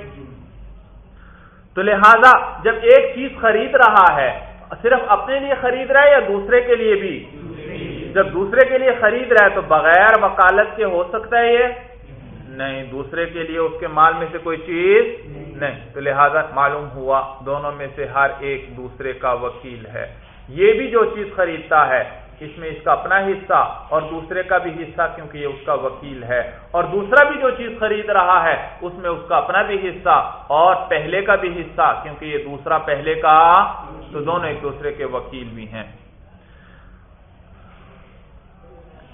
تو لہذا جب ایک چیز خرید رہا ہے، صرف اپنے لیے خرید رہا ہے یا دوسرے کے لیے بھی؟ جب دوسرے کے لیے خرید رہا ہے تو بغیر وکالت کے ہو سکتا ہے یہ؟ نہیں، دوسرے کے لیے اس کے مال میں سے کوئی چیز نہیں۔ تو لہذا معلوم ہوا دونوں میں سے ہر ایک دوسرے کا وکیل ہے۔ یہ بھی جو چیز خریدتا ہے اس میں اس کا اپنا حصہ اور دوسرے کا بھی حصہ کیونکہ یہ اس کا وکیل ہے۔ اور دوسرا بھی جو چیز خرید رہا ہے، اس میں اس کا اپنا بھی حصہ اور پہلے کا بھی حصہ کیونکہ یہ دوسرا پہلے کا تو دونوں ایک دوسرے کے وکیل بھی ہیں۔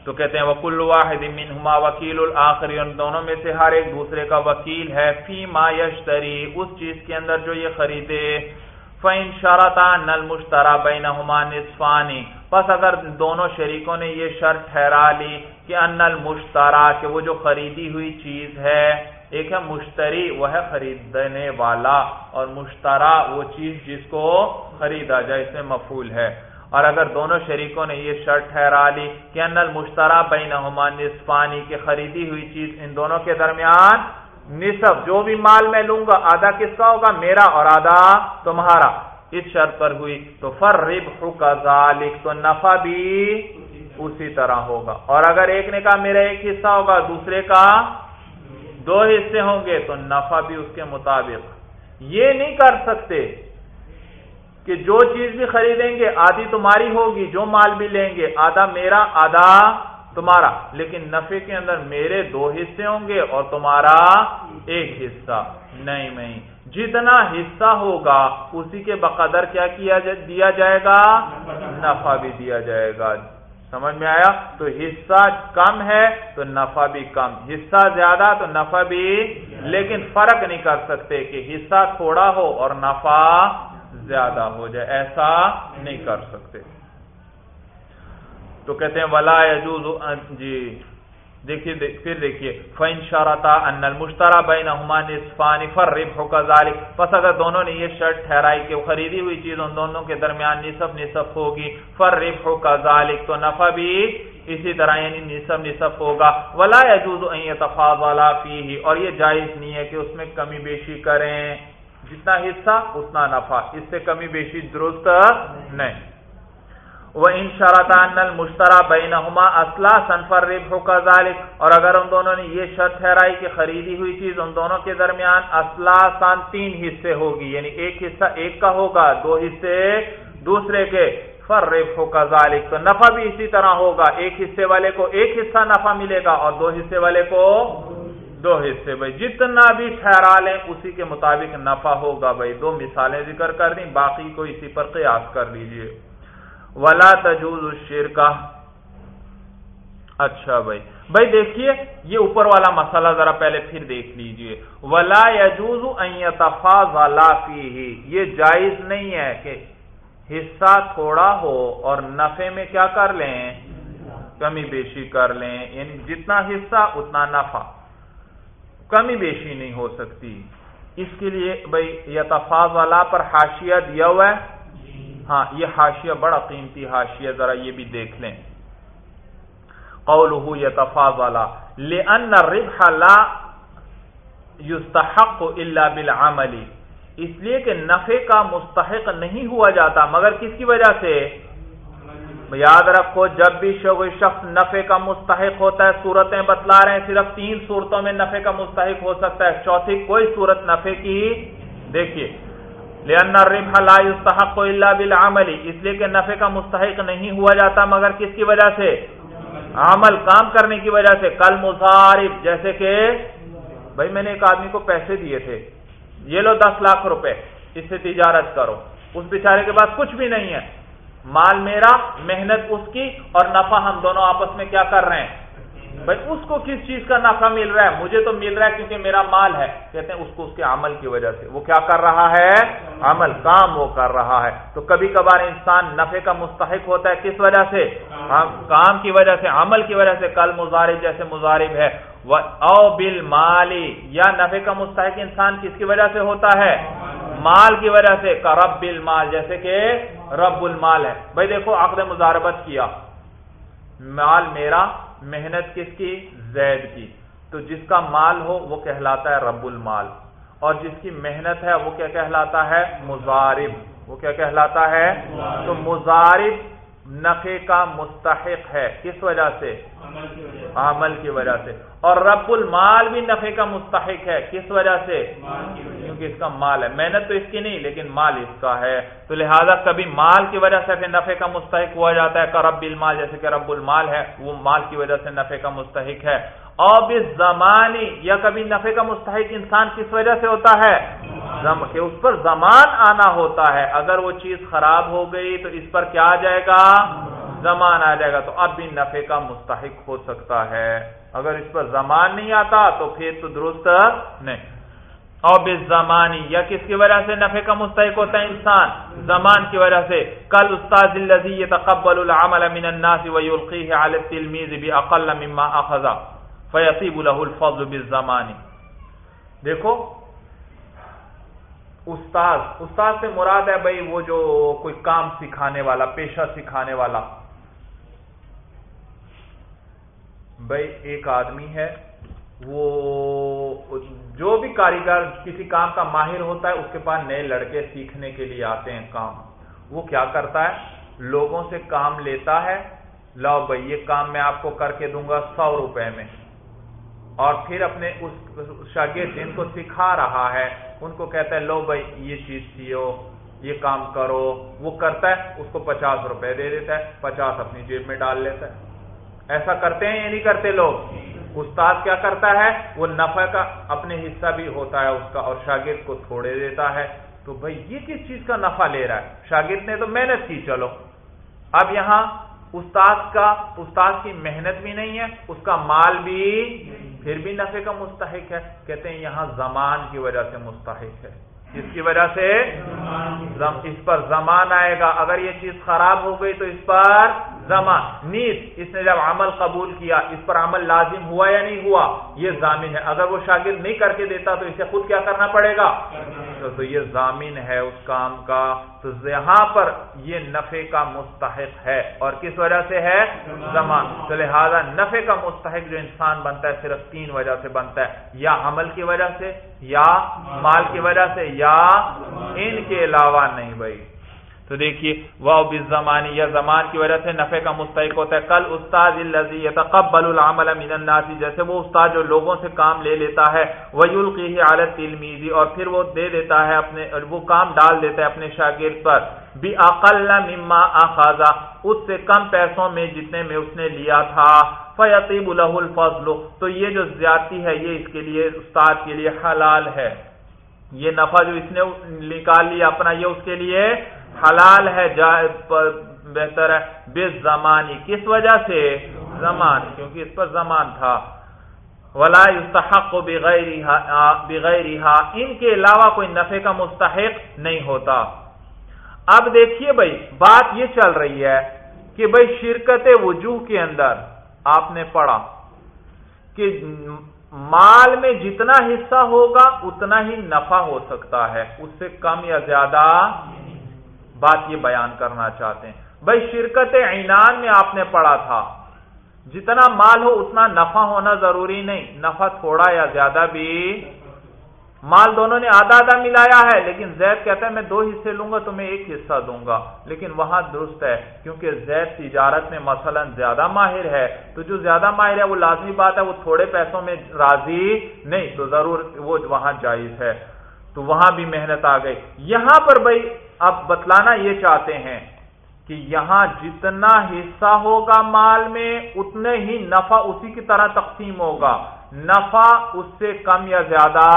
تو کہتے ہیں، وکل واحد منہما وکیل الآخری ان دونوں میں سے ہر ایک دوسرے کا وکیل ہے۔ فی ما یشتری، اس چیز کے اندر جو یہ خریدے۔ فَإِن شَرَطَ الْمُشْتَرَى بَيْنَهُمَا نِصْفَانِ پس اگر دونوں شریکوں نے یہ شرط ٹھہرا لی کہ ان المشترا، کہ وہ جو خریدی ہوئی چیز ہے، ایک ہے مشتری، وہ ہے خریدنے والا، اور مشترا وہ چیز جس کو خریدا جائے، اس میں مفول ہے۔ اور اگر دونوں شریکوں نے یہ شرط ٹھہرا لی کہ ان المشترا بینہما نصفانی، کہ خریدی ہوئی چیز ان دونوں کے درمیان نصف، جو بھی مال میں لوں گا، آدھا کس کا ہوگا؟ میرا، اور آدھا تمہارا۔ اس شرط پر ہوئی تو فر رب ذالک، تو نفع بھی اسی طرح ہوگا۔ اور اگر ایک نے کہا میرا ایک حصہ ہوگا، دوسرے کا دو حصے ہوں گے، تو نفع بھی اس کے مطابق۔ یہ نہیں کر سکتے کہ جو چیز بھی خریدیں گے، آدھی تمہاری ہوگی، جو مال بھی لیں گے، آدھا میرا، آدھا تمہارا۔ لیکن نفے کے اندر میرے دو حصے ہوں گے اور تمہارا ایک حصہ۔ نہیں نہیں۔ جتنا حصہ ہوگا اسی کے بقدر کیا کیا دیا جائے گا؟ نفع بھی دیا جائے گا۔ سمجھ میں آیا؟ تو حصہ کم ہے تو نفع بھی کم۔ حصہ زیادہ تو نفع بھی۔ لیکن فرق نہیں کر سکتے کہ حصہ تھوڑا ہو اور نفع زیادہ ہو جائے۔ ایسا نہیں کر سکتے۔ تو کہتے ہیں، ولا یجوز جی۔ دیکھیے پھر دیکھیے فین شارتا ان المشترا بین نصفان فرب ہو پس اگر دونوں نے یہ شرط ٹھہرائی کہ خریدی ہوئی چیز ان دونوں کے درمیان نصف نصف ہوگی، فرب ہو تو نفع بھی اسی طرح یعنی نصف نصف ہوگا۔ ولا یجوز ان يتفاضل والا فی اور یہ جائز نہیں ہے کہ اس میں کمی بیشی کریں۔ جتنا حصہ، اتنا نفع۔ اس سے کمی بیشی درست نہیں۔ وہ ان شرطا نل مشترا بینہما اسلح سنفر رب ذالک اور اگر ان دونوں نے یہ شرط ٹھہرائی کہ خریدی ہوئی چیز ان دونوں کے درمیان اسلح سان تین حصے ہوگی یعنی ایک حصہ ایک کا ہوگا، دو حصے دوسرے کے فر رب ذالک تو نفع بھی اسی طرح ہوگا، ایک حصے والے کو ایک حصہ نفع ملے گا اور دو حصے والے کو دو حصے۔ بھائی، جتنا بھی ٹھہرا لیں، اسی کے مطابق نفع ہوگا۔ بھائی، دو مثالیں ذکر کر دیں، باقی کو اسی پر قیاس کر لیجیے۔ ولا تجوز الشرکا اچھا بھائی۔ بھائی دیکھیے، یہ اوپر والا مسئلہ ذرا پہلے پھر دیکھ لیجیے۔ ولا یجوز والا فی یہ جائز نہیں ہے کہ حصہ تھوڑا ہو اور نفے میں کیا کر لیں؟ کمی بیشی کر لیں۔ یعنی جتنا حصہ، اتنا نفع۔ کمی بیشی نہیں ہو سکتی۔ اس کے لیے بھائی یتفاظ والا پر حاشیہ دیا ہوا ہے۔ ہاں یہ حاشیہ بڑا قیمتی حاشیہ، ذرا یہ بھی دیکھ لیں۔ قوله یتفاظ والا لأن الربح لا يستحق الا بالعمل۔ اس لیے کہ نفع کا مستحق نہیں ہوا جاتا، مگر کس کی وجہ سے؟ یاد رکھو، جب بھی شخص نفے کا مستحق ہوتا ہے، صورتیں بتلا رہے ہیں، صرف تین صورتوں میں نفے کا مستحق ہو سکتا ہے۔ چوتھی کوئی صورت نفے کی؟ دیکھیے کو اللہ بالعملی اس لیے کہ نفے کا مستحق نہیں ہوا جاتا، مگر کس کی وجہ سے؟ عمل، کام کرنے کی وجہ سے۔ کل مظارف جیسے کہ، بھائی میں نے ایک آدمی کو پیسے دیے تھے۔ یہ لو دس لاکھ روپے، اس سے تجارت کرو۔ اس بیچارے کے پاس کچھ بھی نہیں ہے۔ مال میرا، محنت اس کی، اور نفع ہم دونوں آپس میں کیا کر رہے ہیں؟ بھائی، اس کو کس چیز کا نفع مل رہا ہے؟ مجھے تو مل رہا ہے کیونکہ میرا مال ہے۔ کہتے ہیں، اس کو اس کے عمل کی وجہ سے۔ وہ کیا کر رہا ہے؟ عمل، کام وہ کر رہا ہے۔ تو کبھی کبھار انسان نفے کا مستحق ہوتا ہے۔ کس وجہ سے؟ ہاں، کام کی وجہ سے، عمل کی وجہ سے۔ کل مزارب جیسے مزارب ہے۔ او بل مالی یا نفے کا مستحق انسان کس کی وجہ سے ہوتا ہے؟ مال کی وجہ سے۔ رب المال جیسے کہ رب المال ہے۔ بھائی، دیکھو، عقد مزاربت کیا۔ مال میرا محنت کس کی؟ زید کی۔ تو جس کا مال ہو وہ کہلاتا ہے رب المال۔ اور جس کی محنت ہے وہ کیا کہلاتا ہے؟ مزارب وہ کیا کہلاتا ہے؟ تو مزارب نفے کا مستحق ہے۔ کس وجہ سے؟ عمل کی وجہ سے۔ اور رب المال بھی نفے کا مستحق ہے۔ کس وجہ سے۔ کیونکہ اس کا مال ہے۔ محنت تو اس کی نہیں، لیکن مال اس کا ہے۔ تو لہذا کبھی مال کی وجہ سے پھر نفے کا مستحق ہوا جاتا ہے۔ رب المال، جیسے کہ رب المال ہے، وہ مال کی وجہ سے نفے کا مستحق ہے۔ اور زمانی یا کبھی نفے کا مستحق انسان کس وجہ سے ہوتا ہے؟ کہ اس پر زمان آنا ہوتا ہے۔ اگر وہ چیز خراب ہو گئی تو اس پر کیا آ جائے گا؟ زمان آ جائے گا۔ تو اب بھی نفے کا مستحق ہو سکتا ہے۔ اگر اس پر زمان نہیں آتا تو پھر تو درست نہیں۔ اور بے زمانی یا کس کی وجہ سے نفے کا مستحق ہوتا ہے انسان؟ زمان کی وجہ سے۔ کل استاد الذي يتقبل العمل من الناس ويلقيه على التلميذ باقل مما اخذ فيصيب له الفضل بالزمان. دیکھو استاد استاد سے مراد ہے بھائی وہ جو کوئی کام سکھانے والا، پیشہ سکھانے والا۔ بھائی ایک آدمی ہے، وہ جو بھی کاریگر کسی کام کا ماہر ہوتا ہے، اس کے پاس نئے لڑکے سیکھنے کے لیے آتے ہیں کام۔ وہ کیا کرتا ہے؟ لوگوں سے کام لیتا ہے۔ لاؤ بھائی، یہ کام میں آپ کو کر کے دوں گا سو روپے میں۔ اور پھر اپنے اس شاگرد جن کو سکھا رہا ہے۔ ان کو کہتا ہے، لو بھائی، یہ چیز سیو، یہ کام کرو۔ وہ کرتا ہے، اس کو پچاس روپے دے دیتا ہے، پچاس اپنی جیب میں ڈال لیتا ہے۔ ایسا کرتے ہیں یا نہیں کرتے لوگ؟ استاد کیا کرتا ہے؟ وہ نفع کا اپنے حصہ بھی ہوتا ہے، اس کا اور شاگرد کو تھوڑے دیتا ہے۔ تو بھائی، یہ کس چیز کا نفع لے رہا ہے؟ شاگرد نے تو محنت کی، چلو۔ اب یہاں استاد کا، استاد کی محنت بھی نہیں ہے، اس کا مال بھی پھر بھی نفع کا مستحق ہے۔ کہتے ہیں یہاں زمان کی وجہ سے مستحق ہے۔ جس کی وجہ سے اس پر زمان آئے گا۔ اگر یہ چیز خراب ہو گئی تو اس پر زمان نیت، اس نے جب عمل قبول کیا، اس پر عمل لازم ہوا یا نہیں ہوا؟ یہ ضامن ہے۔ اگر وہ شاگرد نہیں کر کے دیتا تو اسے خود کیا کرنا پڑے گا؟ تو یہ ضامن ہے اس کام کا۔ تو یہاں پر یہ نفع کا مستحق ہے۔ اور کس وجہ سے ہے؟ زمان تو لہذا نفع کا مستحق جو انسان بنتا ہے صرف تین وجہ سے بنتا ہے۔ یا عمل کی وجہ سے، یا مال کی وجہ سے، یا ان کے علاوہ نہیں بھائی۔ تو دیکھیے وہ زمانی یا زمان کی وجہ سے نفع کا مستحق ہوتا ہے۔ کل استاد يتقبل العمل من الناس، جیسے وہ استاد جو لوگوں سے کام لے لیتا ہے وہ عالت تلمیزی اور پھر وہ دے دیتا ہے اپنے، وہ کام ڈال دیتا ہے اپنے شاگرد پر۔ بھی اقل مما اخذا اس سے کم پیسوں میں جتنے میں اس نے لیا تھا۔ فیطیب له الفضل، تو یہ جو زیادتی ہے، یہ اس کے لیے استاد کے لیے حلال ہے۔ یہ نفع جو اس نے نکال لیا اپنا، یہ اس کے لیے حلال ہے بہتر ہے۔ بے زمانی، کس وجہ سے؟ زمان، کیونکہ اس پر زمان تھا۔ ولا يستحق بغیرها ان کے علاوہ کوئی نفع کا مستحق نہیں ہوتا۔ اب دیکھیے بھائی، بات یہ چل رہی ہے کہ بھائی شرکت وجوہ کے اندر آپ نے پڑھا کہ مال میں جتنا حصہ ہوگا، اتنا ہی نفع ہو سکتا ہے۔ اس سے کم یا زیادہ بات یہ بیان کرنا چاہتے ہیں۔ بھائی شرکت عنان میں آپ نے پڑھا تھا۔ جتنا مال ہو اتنا نفع ہونا ضروری نہیں۔ نفع تھوڑا یا زیادہ بھی۔ مال دونوں نے آدھا آدھا ملایا ہے، لیکن زید کہتا ہے میں دو حصے لوں گا تو میں ایک حصہ دوں گا۔ لیکن وہاں درست ہے، کیونکہ زید تجارت میں مثلا زیادہ ماہر ہے۔ تو جو زیادہ ماہر ہے، وہ لازمی بات ہے، وہ تھوڑے پیسوں میں راضی نہیں، تو ضرور وہ وہاں جائز ہے۔ تو وہاں بھی محنت آ گئی۔ یہاں پر بھائی اب بتلانا یہ چاہتے ہیں کہ یہاں جتنا حصہ ہوگا مال میں، اتنے ہی نفع اسی کی طرح تقسیم ہوگا۔ نفع اس سے کم یا زیادہ؟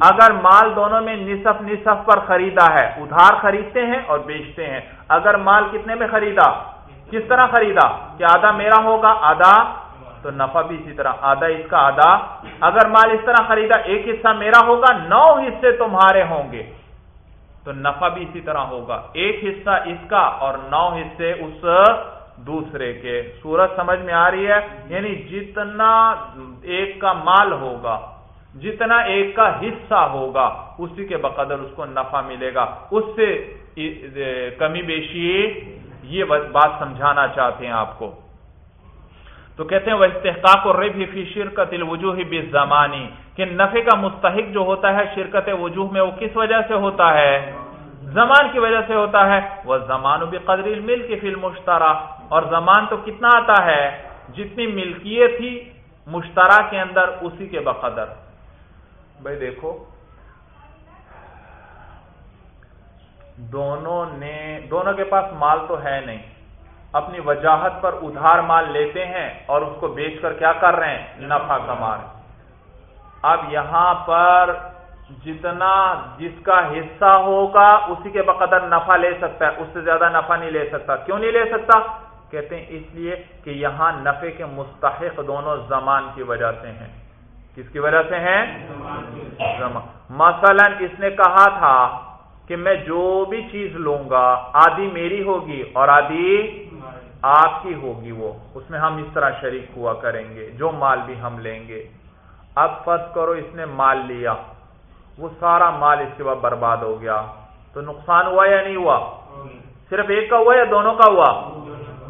اگر مال دونوں میں نصف نصف پر خریدا ہے، ادھار خریدتے ہیں اور بیچتے ہیں۔ اگر مال کتنے میں خریدا؟ کس طرح خریدا؟ کہ آدھا میرا ہوگا؟ آدھا۔ تو نفع بھی اسی طرح، آدھا اس کا آدھا۔ اگر مال اس طرح خریدا، ایک حصہ میرا ہوگا، نو حصے تمہارے ہوں گے۔ تو نفع بھی اسی طرح ہوگا۔ ایک حصہ اس کا اور نو حصے اس دوسرے کے۔ سورج سمجھ میں آ رہی ہے؟ یعنی جتنا ایک کا مال ہوگا، جتنا ایک کا حصہ ہوگا، اسی کے بقدر اس کو نفع ملے گا۔ اس سے کمی بیشی، یہ بات سمجھانا چاہتے ہیں آپ کو۔ تو کہتے ہیں وہ استحقاق اور رب فی شرکت الوجوہ زمانی کہ نفع کا مستحق جو ہوتا ہے شرکت وجوہ میں وہ کس وجہ سے ہوتا ہے؟ زمان کی وجہ سے ہوتا ہے۔ وہ زمان بھی قدر مل کے فل مشترا اور زمان تو کتنا آتا ہے؟ جتنی ملکیت تھی مشترا کے اندر اسی کے بقدر۔ بھائی دیکھو، دونوں نے، دونوں کے پاس مال تو ہے نہیں۔ اپنی وجاہت پر ادھار مال لیتے ہیں اور اس کو بیچ کر کیا کر رہے ہیں؟ نفع کما رہے اب یہاں پر جتنا جس کا حصہ ہوگا، اسی کے بقدر نفع لے سکتا ہے۔ اس سے زیادہ نفع نہیں لے سکتا۔ کیوں نہیں لے سکتا؟ کہتے ہیں اس لیے کہ یہاں نفع کے مستحق دونوں زمان کی وجہ سے ہیں۔ کس کی وجہ سے ہیں؟ مثلا اس نے کہا تھا کہ میں جو بھی چیز لوں گا، آدھی میری ہوگی اور آدھی آپ کی ہوگی وہ۔ اس میں ہم اس طرح شریک ہوا کریں گے۔ جو مال بھی ہم لیں گے۔ اب فرض کرو اس نے مال لیا۔ وہ سارا مال اس کے بعد برباد ہو گیا۔ تو نقصان ہوا یا نہیں ہوا؟ صرف ایک کا ہوا یا دونوں کا ہوا؟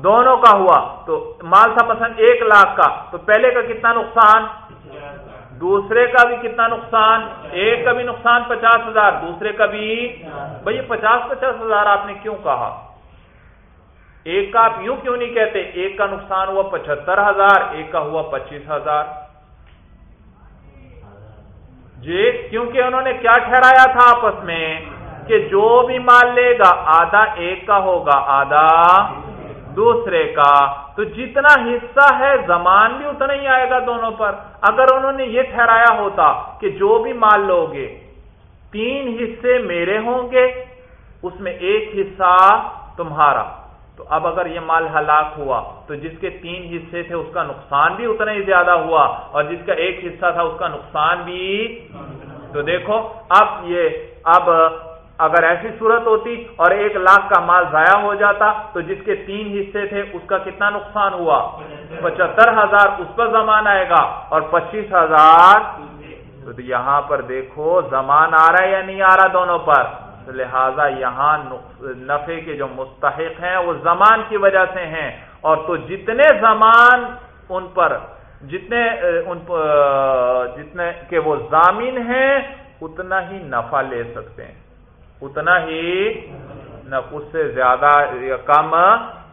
دونوں کا ہوا۔ تو مال تھا مثلا ایک لاکھ کا۔ تو پہلے کا کتنا نقصان؟ دوسرے کا بھی کتنا نقصان؟ ایک کا بھی نقصان پچاس ہزار۔ دوسرے کا بھی؟ بھائی پچاس پچاس ہزار آپ نے کیوں کہا؟ ایک کا آپ یوں کیوں نہیں کہتے؟ ایک کا نقصان ہوا پچہتر ہزار، ایک کا ہوا پچیس ہزار۔ جی کیونکہ انہوں نے کیا ٹھہرایا تھا آپس میں؟ کہ جو بھی مال لے گا، آدھا ایک کا ہوگا، آدھا دوسرے کا۔ تو جتنا حصہ ہے، زمان بھی اتنا ہی آئے گا دونوں پر۔ اگر انہوں نے یہ ٹھہرایا ہوتا کہ جو بھی مال لو گے، تین حصے میرے ہوں گے، اس میں ایک حصہ تمہارا۔ تو اب اگر یہ مال ہلاک ہوا تو جس کے تین حصے تھے اس کا نقصان بھی اتنا ہی زیادہ ہوا اور جس کا ایک حصہ تھا اس کا نقصان بھی تو دیکھو، اب یہ، اب اگر ایسی صورت ہوتی اور ایک لاکھ کا مال ضائع ہو جاتا تو جس کے تین حصے تھے اس کا کتنا نقصان ہوا؟ پچہتر ہزار اس پر زمان آئے گا اور پچیس ہزار تو یہاں پر دیکھو، زمان آ رہا ہے یا نہیں آ رہا دونوں پر؟ لہذا یہاں نفے کے جو مستحق ہیں وہ زمان کی وجہ سے ہیں۔ اور تو جتنے زمان ان پر، جتنے، ان جتنے کہ وہ ضامین ہیں، اتنا ہی نفع لے سکتے ہیں۔ اتنا ہی اس سے زیادہ یا کم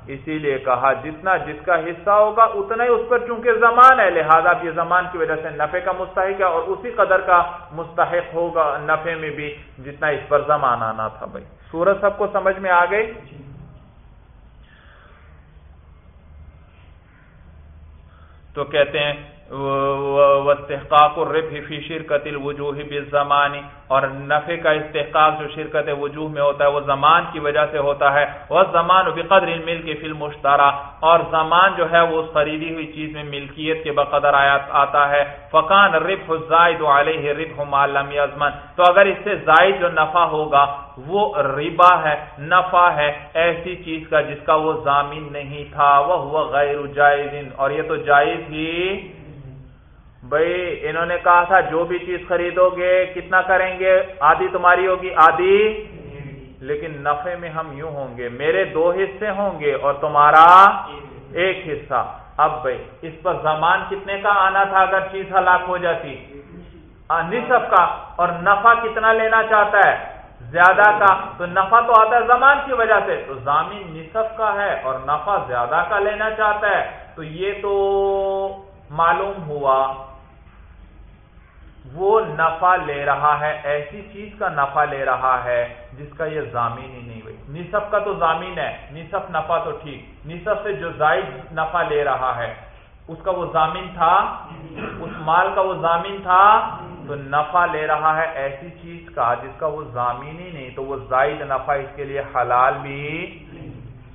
اسی لیے کہا، جتنا جس کا حصہ ہوگا، اتنا ہی اس پر چونکہ زمان ہے۔ لہذا یہ زمان کی وجہ سے نفے کا مستحق ہے اور اسی قدر کا مستحق ہوگا نفے میں بھی، جتنا اس پر زمان آنا تھا بھائی۔ سورج سب کو سمجھ میں آ گئی؟ تو کہتے ہیں استحقاق الربح فی شرکت الوجوہ بالزمانی اور نفع کا استحقاق جو شرکت وجوہ میں ہوتا ہے وہ زمان کی وجہ سے ہوتا ہے وہ زمان بقدر الملک فی المشترا اور زمان جو ہے وہ خریدی ہوئی چیز میں ملکیت کے بقدر آیات آتا ہے۔ فقان ربح الزائد علیہ ربح ما لم یزمن، تو اگر اس سے زائد جو نفع ہوگا، وہ ربا ہے، نفع ہے، ایسی چیز کا جس کا وہ ضامین نہیں تھا وہ غیر جائز، اور یہ تو جائز ہی بھائی، انہوں نے کہا تھا، جو بھی چیز خریدو گے، کتنا کریں گے؟ آدھی تمہاری ہوگی، آدھی؟ لیکن نفے میں ہم یوں ہوں گے، میرے دو حصے ہوں گے اور تمہارا ایک حصہ۔ اب بھائی، اس پر زمان کتنے کا آنا تھا اگر چیز ہلاک ہو جاتی؟ نصف کا۔ اور نفع کتنا لینا چاہتا ہے؟ زیادہ کا۔ تو نفع تو آتا ہے زمان کی وجہ سے۔ تو زامین نصف کا ہے اور نفع زیادہ کا لینا چاہتا ہے۔ تو یہ تو معلوم ہوا۔ وہ نفع لے رہا ہے، ایسی چیز کا نفع لے رہا ہے جس کا یہ زامین ہی نہیں ہوئی نصف کا تو زامین ہے، نصف نفع تو ٹھیک۔ نصف سے جو زائد نفع لے رہا ہے، اس کا وہ زامین تھا؟ اس مال کا وہ زامین تھا؟ تو نفع لے رہا ہے ایسی چیز کا جس کا وہ زامین ہی نہیں، تو وہ زائد نفع اس کے لیے حلال بھی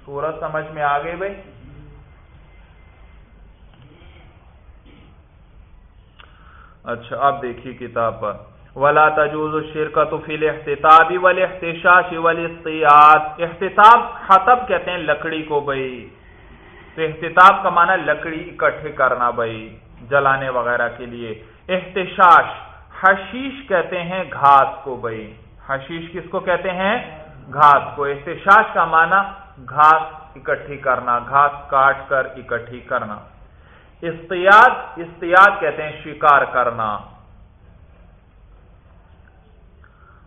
سورج سمجھ میں آ گئی بھائی؟ اچھا اب دیکھیے کتاب پر۔ ولا تجوز شرکت فی الاحتتاب والاحتشاش والاستیاد احتتاب حطب کہتے ہیں لکڑی کو بھائی۔ تو احتتاب کا معنی لکڑی اکٹھے کرنا بھائی، جلانے وغیرہ کے لیے۔ احتشاش، حشیش کہتے ہیں گھاس کو بھائی۔ حشیش کس کو کہتے ہیں؟ گھاس کو۔ احتشاش کا معنی گھاس اکٹھی کرنا گھاس کاٹ کر اکٹھی کرنا۔ استیاد استیاد کہتے ہیں شکار کرنا۔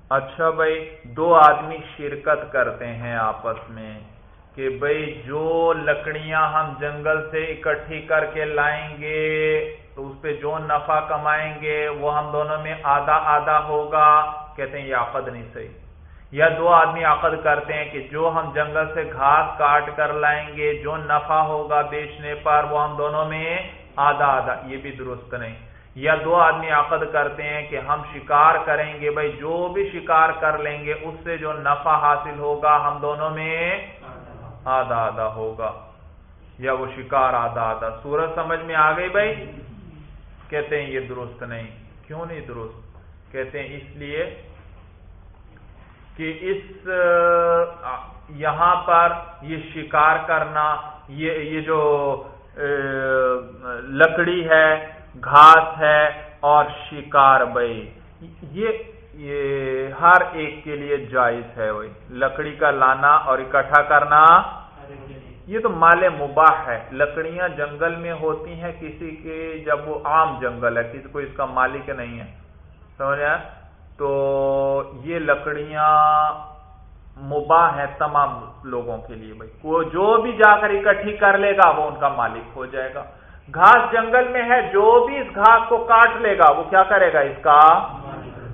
اچھا بھائی، دو آدمی شرکت کرتے ہیں آپس میں کہ بھائی جو لکڑیاں ہم جنگل سے اکٹھی کر کے لائیں گے، تو اس پہ جو نفع کمائیں گے، وہ ہم دونوں میں آدھا آدھا ہوگا۔ کہتے ہیں یہ آفد نہیں صحیح۔ یا دو آدمی عقد کرتے ہیں کہ جو ہم جنگل سے گھاس کاٹ کر لائیں گے، جو نفع ہوگا بیچنے پر، وہ ہم دونوں میں آدھا آدھا، یہ بھی درست نہیں۔ یا دو آدمی عقد کرتے ہیں کہ ہم شکار کریں گے، بھائی جو بھی شکار کر لیں گے، اس سے جو نفع حاصل ہوگا، ہم دونوں میں آدھا آدھا ہوگا۔ یا وہ شکار آدھا آدھا۔ سورج سمجھ میں آ گئی بھائی؟ کہتے ہیں یہ درست نہیں۔ کیوں نہیں درست؟ کہتے ہیں اس لیے کہ اس یہاں پر یہ شکار کرنا، یہ یہ جو لکڑی ہے، گھاس ہے اور شکار بھائی یہ ہر ایک کے لیے جائز ہے وہی۔ لکڑی کا لانا اور اکٹھا کرنا، یہ تو مال مباح ہے۔ لکڑیاں جنگل میں ہوتی ہیں، کسی کے، جب وہ عام جنگل ہے، کسی کو اس کا مالک نہیں ہے۔ سمجھ تو یہ لکڑیاں مباح ہیں تمام لوگوں کے لیے بھائی۔ وہ جو بھی جا کر اکٹھی کر لے گا، وہ ان کا مالک ہو جائے گا۔ گھاس جنگل میں ہے، جو بھی اس گھاس کو کاٹ لے گا، وہ کیا کرے گا؟ اس کا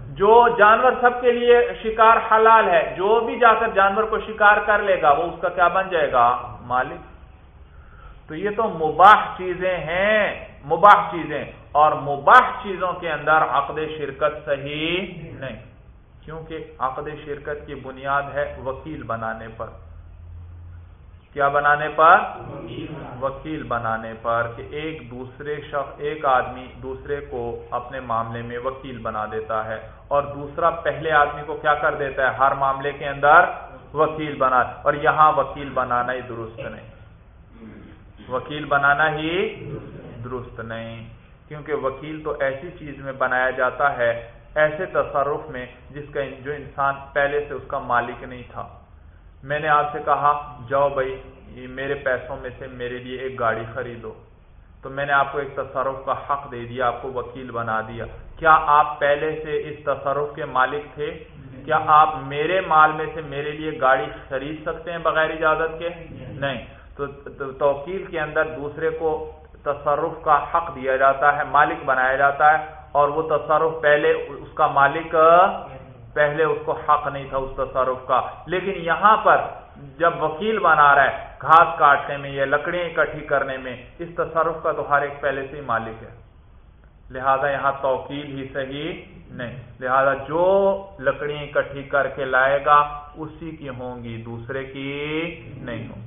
جو جانور سب کے لیے شکار حلال ہے، جو بھی جا کر جانور کو شکار کر لے گا، وہ اس کا کیا بن جائے گا؟ مالک۔ تو یہ تو مباح چیزیں ہیں، مباح چیزیں۔ اور مباح چیزوں کے اندر عقد شرکت صحیح نہیں۔ کیونکہ عقد شرکت کی بنیاد ہے وکیل بنانے پر۔ کیا بنانے پر؟ وکیل بنانے پر کہ ایک دوسرے شخص ایک آدمی دوسرے کو اپنے معاملے میں وکیل بنا دیتا ہے اور دوسرا پہلے آدمی کو کیا کر دیتا ہے؟ ہر معاملے کے اندر وکیل بنا۔ اور یہاں وکیل بنانا ہی درست نہیں۔ وکیل بنانا ہی درست نہیں۔ کیونکہ وکیل تو ایسی چیز میں بنایا جاتا ہے ایسے تصرف میں جس کا جو انسان پہلے سے اس کا مالک نہیں تھا۔ میں نے آپ سے کہا جاؤ بھائی یہ میرے پیسوں میں سے میرے لیے ایک گاڑی خریدو۔ تو میں نے آپ کو ایک تصرف کا حق دے دیا آپ کو وکیل بنا دیا۔ کیا آپ پہلے سے اس تصرف کے مالک تھے؟ کیا آپ میرے مال میں سے میرے لیے گاڑی خرید سکتے ہیں بغیر اجازت کے؟ نہیں۔ تو توکیل کے اندر دوسرے کو تصرف کا حق دیا جاتا ہے، مالک بنایا جاتا ہے اور وہ تصرف پہلے اس کا مالک، پہلے اس کو حق نہیں تھا اس تصرف کا۔ لیکن یہاں پر جب وکیل بنا رہا ہے، گھاس کاٹنے میں یا لکڑیاں اکٹھی کرنے میں، اس تصرف کا تو ہر ایک پہلے سے ہی مالک ہے۔ لہذا یہاں توکیل ہی صحیح نہیں۔ لہذا جو لکڑیاں اکٹھی کر کے لائے گا، اسی کی ہوں گی، دوسرے کی نہیں ہوں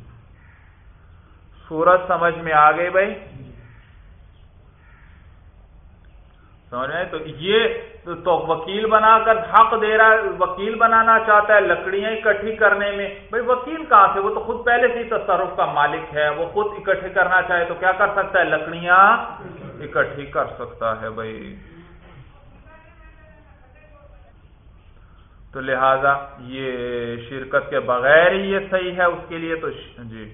سورج سمجھ میں آ گئی بھائی؟ سمجھ میں تو یہ تو وکیل بنا کر حق دے رہا ہے، وکیل بنانا چاہتا ہے، لکڑیاں اکٹھی کرنے میں۔ بھائی وکیل کہاں سے؟ وہ تو خود پہلے سے ہی تصرف کا مالک ہے، وہ خود اکٹھے کرنا چاہے تو کیا کر سکتا ہے؟ لکڑیاں اکٹھی کر سکتا ہے بھائی۔ تو لہذا یہ شرکت کے بغیر ہی یہ صحیح ہے، اس کے لیے تو جی۔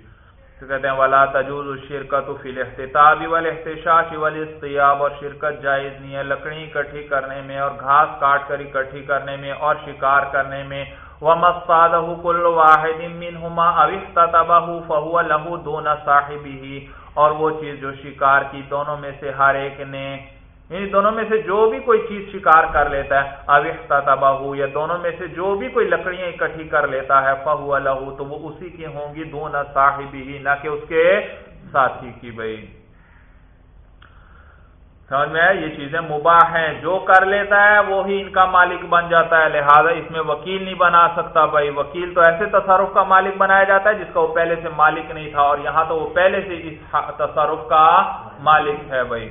کہتے ہیں، ولا تجوز شرکت فی الاحتتاب والاحتشاش والاستیاب اور شرکت جائز نہیں ہے۔ لکڑی اکٹھی کرنے میں اور گھاس کاٹ کر اکٹھی کرنے میں اور شکار کرنے میں۔ ومصادہ کل واحد منہما او اختتبہ فہو لہو دون صاحبہ اور وہ چیز جو شکار کی، دونوں میں سے ہر ایک نے یعنی دونوں میں سے جو بھی کوئی چیز شکار کر لیتا ہے اوختہ تباہ یا دونوں میں سے جو بھی کوئی لکڑیاں اکٹھی کر لیتا ہے، فہو لہو، تو وہ اسی کی ہوں گی، دون صاحب ہی نہ کہ اس کے ساتھی کی بھائی سمجھ میں یہ چیزیں مباح ہیں۔ جو کر لیتا ہے، وہی ان کا مالک بن جاتا ہے۔ لہذا اس میں وکیل نہیں بنا سکتا بھائی وکیل تو ایسے تصرف کا مالک بنایا جاتا ہے، جس کا وہ پہلے سے مالک نہیں تھا، اور یہاں تو وہ پہلے سے اس تصرف کا مالک ہے بھائی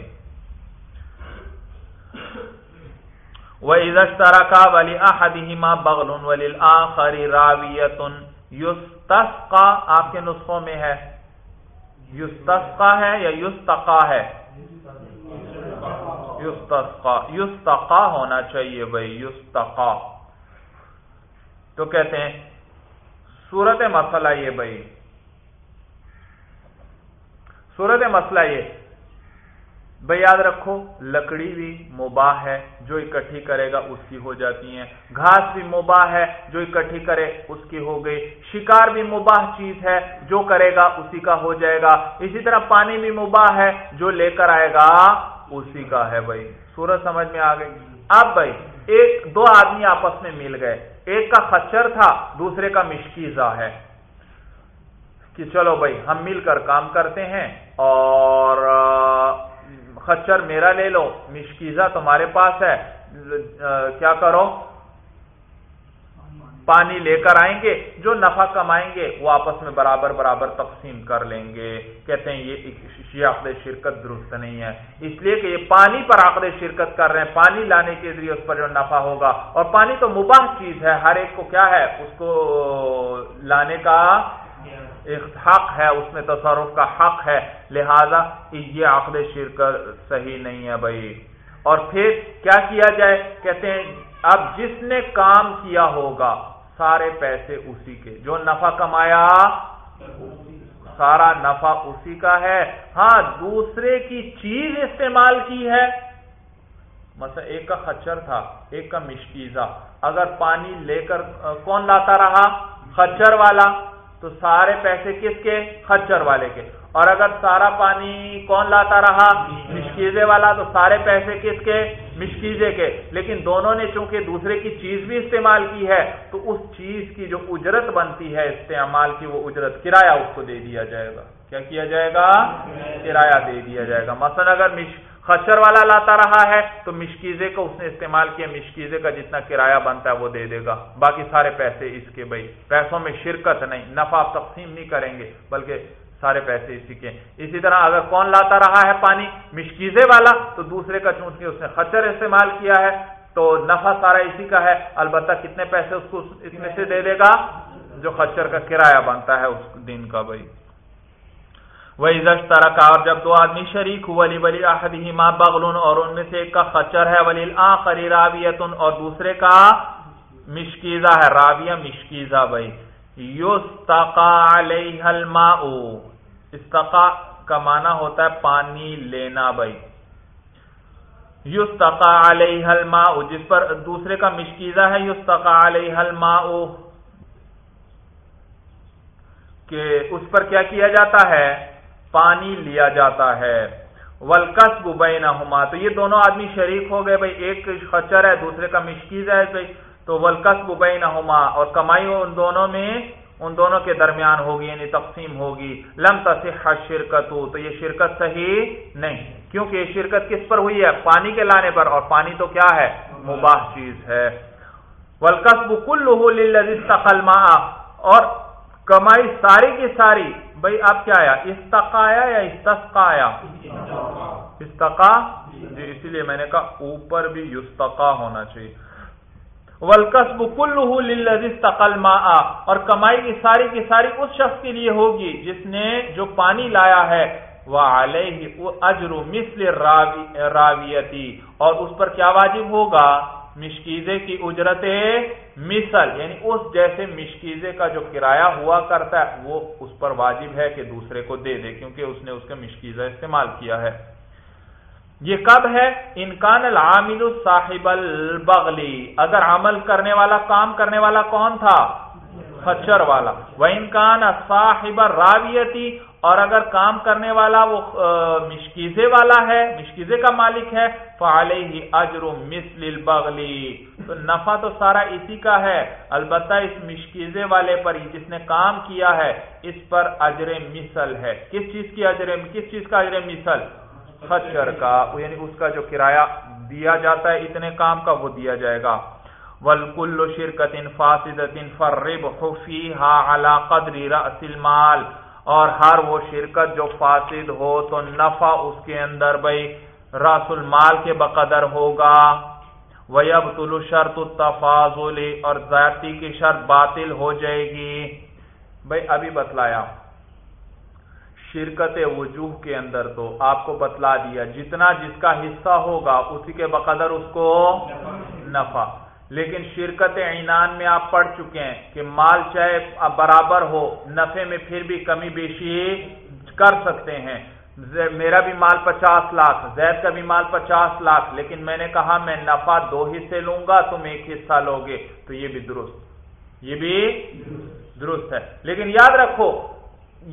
وہ عزت ترکا ولی احدیما بغل ولی آخری یستسقا آپ کے نسخوں میں ہے. یستسقا ہے یا یستقا ہے؟ یستسقا یستقا ہونا چاہیے بھائی یستقا تو کہتے ہیں، صورت مسئلہ یہ بھائی. صورت مسئلہ یہ بھائی یاد رکھو، لکڑی بھی مباح ہے، جو اکٹھی کرے گا اس کی ہو جاتی ہیں۔ گھاس بھی مباح ہے، جو اکٹھی کرے اس کی ہو گئی۔ شکار بھی مباح چیز ہے، جو کرے گا اسی کا ہو جائے گا۔ اسی طرح پانی بھی مباح ہے، جو لے کر آئے گا اسی کا ہے بھائی۔ سورج سمجھ میں آ گئی؟ اب بھائی، ایک، دو آدمی آپس میں مل گئے۔ ایک کا خچر تھا، دوسرے کا مشکیزہ ہے۔ کہ چلو بھائی، ہم مل کر کام کرتے ہیں اور خچر میرا لے لو، مشکیزہ تمہارے پاس ہے۔ کیا کرو؟ پانی لے کر آئیں گے، جو نفع کمائیں گے وہ آپس میں برابر برابر تقسیم کر لیں گے۔ کہتے ہیں یہ عقد شرکت درست نہیں ہے۔ اس لیے کہ یہ پانی پر عقد شرکت کر رہے ہیں۔ پانی لانے کے ذریعے اس پر جو نفع ہوگا۔ اور پانی تو مباح چیز ہے، ہر ایک کو کیا ہے؟ اس کو لانے کا حق ہے، اس میں تصرف کا حق ہے، لہذا یہ عقد شرکت صحیح نہیں ہے بھائی۔ اور پھر کیا کیا جائے؟ کہتے ہیں، اب جس نے کام کیا ہوگا، سارے پیسے اسی کے۔ جو نفع کمایا، سارا نفع اسی کا ہے۔ ہاں دوسرے کی چیز استعمال کی ہے۔ مثلا ایک کا خچر تھا، ایک کا مشکیزہ۔ اگر پانی لے کر، کون لاتا رہا؟ خچر والا۔ تو سارے پیسے کس کے؟ خچر والے کے۔ اور اگر سارا پانی کون لاتا رہا؟ مشکیزے والا، تو سارے پیسے کس کے؟ مشکیزے کے۔ لیکن دونوں نے چونکہ دوسرے کی چیز بھی استعمال کی ہے، تو اس چیز کی جو اجرت بنتی ہے استعمال کی، وہ اجرت کرایہ اس کو دے دیا جائے گا۔ کیا کیا جائے گا؟ کرایہ دے دیا جائے گا۔ مثلا اگر خچر والا لاتا رہا ہے، تو مشکیزے کو اس نے استعمال کیا، مشکیزے کا جتنا کرایہ بنتا ہے وہ دے دے گا۔ باقی سارے پیسے اس کے بھائی۔ پیسوں میں شرکت نہیں، نفع تقسیم نہیں کریں گے، بلکہ سارے پیسے اسی کے۔ اسی طرح اگر کون لاتا رہا ہے پانی مشکیزے والا، تو دوسرے کا چونکہ اس نے خچر استعمال کیا ہے، تو نفع سارا اسی کا ہے۔ البتہ کتنے پیسے اس کو اس میں سے دے دے گا، جو خچر کا کرایہ بنتا ہے اس دن کا بھائی۔ وہ عزت اور جب دو آدمی شریک ہو، ولی ولی احدی ماں بغلون اور ان میں سے ایک کا خچر ہے، ولی آخری راویتن، اور دوسرے کا مشکیزہ ہے۔ راویہ مشکیزہ، بھائی۔ یستقا علیہ الماء۔ استقا کا معنی ہوتا ہے پانی لینا، بھائی۔ یستقا علیہ الماء، جس پر دوسرے کا مشکیزہ ہے، یستقا علیہ الماء۔ کہ اس پر کیا کیا جاتا ہے؟ پانی لیا جاتا ہے۔ ولکس بینہما، تو یہ دونوں آدمی شریک ہو گئے بھائی، ایک خچر ہے، دوسرے کا مشکیز ہے بھائی۔ تو ولکس بینہما، اور کمائی ان دونوں میں، ان دونوں کے درمیان ہوگی یعنی تقسیم ہوگی۔ لم تصح شرکت ہو تو یہ شرکت صحیح نہیں کیونکہ یہ شرکت کس پر ہوئی ہے؟ پانی کے لانے پر، اور پانی تو کیا ہے؟ مباح چیز ہے۔ ولکس کل اور کمائی ساری کی ساری بھائی آپ کیا آیا؟ استقایا یا استقایا استقا؟ جی اسی لیے میں نے کہا اوپر بھی یستقا ہونا چاہیے۔ ولکسب کل استقل ما اور کمائی کی ساری کی ساری اس شخص کے لیے ہوگی جس نے جو پانی لایا ہے۔ وہ علیہ اجر مثل راویتی۔ اور اس پر کیا واجب ہوگا؟ مشکیزے کی اجرت مثل یعنی اس جیسے مشکیزے کا جو کرایہ ہوا کرتا ہے، وہ اس پر واجب ہے کہ دوسرے کو دے دے، کیونکہ اس نے اس کا مشکیزہ استعمال کیا ہے۔ یہ کب ہے؟ انکان العامل صاحب البغلی اگر عمل کرنے والا، کام کرنے والا کون تھا؟ خچر والا۔ وہ انکان صاحب راویتی اور اگر کام کرنے والا وہ مشکیزے والا ہے، مشکیزے کا مالک ہے فعال ہی اجر مثل البغلی۔ تو نفع تو سارا اسی کا ہے، البتہ اس مشکیزے والے پر جس نے کام کیا ہے، اس پر اجر مثل ہے۔ کس چیز کی اجر، کس چیز کا اجر مثل؟ خچر کا۔ یعنی اس کا جو کرایہ دیا جاتا ہے، اتنے کام کا وہ دیا جائے گا۔ ولکل شرکت فاسدت فرب خفیحا علی قدر رأس المال۔ اور ہر وہ شرکت جو فاسد ہو تو نفع اس کے اندر بھائی راس المال کے بقدر ہوگا۔ ویب طلو شرط التفاضل اور ذاتی کی شرط باطل ہو جائے گی۔ بھائی ابھی بتلایا۔ شرکت وجوہ کے اندر تو آپ کو بتلا دیا، جتنا جس کا حصہ ہوگا، اسی کے بقدر اس کو نفع۔ لیکن شرکت عنان میں آپ پڑھ چکے ہیں کہ مال چاہے برابر ہو نفے میں پھر بھی کمی بیشی کر سکتے ہیں۔ میرا بھی مال پچاس لاکھ، زید کا بھی مال پچاس لاکھ، لیکن میں نے کہا میں نفع دو حصے لوں گا، تم ایک حصہ لو گے۔ تو یہ بھی درست، یہ بھی درست ہے۔ لیکن یاد رکھو،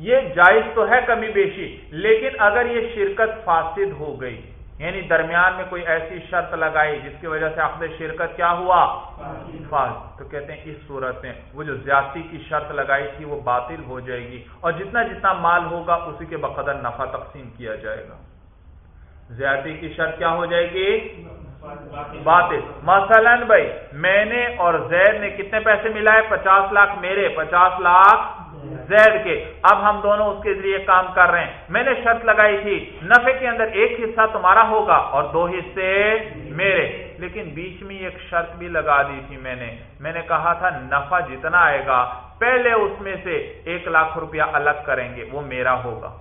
یہ جائز تو ہے کمی بیشی، لیکن اگر یہ شرکت فاسد ہو گئی یعنی درمیان میں کوئی ایسی شرط لگائی جس کی وجہ سے عقد شرکت کیا ہوا؟ تو کہتے ہیں اس صورت میں وہ جو زیادتی کی شرط لگائی تھی وہ باطل ہو جائے گی اور جتنا جتنا مال ہوگا اسی کے بقدر نفع تقسیم کیا جائے گا۔ زیادتی کی شرط کیا ہو جائے گی؟ باطل۔ مثلا بھائی، میں نے اور زید نے کتنے پیسے ملائے؟ پچاس لاکھ میرے، پچاس لاکھ زید کے۔ اب ہم دونوں اس کے ذریعے کام کر رہے ہیں۔ میں نے شرط لگائی تھی نفے کے اندر ایک حصہ تمہارا ہوگا اور دو حصے میرے۔ لیکن بیچ میں ایک شرط بھی لگا دی تھی میں نے۔ میں نے کہا تھا، نفع جتنا آئے گا، پہلے اس میں سے ایک لاکھ روپیہ الگ کریں گے، وہ میرا ہوگا۔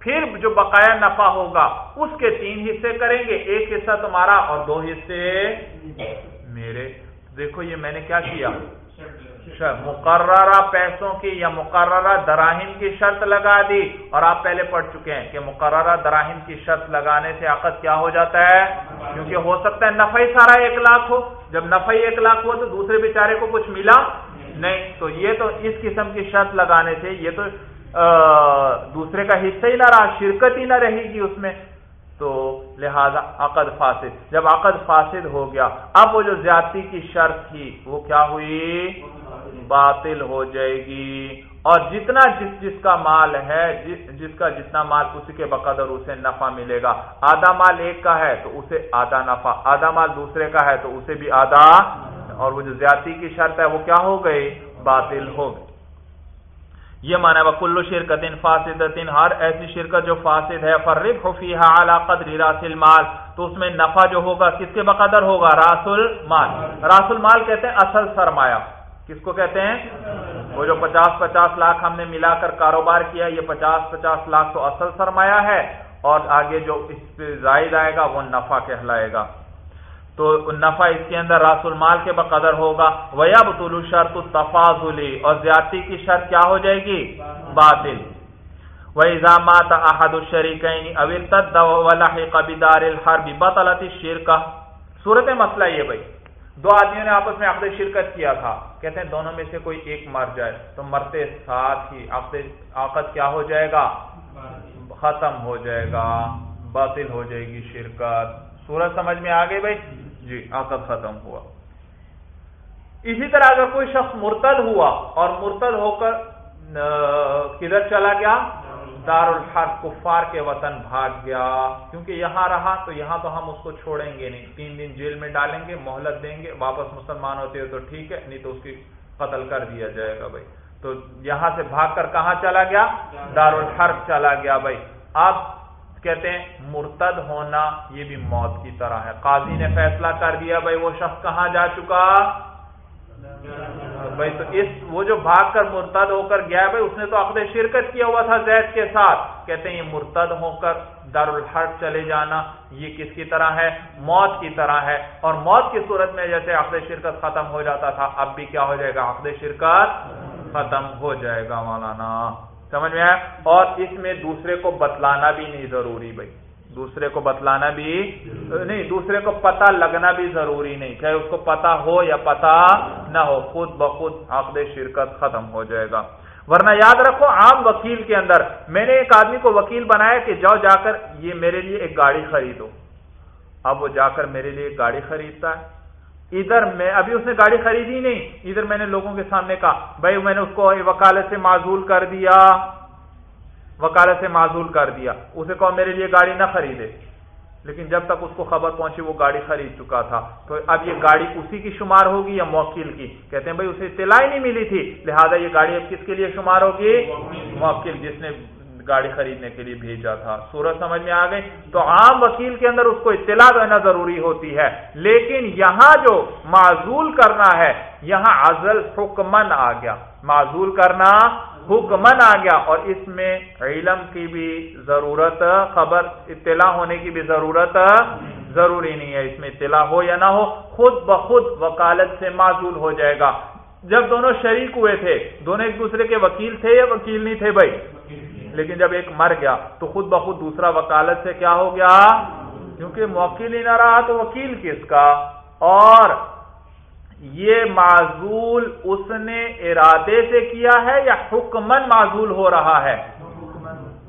پھر جو بقایا نفع ہوگا، اس کے تین حصے کریں گے، ایک حصہ تمہارا اور دو حصے میرے۔ دیکھو یہ میں نے کیا کیا؟ اچھا، مقررہ پیسوں کی یا مقررہ دراہم کی شرط لگا دی۔ اور آپ پہلے پڑھ چکے ہیں کہ مقررہ دراہم کی شرط لگانے سے عقد کیا ہو جاتا ہے؟ کیونکہ ہو سکتا ہے نفع سارا ایک لاکھ ہو۔ جب نفع ایک لاکھ ہو تو دوسرے بیچارے کو کچھ ملا نہیں۔ تو یہ تو اس قسم کی شرط لگانے سے یہ تو دوسرے کا حصہ ہی نہ رہا، شرکت ہی نہ رہے گی اس میں۔ تو لہذا عقد فاسد۔ جب عقد فاسد ہو گیا، اب وہ جو زیادتی کی شرط تھی، وہ کیا ہوئی؟ باطل ہو جائے گی۔ اور جتنا جس جس کا مال ہے، جس جس کا جتنا مال اسی کے بقدر اسے نفع ملے گا۔ آدھا مال ایک کا ہے تو اسے آدھا نفع، آدھا مال دوسرے کا ہے تو اسے بھی آدھا۔ اور وہ جو زیادتی کی شرط ہے وہ کیا ہو گئی؟ باطل ہو گئی۔ یہ مانا وہ کلو شرکت فاسد ہر ایسی شرکت جو فاسد ہے فرق فرف قدر راس المال۔ تو اس میں نفع جو ہوگا، کس کے بقدر ہوگا؟ راس المال۔ راس المال کہتے ہیں اصل سرمایہ۔ کس کو کہتے ہیں؟ وہ جو پچاس پچاس لاکھ ہم نے ملا کر کاروبار کیا، یہ پچاس پچاس لاکھ تو اصل سرمایہ ہے اور آگے جو اس پہ زائد آئے گا، وہ نفع کہلائے گا۔ تو نفع اس کے اندر راس المال کے بقدر ہوگا۔ ویا بطول شرط تفاضلی اور زیادتی کی شرط کیا ہو جائے گی؟ باطل۔ وہ الزامات احد الشریقین اول تد قبیدار الحرب بطلت الشرک صورت مسئلہ یہ بھائی۔ دو آدمیوں نے آپس میں عقد شرکت کیا تھا۔ کہتے ہیں دونوں میں سے کوئی ایک مر جائے تو مرتے ساتھ ہی عقد کیا ہو جائے گا؟ ختم ہو جائے گا، باطل ہو جائے گی شرکت۔ سورج سمجھ میں آ گئی بھائی؟ جی عقد ختم ہوا۔ اسی طرح اگر کوئی شخص مرتد ہوا اور مرتد ہو کر کدھر چلا گیا؟ دار الحرب کفار کے وطن بھاگ گیا۔ کیونکہ یہاں رہا تو یہاں تو ہم اس کو چھوڑیں گے نہیں۔ تین دن جیل میں ڈالیں گے، مہلت دیں گے، واپس مسلمان ہوتے تو ٹھیک ہے، نہیں تو اس کی قتل کر دیا جائے گا بھائی۔ تو یہاں سے بھاگ کر کہاں چلا گیا؟ دار الحرب چلا گیا بھائی۔ اب کہتے ہیں مرتد ہونا یہ بھی موت کی طرح ہے۔ قاضی نے فیصلہ کر دیا بھائی وہ شخص کہاں جا چکا؟ بھائی، تو اس وہ جو بھاگ کر مرتد ہو کر گیا بھائی، اس نے تو عقد شرکت کیا ہوا تھا زید کے ساتھ۔ کہتے ہیں، یہ مرتد ہو کر دار الحرب چلے جانا، یہ کس کی طرح ہے؟ موت کی طرح ہے۔ اور موت کی صورت میں جیسے عقد شرکت ختم ہو جاتا تھا، اب بھی کیا ہو جائے گا؟ عقد شرکت ختم ہو جائے گا، مولانا۔ سمجھ میں آیا؟ اور اس میں دوسرے کو بتلانا بھی نہیں ضروری، بھائی۔ دوسرے کو بتلانا بھی نہیں، دوسرے کو پتا لگنا بھی ضروری نہیں، چاہے اس کو پتا ہو یا پتا نہ ہو، خود بخود عقد شرکت ختم ہو جائے گا۔ ورنہ یاد رکھو، عام وکیل کے اندر میں نے ایک آدمی کو وکیل بنایا کہ جاؤ جا کر یہ میرے لیے ایک گاڑی خریدو۔ اب وہ جا کر میرے لیے ایک گاڑی خریدتا ہے۔ ادھر میں، ابھی اس نے گاڑی خریدی نہیں، ادھر میں نے لوگوں کے سامنے کہا، بھائی میں نے اس کو وکالت سے معذول کر دیا۔ وکالت سے معذول کر دیا۔ اسے کہو میرے لیے گاڑی نہ خریدے۔ لیکن جب تک اس کو خبر پہنچی وہ گاڑی خرید چکا تھا۔ تو اب یہ گاڑی اسی کی شمار ہوگی یا موکل کی؟ کہتے ہیں بھائی اسے اطلاع ہی نہیں ملی تھی۔ لہذا یہ گاڑی اب کس کے لیے شمار ہوگی؟ موکل، جس نے گاڑی خریدنے کے لیے بھیجا تھا۔ سورج سمجھ میں آ گئی تو عام وکیل کے اندر اس کو اطلاع دینا ضروری ہوتی ہے۔ لیکن یہاں جو معذول کرنا ہے، یہاں ازل حکمن آ گیا۔ معذول کرنا حکمن آ گیا اور اس میں علم کی بھی ضرورت، خبر اطلاع ہونے کی بھی ضرورت ضروری نہیں ہے۔ اس میں اطلاع ہو یا نہ ہو، خود بخود وکالت سے معذول ہو جائے گا۔ جب دونوں شریک ہوئے تھے، دونوں ایک دوسرے کے وکیل تھے یا وکیل نہیں تھے بھائی؟ لیکن جب ایک مر گیا تو خود بخود دوسرا وکالت سے کیا ہو گیا؟ کیونکہ موکل ہی نہ رہا تو وکیل کس کا؟ اور یہ معذول اس نے ارادے سے کیا ہے یا حکمن معذول ہو رہا ہے؟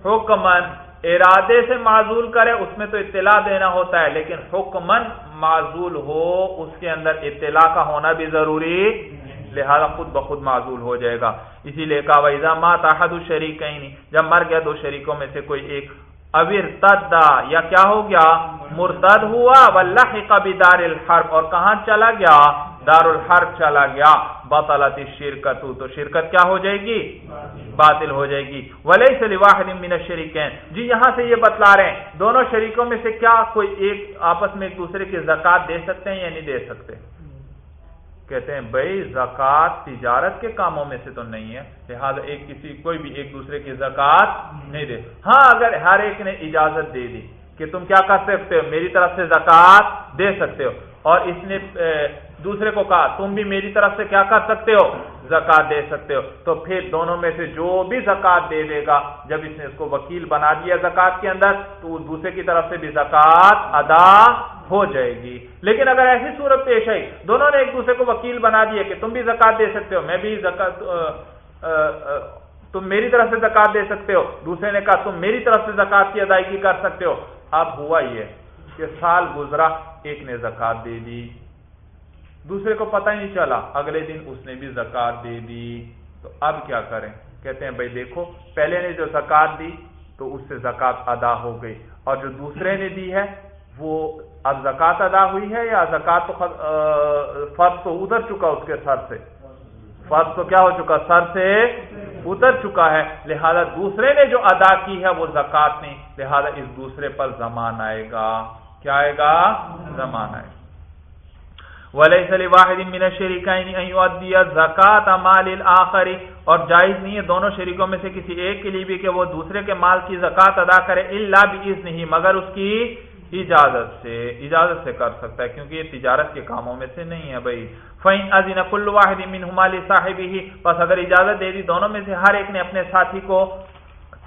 حکمن ارادے سے معذول کرے، اس میں تو اطلاع دینا ہوتا ہے، لیکن حکمن معذول ہو، اس کے اندر اطلاع کا ہونا بھی ضروری لہذا خود بخود معذول ہو جائے گا۔ اسی لیے کہا ویزا مات احد الشریک کہیں نہیں جب مر گیا، دو شریکوں میں سے کوئی ایک ابر تدا یا کیا ہو گیا؟ مرتد ہوا ولہ کبھی دار الحرب، اور کہاں چلا گیا؟ دار الحرب چلا گیا۔ بطلت شرکت تو شرکت کیا ہو جائے گی؟ باطل ہو جائے گی۔ ولی سے واحد من الشریکین جی یہاں سے یہ بتلا رہے ہیں، دونوں شریکوں میں سے کیا کوئی ایک آپس میں ایک دوسرے کی زکات دے سکتے ہیں یا نہیں دے سکتے؟ کہتے ہیں بھائی زکات تجارت کے کاموں میں سے تو نہیں ہے، لہٰذا ایک کسی کوئی بھی ایک دوسرے کی زکات نہیں دے۔ ہاں اگر ہر ایک نے اجازت دے دی کہ تم کیا کر سکتے ہو؟ میری طرف سے زکوٰۃ دے سکتے ہو۔ اور اس نے دوسرے کو کہا، تم بھی میری طرف سے کیا کر سکتے ہو؟ زکات دے سکتے ہو۔ تو پھر دونوں میں سے جو بھی زکات دے دے گا، جب اس نے اس کو وکیل بنا دیا زکات کے اندر، تو دوسرے کی طرف سے بھی زکات ادا ہو جائے گی۔ لیکن اگر ایسی صورت پیش آئی، دونوں نے ایک دوسرے کو وکیل بنا دیا کہ تم بھی زکات دے سکتے ہو، میں بھی زکات تم میری طرف سے زکات دے سکتے ہو۔ دوسرے نے کہا، تم میری طرف سے زکات کی ادائیگی کر سکتے ہو۔ اب ہوا یہ کہ سال گزرا، ایک نے زکات دے دی۔ دوسرے کو پتہ ہی نہیں چلا، اگلے دن اس نے بھی زکات دے دی۔ تو اب کیا کریں؟ کہتے ہیں، بھائی دیکھو، پہلے نے جو زکات دی تو اس سے زکات ادا ہو گئی۔ اور جو دوسرے نے دی ہے، وہ اب زکات ادا ہوئی ہے یا زکات تو فرض تو اتر چکا اس کے سر سے؟ فرض تو کیا ہو چکا؟ سر سے اتر چکا ہے۔ لہذا دوسرے نے جو ادا کی ہے، وہ زکات نہیں۔ لہذا اس دوسرے پر زمان آئے گا۔ کیا آئے گا؟ زمان آئے گا۔ واحد من زکات مال آخری اور جائز نہیں ہے دونوں شریکوں میں سے کسی ایک کے لیے بھی کہ وہ دوسرے کے مال کی زکات ادا کرے اللہ بھی مگر اس کی اجازت سے اجازت سے کر سکتا ہے، کیونکہ یہ تجارت کے کاموں میں سے نہیں ہے بھائی۔ فین ازین کل واحد منہمال صاحب ہی بس اگر اجازت دے دی دونوں میں سے ہر ایک نے اپنے ساتھی کو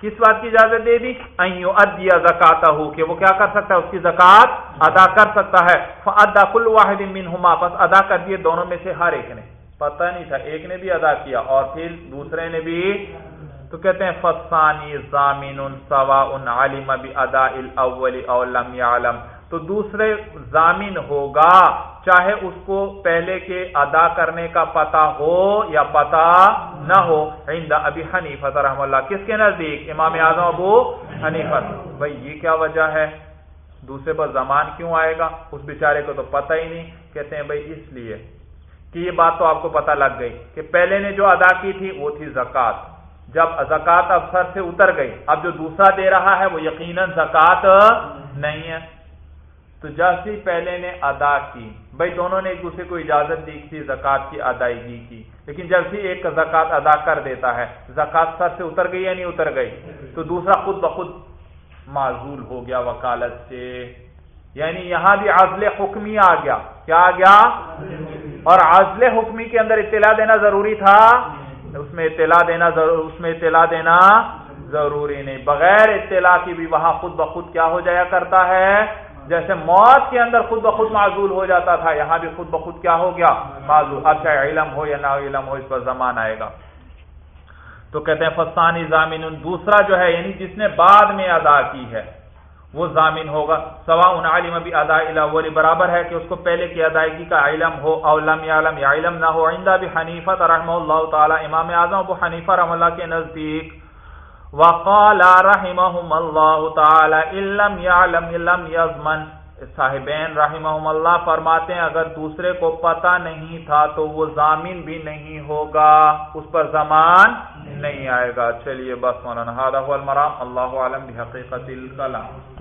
کس بات کی اجازت دے دی؟ ادیا زکاتا ہو کہ وہ کیا کر سکتا ہے؟ اس کی زکات ادا کر سکتا ہے۔ ادا کل واحد منہما پس ادا کر دیے دونوں میں سے ہر ایک نے۔ پتہ نہیں تھا، ایک نے بھی ادا کیا اور پھر دوسرے نے بھی۔ تو کہتے ہیں فسانی ضامین سوا ان عالم ابھی ادا اولم یعلم تو دوسرے ضامین ہوگا، چاہے اس کو پہلے کے ادا کرنے کا پتا ہو یا پتا نہ ہو۔ عند ابھی حنیفت رحم اللہ۔ کس کے نزدیک؟ امام اعظم ابو حنیفت بھائی، یہ کیا وجہ ہے؟ دوسرے پر زمان کیوں آئے گا؟ اس بیچارے کو تو پتہ ہی نہیں۔ کہتے ہیں، بھائی، اس لیے کہ یہ بات تو آپ کو پتہ لگ گئی کہ پہلے نے جو ادا کی تھی، وہ تھی زکات جب زکات اب سر سے اتر گئی، اب جو دوسرا دے رہا ہے، وہ یقیناً زکات نہیں ہے۔ تو جیسی پہلے نے ادا کی۔ بھائی دونوں نے ایک دوسرے کو اجازت دی تھی زکات کی ادائیگی کی۔ لیکن جب سے ایک زکات ادا کر دیتا ہے۔ زکات سر سے اتر گئی یا نہیں اتر گئی؟ تو دوسرا خود بخود معذول ہو گیا وکالت سے۔ یعنی یہاں بھی عزل حکمی آ گیا۔ کیا آ گیا؟ اور عزل حکمی کے اندر اطلاع دینا ضروری تھا؟ اس میں اطلاع دینا اس میں اطلاع دینا ضروری نہیں۔ بغیر اطلاع کی بھی وہاں خود بخود کیا ہو جایا کرتا ہے؟ جیسے موت کے اندر خود بخود معذول ہو جاتا تھا، یہاں بھی خود بخود کیا ہو گیا؟ معذول اب چاہے علم ہو یا نہ علم ہو، اس پر زمان آئے گا۔ تو کہتے ہیں فستانی زامین دوسرا جو ہے یعنی جس نے بعد میں ادا کی ہے، وہ ضامن ہوگا۔ سوا ان عالم ابھی ادا الاولی برابر ہے کہ اس کو پہلے کی ادائیگی کا علم ہو اولم یا علم یا علم نہ ہو۔ آئندہ بھی حنیفت رحمہ اللہ تعالی امام اعظم ابو حنیفہ رحم اللہ کے نزدیک وقال رحمهم اللہ تعالی علم یعلم علم یزمن. صاحبین رحمہم اللہ فرماتے ہیں اگر دوسرے کو پتہ نہیں تھا تو وہ ضامن بھی نہیں ہوگا اس پر زمان نہیں آئے گا. چلیے بس مولانا المرام اللہ عالم بحقیقت الکلام۔